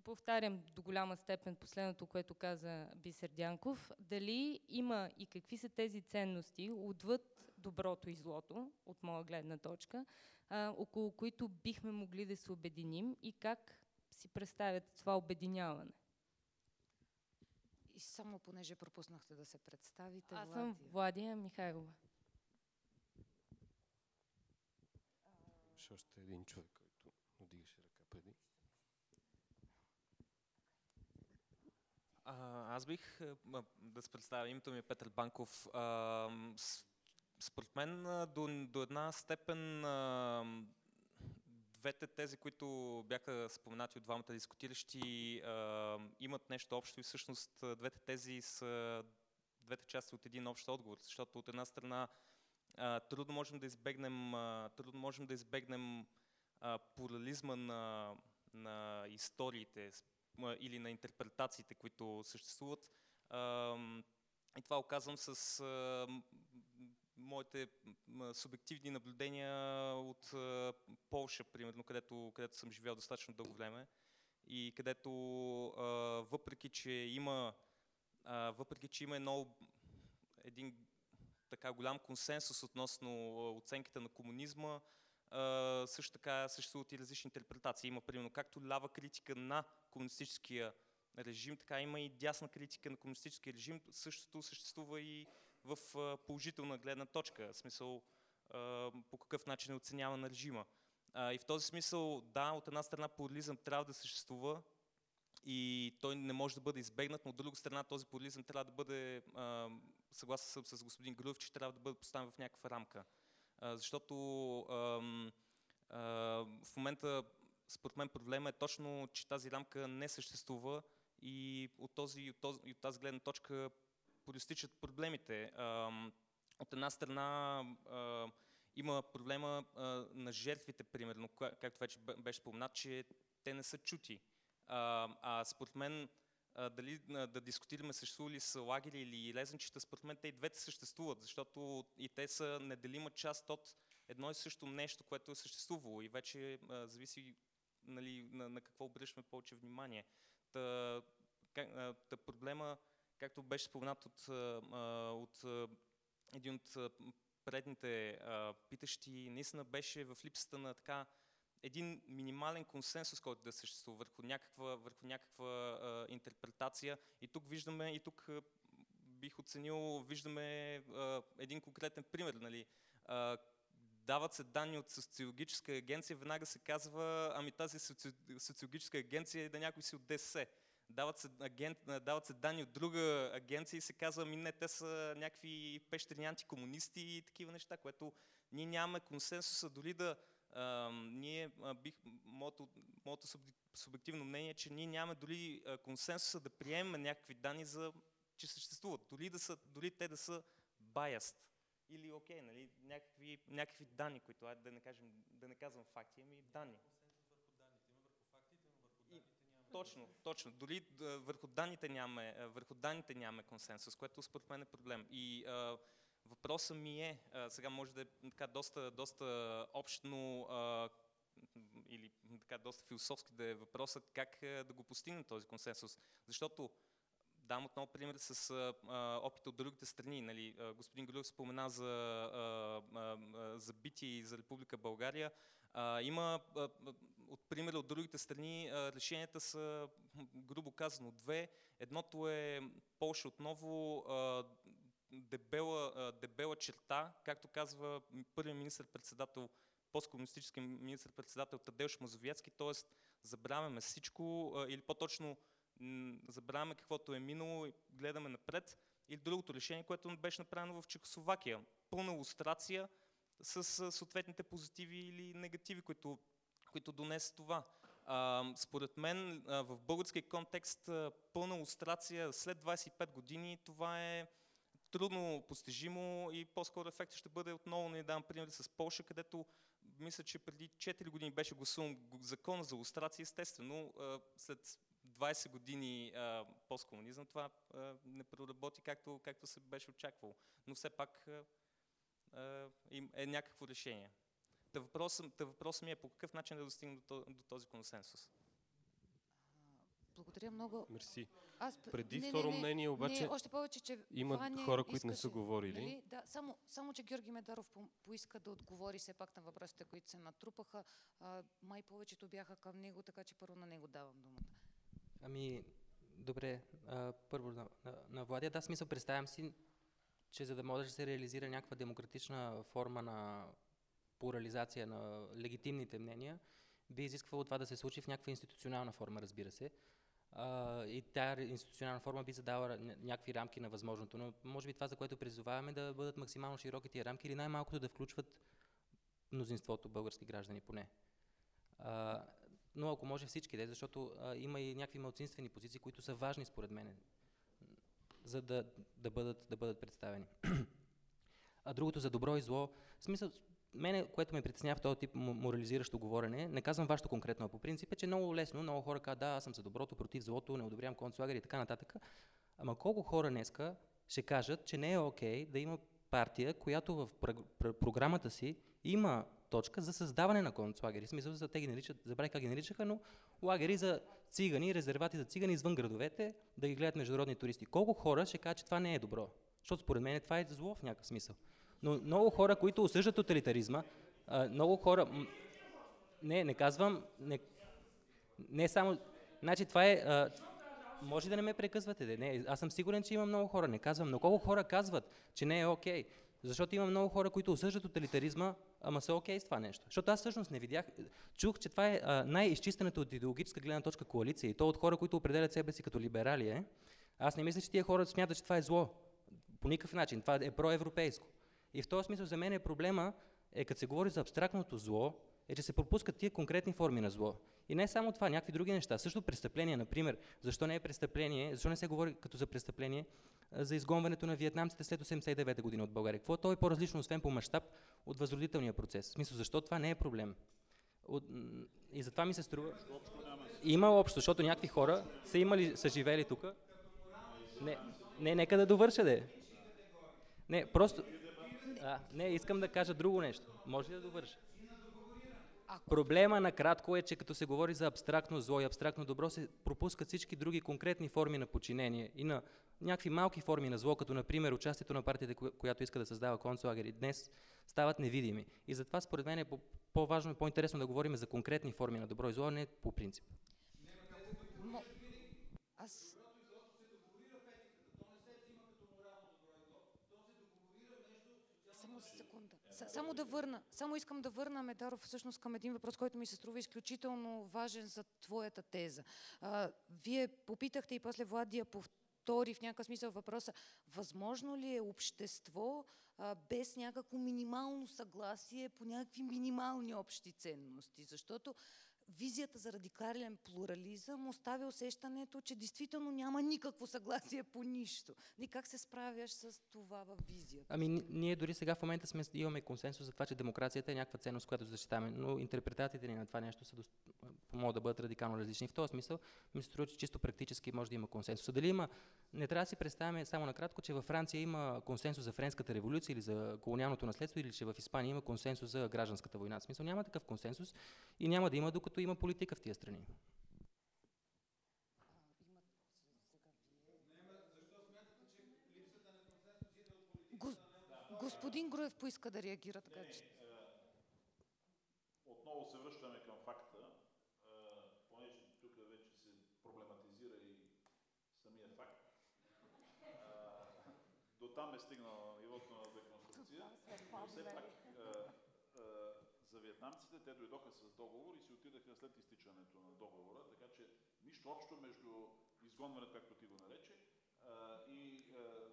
повтарям до голяма степен последното, което каза Бисер Дянков, дали има и какви са тези ценности отвъд доброто и злото, от моя гледна точка, около които бихме могли да се обединим и как си представят това обединяване. И само понеже пропуснахте да се представите. Аз съм Владия Михайлова. Ще още един човек, който надигаше ръка преди. А, аз бих да се представя. Името ми е Петър Банков. А, според мен до, до една степен а, двете тези, които бяха споменати от двамата дискутиращи, имат нещо общо и всъщност двете тези са двете части от един общ отговор, защото от една страна трудно можем да избегнем, трудно можем да избегнем плурализма на, на историите или на интерпретациите, които съществуват. И това оказвам с моите субективни наблюдения от Полша, примерно, където, където съм живял достатъчно дълго време и където въпреки, че има въпреки, че има едно, един така голям консенсус относно оценките на комунизма, също така съществуват и различни интерпретации. Има, примерно, както лява критика на комунистическия режим, така има и дясна критика на комунистическия режим. Същото съществува и в положителна гледна точка, в смисъл по какъв начин е оценява режима. И в този смисъл, да, от една страна плурализъм трябва да съществува и той не може да бъде избегнат, но от друга страна този плурализъм трябва да бъде, съгласен съм с господин Груев, че трябва да бъде поставен в някаква рамка. Защото в момента, според мен, проблема е точно, че тази рамка не съществува и от, този, от, този, от тази гледна точка проистичат проблемите. От една страна има проблема на жертвите, примерно, както вече беше споменат, че те не са чути. А според мен, дали да дискутираме съществува ли са лагери или лезничета, според мен те и двете съществуват, защото и те са неделима част от едно и също нещо, което е съществувало и вече зависи нали, на, на какво обръщаме повече внимание. Та, как, та проблема както беше споменат от, от един от предните питащи, наистина беше в липсата на така един минимален консенсус, който да съществува върху някаква, върху някаква интерпретация. И тук виждаме, и тук бих оценил, виждаме един конкретен пример. Нали? Дават се данни от социологическа агенция, веднага се казва, ами тази соци... социологическа агенция е да някой си от ДСС. Дават се, агент, дават се данни от друга агенция и се казва, ами не, те са някакви пещерни антикомунисти и такива неща, което ние нямаме консенсуса дори да а, ние а, бих, моето, моето субективно мнение е, че ние нямаме дори консенсуса да приемем някакви данни, за, че съществуват. Дори, да са, дори те да са biased. Или окей, okay, нали, някакви, някакви данни, които, да не, кажем, да не казвам факти, ами данни. Точно, точно. Дори върху данните нямаме, върху данните нямаме консенсус, което според мен е проблем. И а, въпросът ми е, а, сега може да е така доста, доста общно а, или така доста философски да е въпросът как а, да го постигнем този консенсус. Защото дам отново пример с а, опит от другите страни. Нали, господин Галюв спомена за, а, а, за бити и за Република България. А, има а, от примери от другите страни, решенията са, грубо казано, две. Едното е Полша отново дебела, дебела черта, както казва първият министр-председател, посткомунистически министр-председател Тадеуш Мазовяцки, т.е. забравяме всичко, или по-точно забравяме каквото е минало и гледаме напред. Или другото решение, което беше направено в Чехословакия. Пълна иллюстрация с съответните позитиви или негативи, които, които донесе това. А, според мен а, в български контекст а, пълна иллюстрация след 25 години това е трудно постижимо и по-скоро ефектът ще бъде отново, не дам пример с Польша, където мисля, че преди 4 години беше гласуван закон за иллюстрация. Естествено, след 20 години посткомунизъм, това не проработи както, както се беше очаквало. Но все пак е някакво решение. Та въпросът, та въпросът ми е по какъв начин да достигнем до, до този консенсус. Благодаря много. Мерси. Аз... Преди не, второ не, не, мнение, обаче, не, още повече, че има Ваня хора, които не искаше, са говорили. Нали? Да, само, само, че Георги Медаров по поиска да отговори все пак на въпросите, които се натрупаха. А, май повечето бяха към него, така че първо на него давам думата. Ами, добре. А, първо на, на, на Владия. Да, смисъл, представям си, че за да може да се реализира някаква демократична форма на плурализация на легитимните мнения, би изисквало това да се случи в някаква институционална форма, разбира се. А, и тази институционална форма би задала някакви рамки на възможното, но може би това, за което призоваваме, да бъдат максимално широки тия рамки или най-малкото да включват мнозинството български граждани поне. А, но ако може всички, да, защото а, има и някакви малцинствени позиции, които са важни според мен, за да, да, бъдат, да бъдат представени. а другото за добро и зло, в смисъл, мене, което ме притеснява в този тип морализиращо говорене, не казвам вашето конкретно, а по принцип е, че много лесно, много хора казват, да, аз съм за доброто, против злото, не одобрявам концлагери и така нататък. Ама колко хора днеска ще кажат, че не е окей okay да има партия, която в програмата си има точка за създаване на концлагери. В смисъл, за те ги наричат, забравих как ги наричаха, но лагери за цигани, резервати за цигани извън градовете, да ги гледат международни туристи. Колко хора ще кажат, че това не е добро? Защото според мен това е зло в някакъв смисъл. Но много хора, които осъждат тоталитаризма, много хора... Не, не казвам... Не, не само... Значи това е... Може да не ме прекъсвате. Не, аз съм сигурен, че има много хора. Не казвам, но колко хора казват, че не е окей. Okay. Защото има много хора, които осъждат тоталитаризма, ама са окей okay с това нещо. Защото аз всъщност не видях, чух, че това е най-изчистената от идеологическа гледна точка коалиция и то от хора, които определят себе си като либерали. Е. Аз не мисля, че тия хора смятат, че това е зло. По никакъв начин. Това е проевропейско. И в този смисъл за мен е проблема, е като се говори за абстрактното зло, е, че се пропускат тия конкретни форми на зло. И не само това, някакви други неща. Също престъпление, например. Защо не е престъпление? Защо не се говори като за престъпление за изгонването на вьетнамците след 89 година от България? Какво то е по-различно, освен по мащаб, от възродителния процес? В смисъл, защо това не е проблем? От... И затова ми се струва... Има общо, защото някакви хора са имали, са живели тук. Не, не, нека да довърша, де. Не, просто... А, не, искам да кажа друго нещо. Може ли да довърша? Проблема накратко е, че като се говори за абстрактно зло и абстрактно добро, се пропускат всички други конкретни форми на подчинение и на някакви малки форми на зло, като например участието на партията, която иска да създава концлагери днес, стават невидими. И затова според мен е по-важно и по-интересно да говорим за конкретни форми на добро и зло, а не по принцип. Аз... Само секунда. Само да върна. Само искам да върна Медаров всъщност към един въпрос, който ми се струва изключително важен за твоята теза. А, вие попитахте и после Владия повтори в някакъв смисъл въпроса. Възможно ли е общество а, без някакво минимално съгласие по някакви минимални общи ценности? Защото визията за радикален плурализъм оставя усещането, че действително няма никакво съгласие по нищо. И как се справяш с това в визията? Ами ние дори сега в момента сме, имаме консенсус за това, че демокрацията е някаква ценност, която защитаваме, но интерпретациите ни на това нещо са дост... могат да бъдат радикално различни. В този смисъл ми се струва, че чисто практически може да има консенсус. Дали има, не трябва да си представяме само накратко, че във Франция има консенсус за френската революция или за колониалното наследство, или че в Испания има консенсус за гражданската война. В смисъл няма такъв консенсус и няма да има, докато има политика в тия страни. Господин Груев поиска да реагира така, че... Отново се връщаме към факта, понеже тук вече се проблематизира и самия факт. До там е стигнал нивото на деконструкция, но все пак вьетнамците те дойдоха с договор и си отидаха след изтичането на договора, така че нищо общо между изгонването, както ти го нарече, и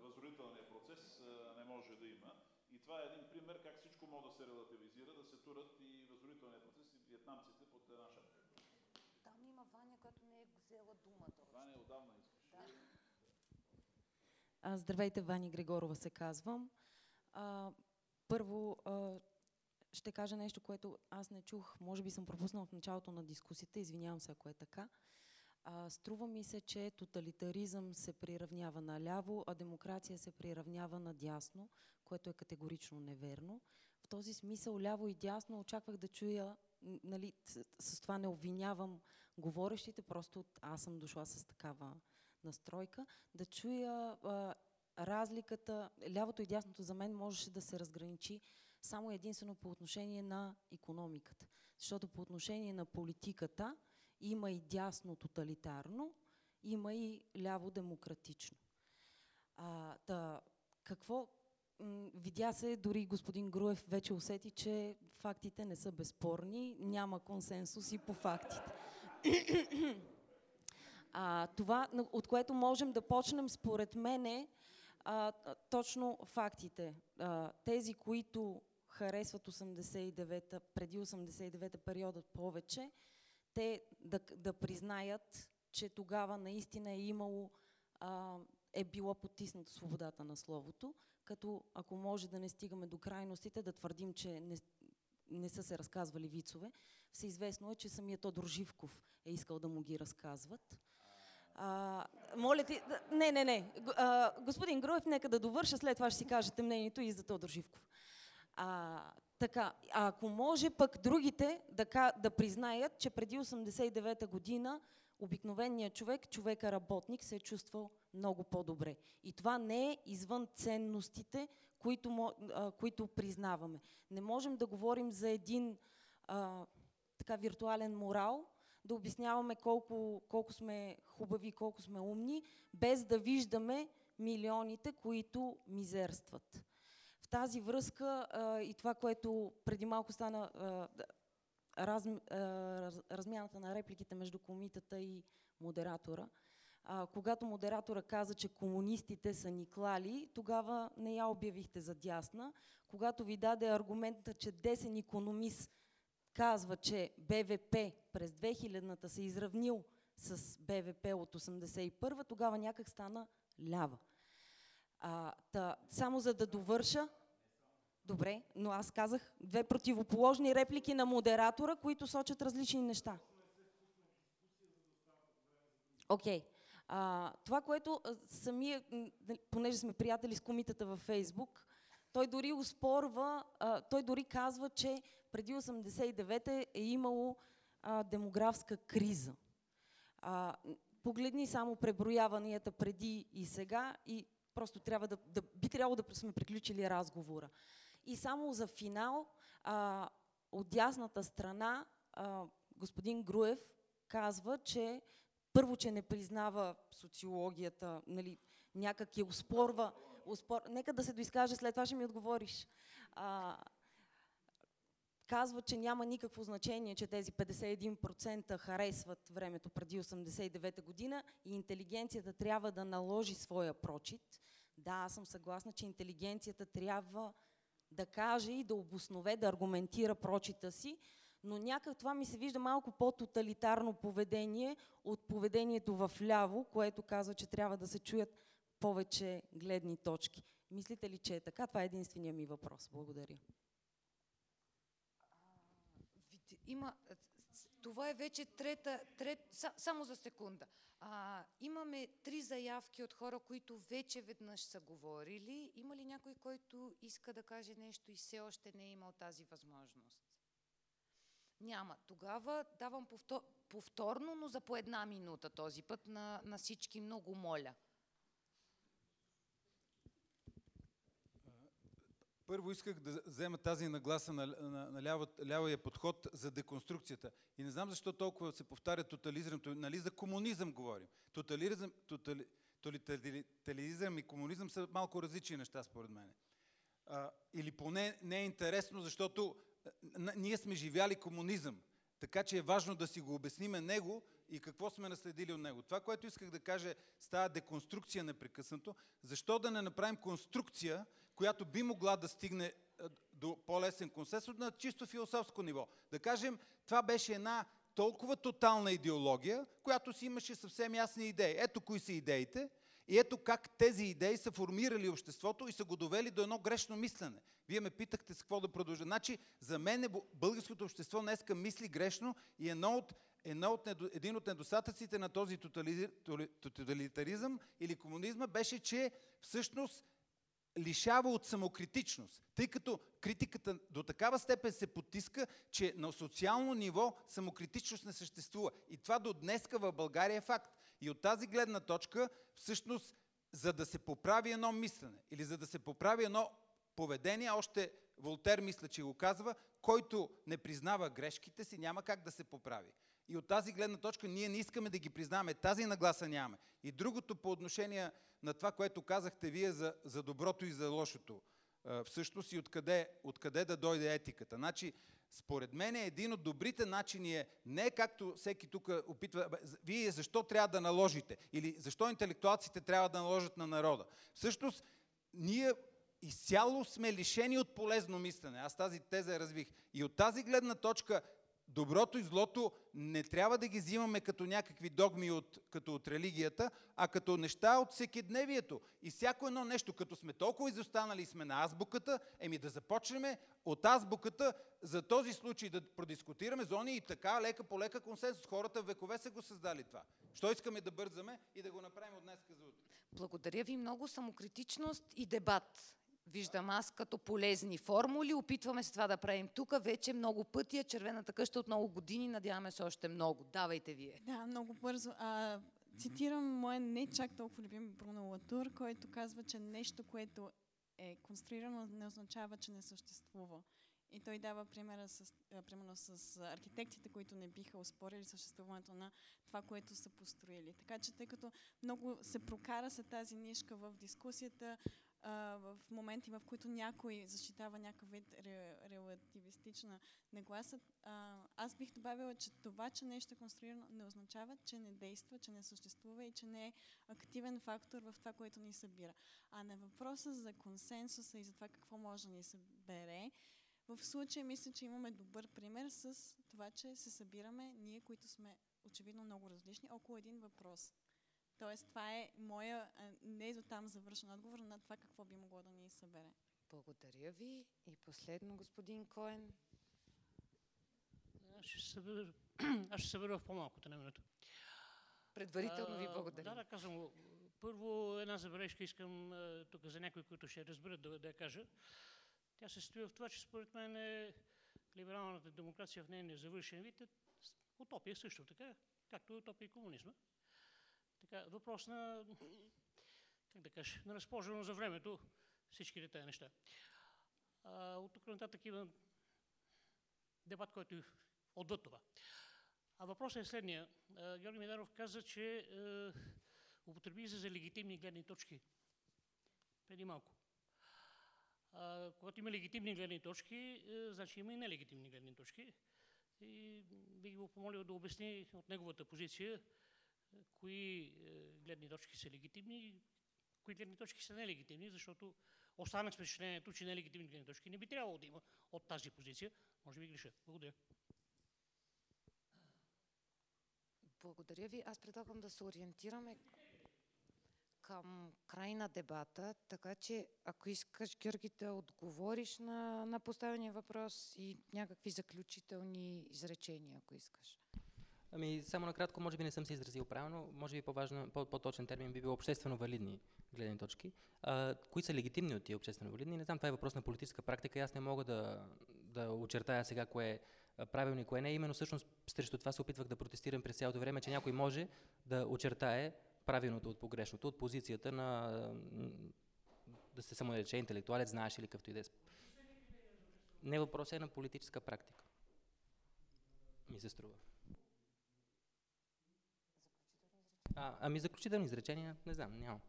възродителния процес не може да има. И това е един пример как всичко може да се релативизира, да се турат и възродителния процес и вьетнамците под една шапка. Там има Ваня, която не е взела думата. Ваня отдавна искаш. Да. А, здравейте, Вани Григорова се казвам. А, първо, а, ще кажа нещо, което аз не чух. Може би съм пропуснала в началото на дискусията. Извинявам се, ако е така. А, струва ми се, че тоталитаризъм се приравнява на ляво, а демокрация се приравнява на дясно, което е категорично неверно. В този смисъл ляво и дясно очаквах да чуя, нали, с, това не обвинявам говорещите, просто аз съм дошла с такава настройка, да чуя а, разликата, лявото и дясното за мен можеше да се разграничи само единствено по отношение на економиката. Защото по отношение на политиката има и дясно тоталитарно, има и ляво демократично. А, да, какво видя се, дори господин Груев вече усети, че фактите не са безспорни, няма консенсус и по фактите. а, това, от което можем да почнем, според мен, е точно фактите. А, тези, които харесват 89-та, преди 89-та периода повече, те да, да признаят, че тогава наистина е имало, а, е била потисната свободата на словото, като ако може да не стигаме до крайностите, да твърдим, че не, не са се разказвали вицове. Всеизвестно е, че самият Тодор Живков е искал да му ги разказват. А, моля ти, не, не, не. А, господин Груев, нека да довърша, след това ще си кажете мнението и за Тодор Живков. А, така, а ако може пък другите да, да признаят, че преди 89-та година обикновеният човек, човека работник, се е чувствал много по-добре. И това не е извън ценностите, които, а, които признаваме. Не можем да говорим за един а, така виртуален морал, да обясняваме колко, колко сме хубави, колко сме умни, без да виждаме милионите, които мизерстват. В тази връзка а, и това, което преди малко стана а, раз, а, раз, размяната на репликите между комитета и модератора, а, когато модератора каза, че комунистите са ни клали, тогава не я обявихте за дясна. Когато ви даде аргумента, че десен економист казва, че БВП през 2000-та се изравнил с БВП от 81-та, тогава някак стана лява. А, та, само за да довърша, добре, но аз казах две противоположни реплики на модератора, които сочат различни неща. Окей. Okay. това, което самия, понеже сме приятели с комитета във Фейсбук, Той дори успорва, а, той дори казва, че преди 89-та е имало а, демографска криза. А, погледни само преброяванията преди и сега и просто трябва да, да би трябвало да сме приключили разговора. И само за финал, а, от дясната страна, а, господин Груев казва, че първо, че не признава социологията, нали, някак я успорва. успор... Нека да се доизкаже, след това ще ми отговориш. А, казва, че няма никакво значение, че тези 51% харесват времето преди 89-та година и интелигенцията трябва да наложи своя прочит. Да, аз съм съгласна, че интелигенцията трябва да каже и да обоснове, да аргументира прочита си, но някак това ми се вижда малко по-тоталитарно поведение от поведението в ляво, което казва, че трябва да се чуят повече гледни точки. Мислите ли, че е така? Това е единствения ми въпрос. Благодаря. Има, това е вече трета, трет, са, само за секунда. А, имаме три заявки от хора, които вече веднъж са говорили. Има ли някой, който иска да каже нещо и все още не е имал тази възможност? Няма. Тогава давам повтор, повторно, но за по една минута този път на, на всички. Много моля. Първо исках да взема тази нагласа на, на, на ляво, лявия подход за деконструкцията. И не знам защо толкова се повтаря тотализъм. Нали за комунизъм говорим. Тотализъм, тотали, тоталитаризъм и комунизъм са малко различни неща, според мен. А, или поне не е интересно, защото ние сме живяли комунизъм. Така че е важно да си го обясниме него и какво сме наследили от него. Това, което исках да кажа, става деконструкция непрекъснато. Защо да не направим конструкция, която би могла да стигне до по-лесен консенсус на чисто философско ниво? Да кажем, това беше една толкова тотална идеология, която си имаше съвсем ясни идеи. Ето кои са идеите и ето как тези идеи са формирали обществото и са го довели до едно грешно мислене. Вие ме питахте с какво да продължа. Значи, за мен е, българското общество днеска мисли грешно и едно от, едно от, един от недостатъците на този тоталитаризъм или комунизма беше, че всъщност лишава от самокритичност, тъй като критиката до такава степен се потиска, че на социално ниво самокритичност не съществува. И това до днеска в България е факт. И от тази гледна точка, всъщност, за да се поправи едно мислене или за да се поправи едно поведение, още Волтер мисля, че го казва, който не признава грешките си, няма как да се поправи. И от тази гледна точка ние не искаме да ги признаваме. Тази нагласа нямаме. И другото по отношение на това, което казахте вие за, за доброто и за лошото. Всъщност и откъде, откъде да дойде етиката. Значи, според мен един от добрите начини е не както всеки тук опитва, вие защо трябва да наложите или защо интелектуалците трябва да наложат на народа. Всъщност, ние изцяло сме лишени от полезно мислене. Аз тази теза развих. И от тази гледна точка доброто и злото не трябва да ги взимаме като някакви догми от, като от религията, а като неща от всекидневието. И всяко едно нещо, като сме толкова изостанали и сме на азбуката, еми да започнем от азбуката за този случай да продискутираме зони и така лека по лека консенсус. Хората векове са го създали това. Що искаме да бързаме и да го направим от днес за утре? Благодаря ви много. Самокритичност и дебат виждам аз като полезни формули. Опитваме се това да правим тук вече много пъти. Е червената къща от много години. Надяваме се още много. Давайте вие. Да, много бързо. А, цитирам моя не чак толкова любим Бруно Латур, който казва, че нещо, което е конструирано, не означава, че не съществува. И той дава примера с, примерно с архитектите, които не биха успорили съществуването на това, което са построили. Така че, тъй като много се прокара се тази нишка в дискусията, в моменти, в които някой защитава някакъв вид релативистична нагласа, аз бих добавила, че това, че нещо е конструирано, не означава, че не действа, че не съществува и че не е активен фактор в това, което ни събира. А на въпроса за консенсуса и за това какво може да ни събере, в случая мисля, че имаме добър пример с това, че се събираме ние, които сме очевидно много различни, около един въпрос. Тоест, това е моя не до там завършен отговор на това какво би могло да ни събере. Благодаря ви. И последно, господин Коен. Аз ще се събера, аз ще събера в по-малко една минута. Предварително ви благодаря. Да, да, казвам Първо една забележка искам а, тук за някои, които ще разберат да, да я кажа. Тя се стои в това, че според мен е либералната демокрация в нейния завършен вид е утопия също така, както е утопия и комунизма. Така, въпрос на, как да кажа, на разположено за времето всичките тези неща. А, от тук нататък има дебат, който е отвъд това. А въпросът е следния. Георги Медаров каза, че а, употреби за легитимни гледни точки преди малко. А, когато има легитимни гледни точки, а, значи има и нелегитимни гледни точки. И бих го помолил да обясни от неговата позиция кои гледни точки са легитимни, кои гледни точки са нелегитимни, защото останах с впечатлението, че нелегитимни гледни точки не би трябвало да има от тази позиция. Може би греша. Благодаря. Благодаря ви. Аз предлагам да се ориентираме към край на дебата, така че ако искаш, Георги, да отговориш на, на поставения въпрос и някакви заключителни изречения, ако искаш. Ами, само накратко, може би не съм се изразил правилно, може би по-важно, по-точен термин би бил обществено валидни гледни точки. А, кои са легитимни от тия обществено валидни? Не знам, това е въпрос на политическа практика и аз не мога да, да очертая сега кое е правилно и кое не. Именно всъщност срещу това се опитвах да протестирам през цялото време, че някой може да очертае правилното от погрешното, от позицията на да се саморече интелектуалец, знаеш или какъвто и да е. Не въпросът е на политическа практика. Ми се струва. А, ами заключителни изречения, не знам, няма.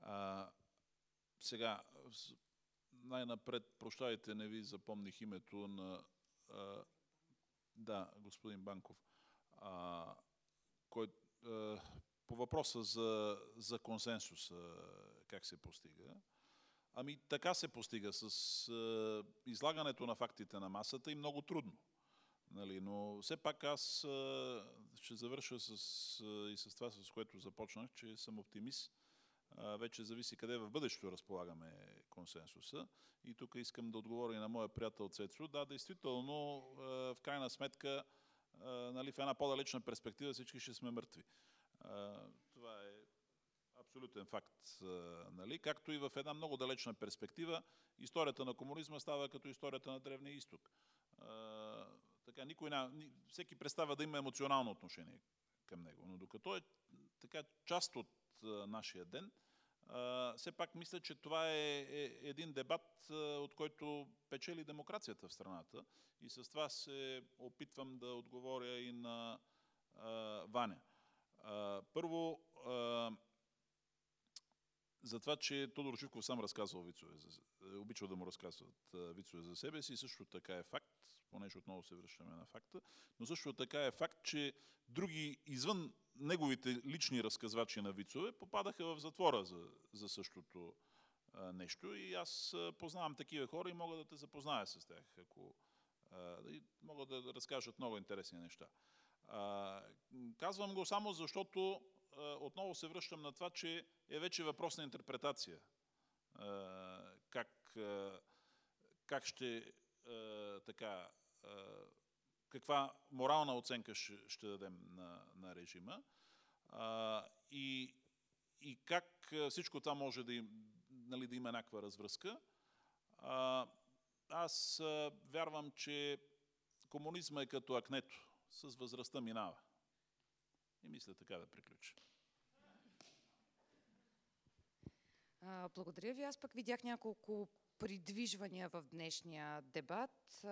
А, сега, най-напред, прощайте, не ви запомних името на... А, да, господин Банков. А, кой, а, по въпроса за, за консенсус, а, как се постига. Ами така се постига с а, излагането на фактите на масата и много трудно. Нали, но все пак аз а, ще завърша с, а, и с това, с което започнах, че съм оптимист вече зависи къде в бъдещето разполагаме консенсуса. И тук искам да отговоря и на моя приятел Цецо. Да, действително, в крайна сметка, нали, в една по-далечна перспектива всички ще сме мъртви. Е абсолютен факт. Нали? Както и в една много далечна перспектива, историята на комунизма става като историята на Древния изток. Така, никой не, всеки представя да има емоционално отношение към него. Но докато е така част от нашия ден. Все пак мисля, че това е, е един дебат, от който печели демокрацията в страната. И с това се опитвам да отговоря и на Ваня. Първо, за това, че Тодор Живков сам разказвал вицове, е, обичал да му разказват вицове за себе си, също така е факт, понеже отново се връщаме на факта, но също така е факт, че други извън неговите лични разказвачи на вицове попадаха в затвора за, за същото а, нещо и аз познавам такива хора и мога да те запозная с тях, ако и могат да разкажат много интересни неща. Казвам го само защото отново се връщам на това, че е вече въпрос на интерпретация. А, как, а, как ще така каква морална оценка ще, ще дадем на, на режима и, и как всичко това може да, им, нали, да има някаква развръзка. Аз вярвам, че комунизма е като акнето, с възрастта минава. И мисля така да приключа. Благодаря ви. Аз пък видях няколко придвижвания в днешния дебат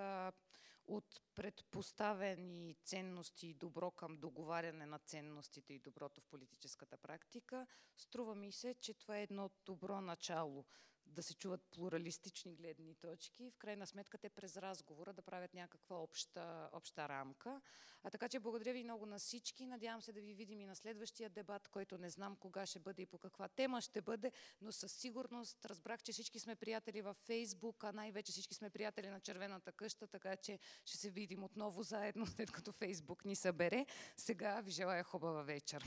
от предпоставени ценности и добро към договаряне на ценностите и доброто в политическата практика, струва ми се, че това е едно добро начало да се чуват плуралистични гледни точки в крайна сметка те през разговора да правят някаква обща, обща рамка. А така че благодаря ви много на всички. Надявам се да ви видим и на следващия дебат, който не знам кога ще бъде и по каква тема ще бъде, но със сигурност разбрах, че всички сме приятели във Фейсбук, а най-вече всички сме приятели на Червената къща, така че ще се видим отново заедно, след като Фейсбук ни събере. Сега ви желая хубава вечер.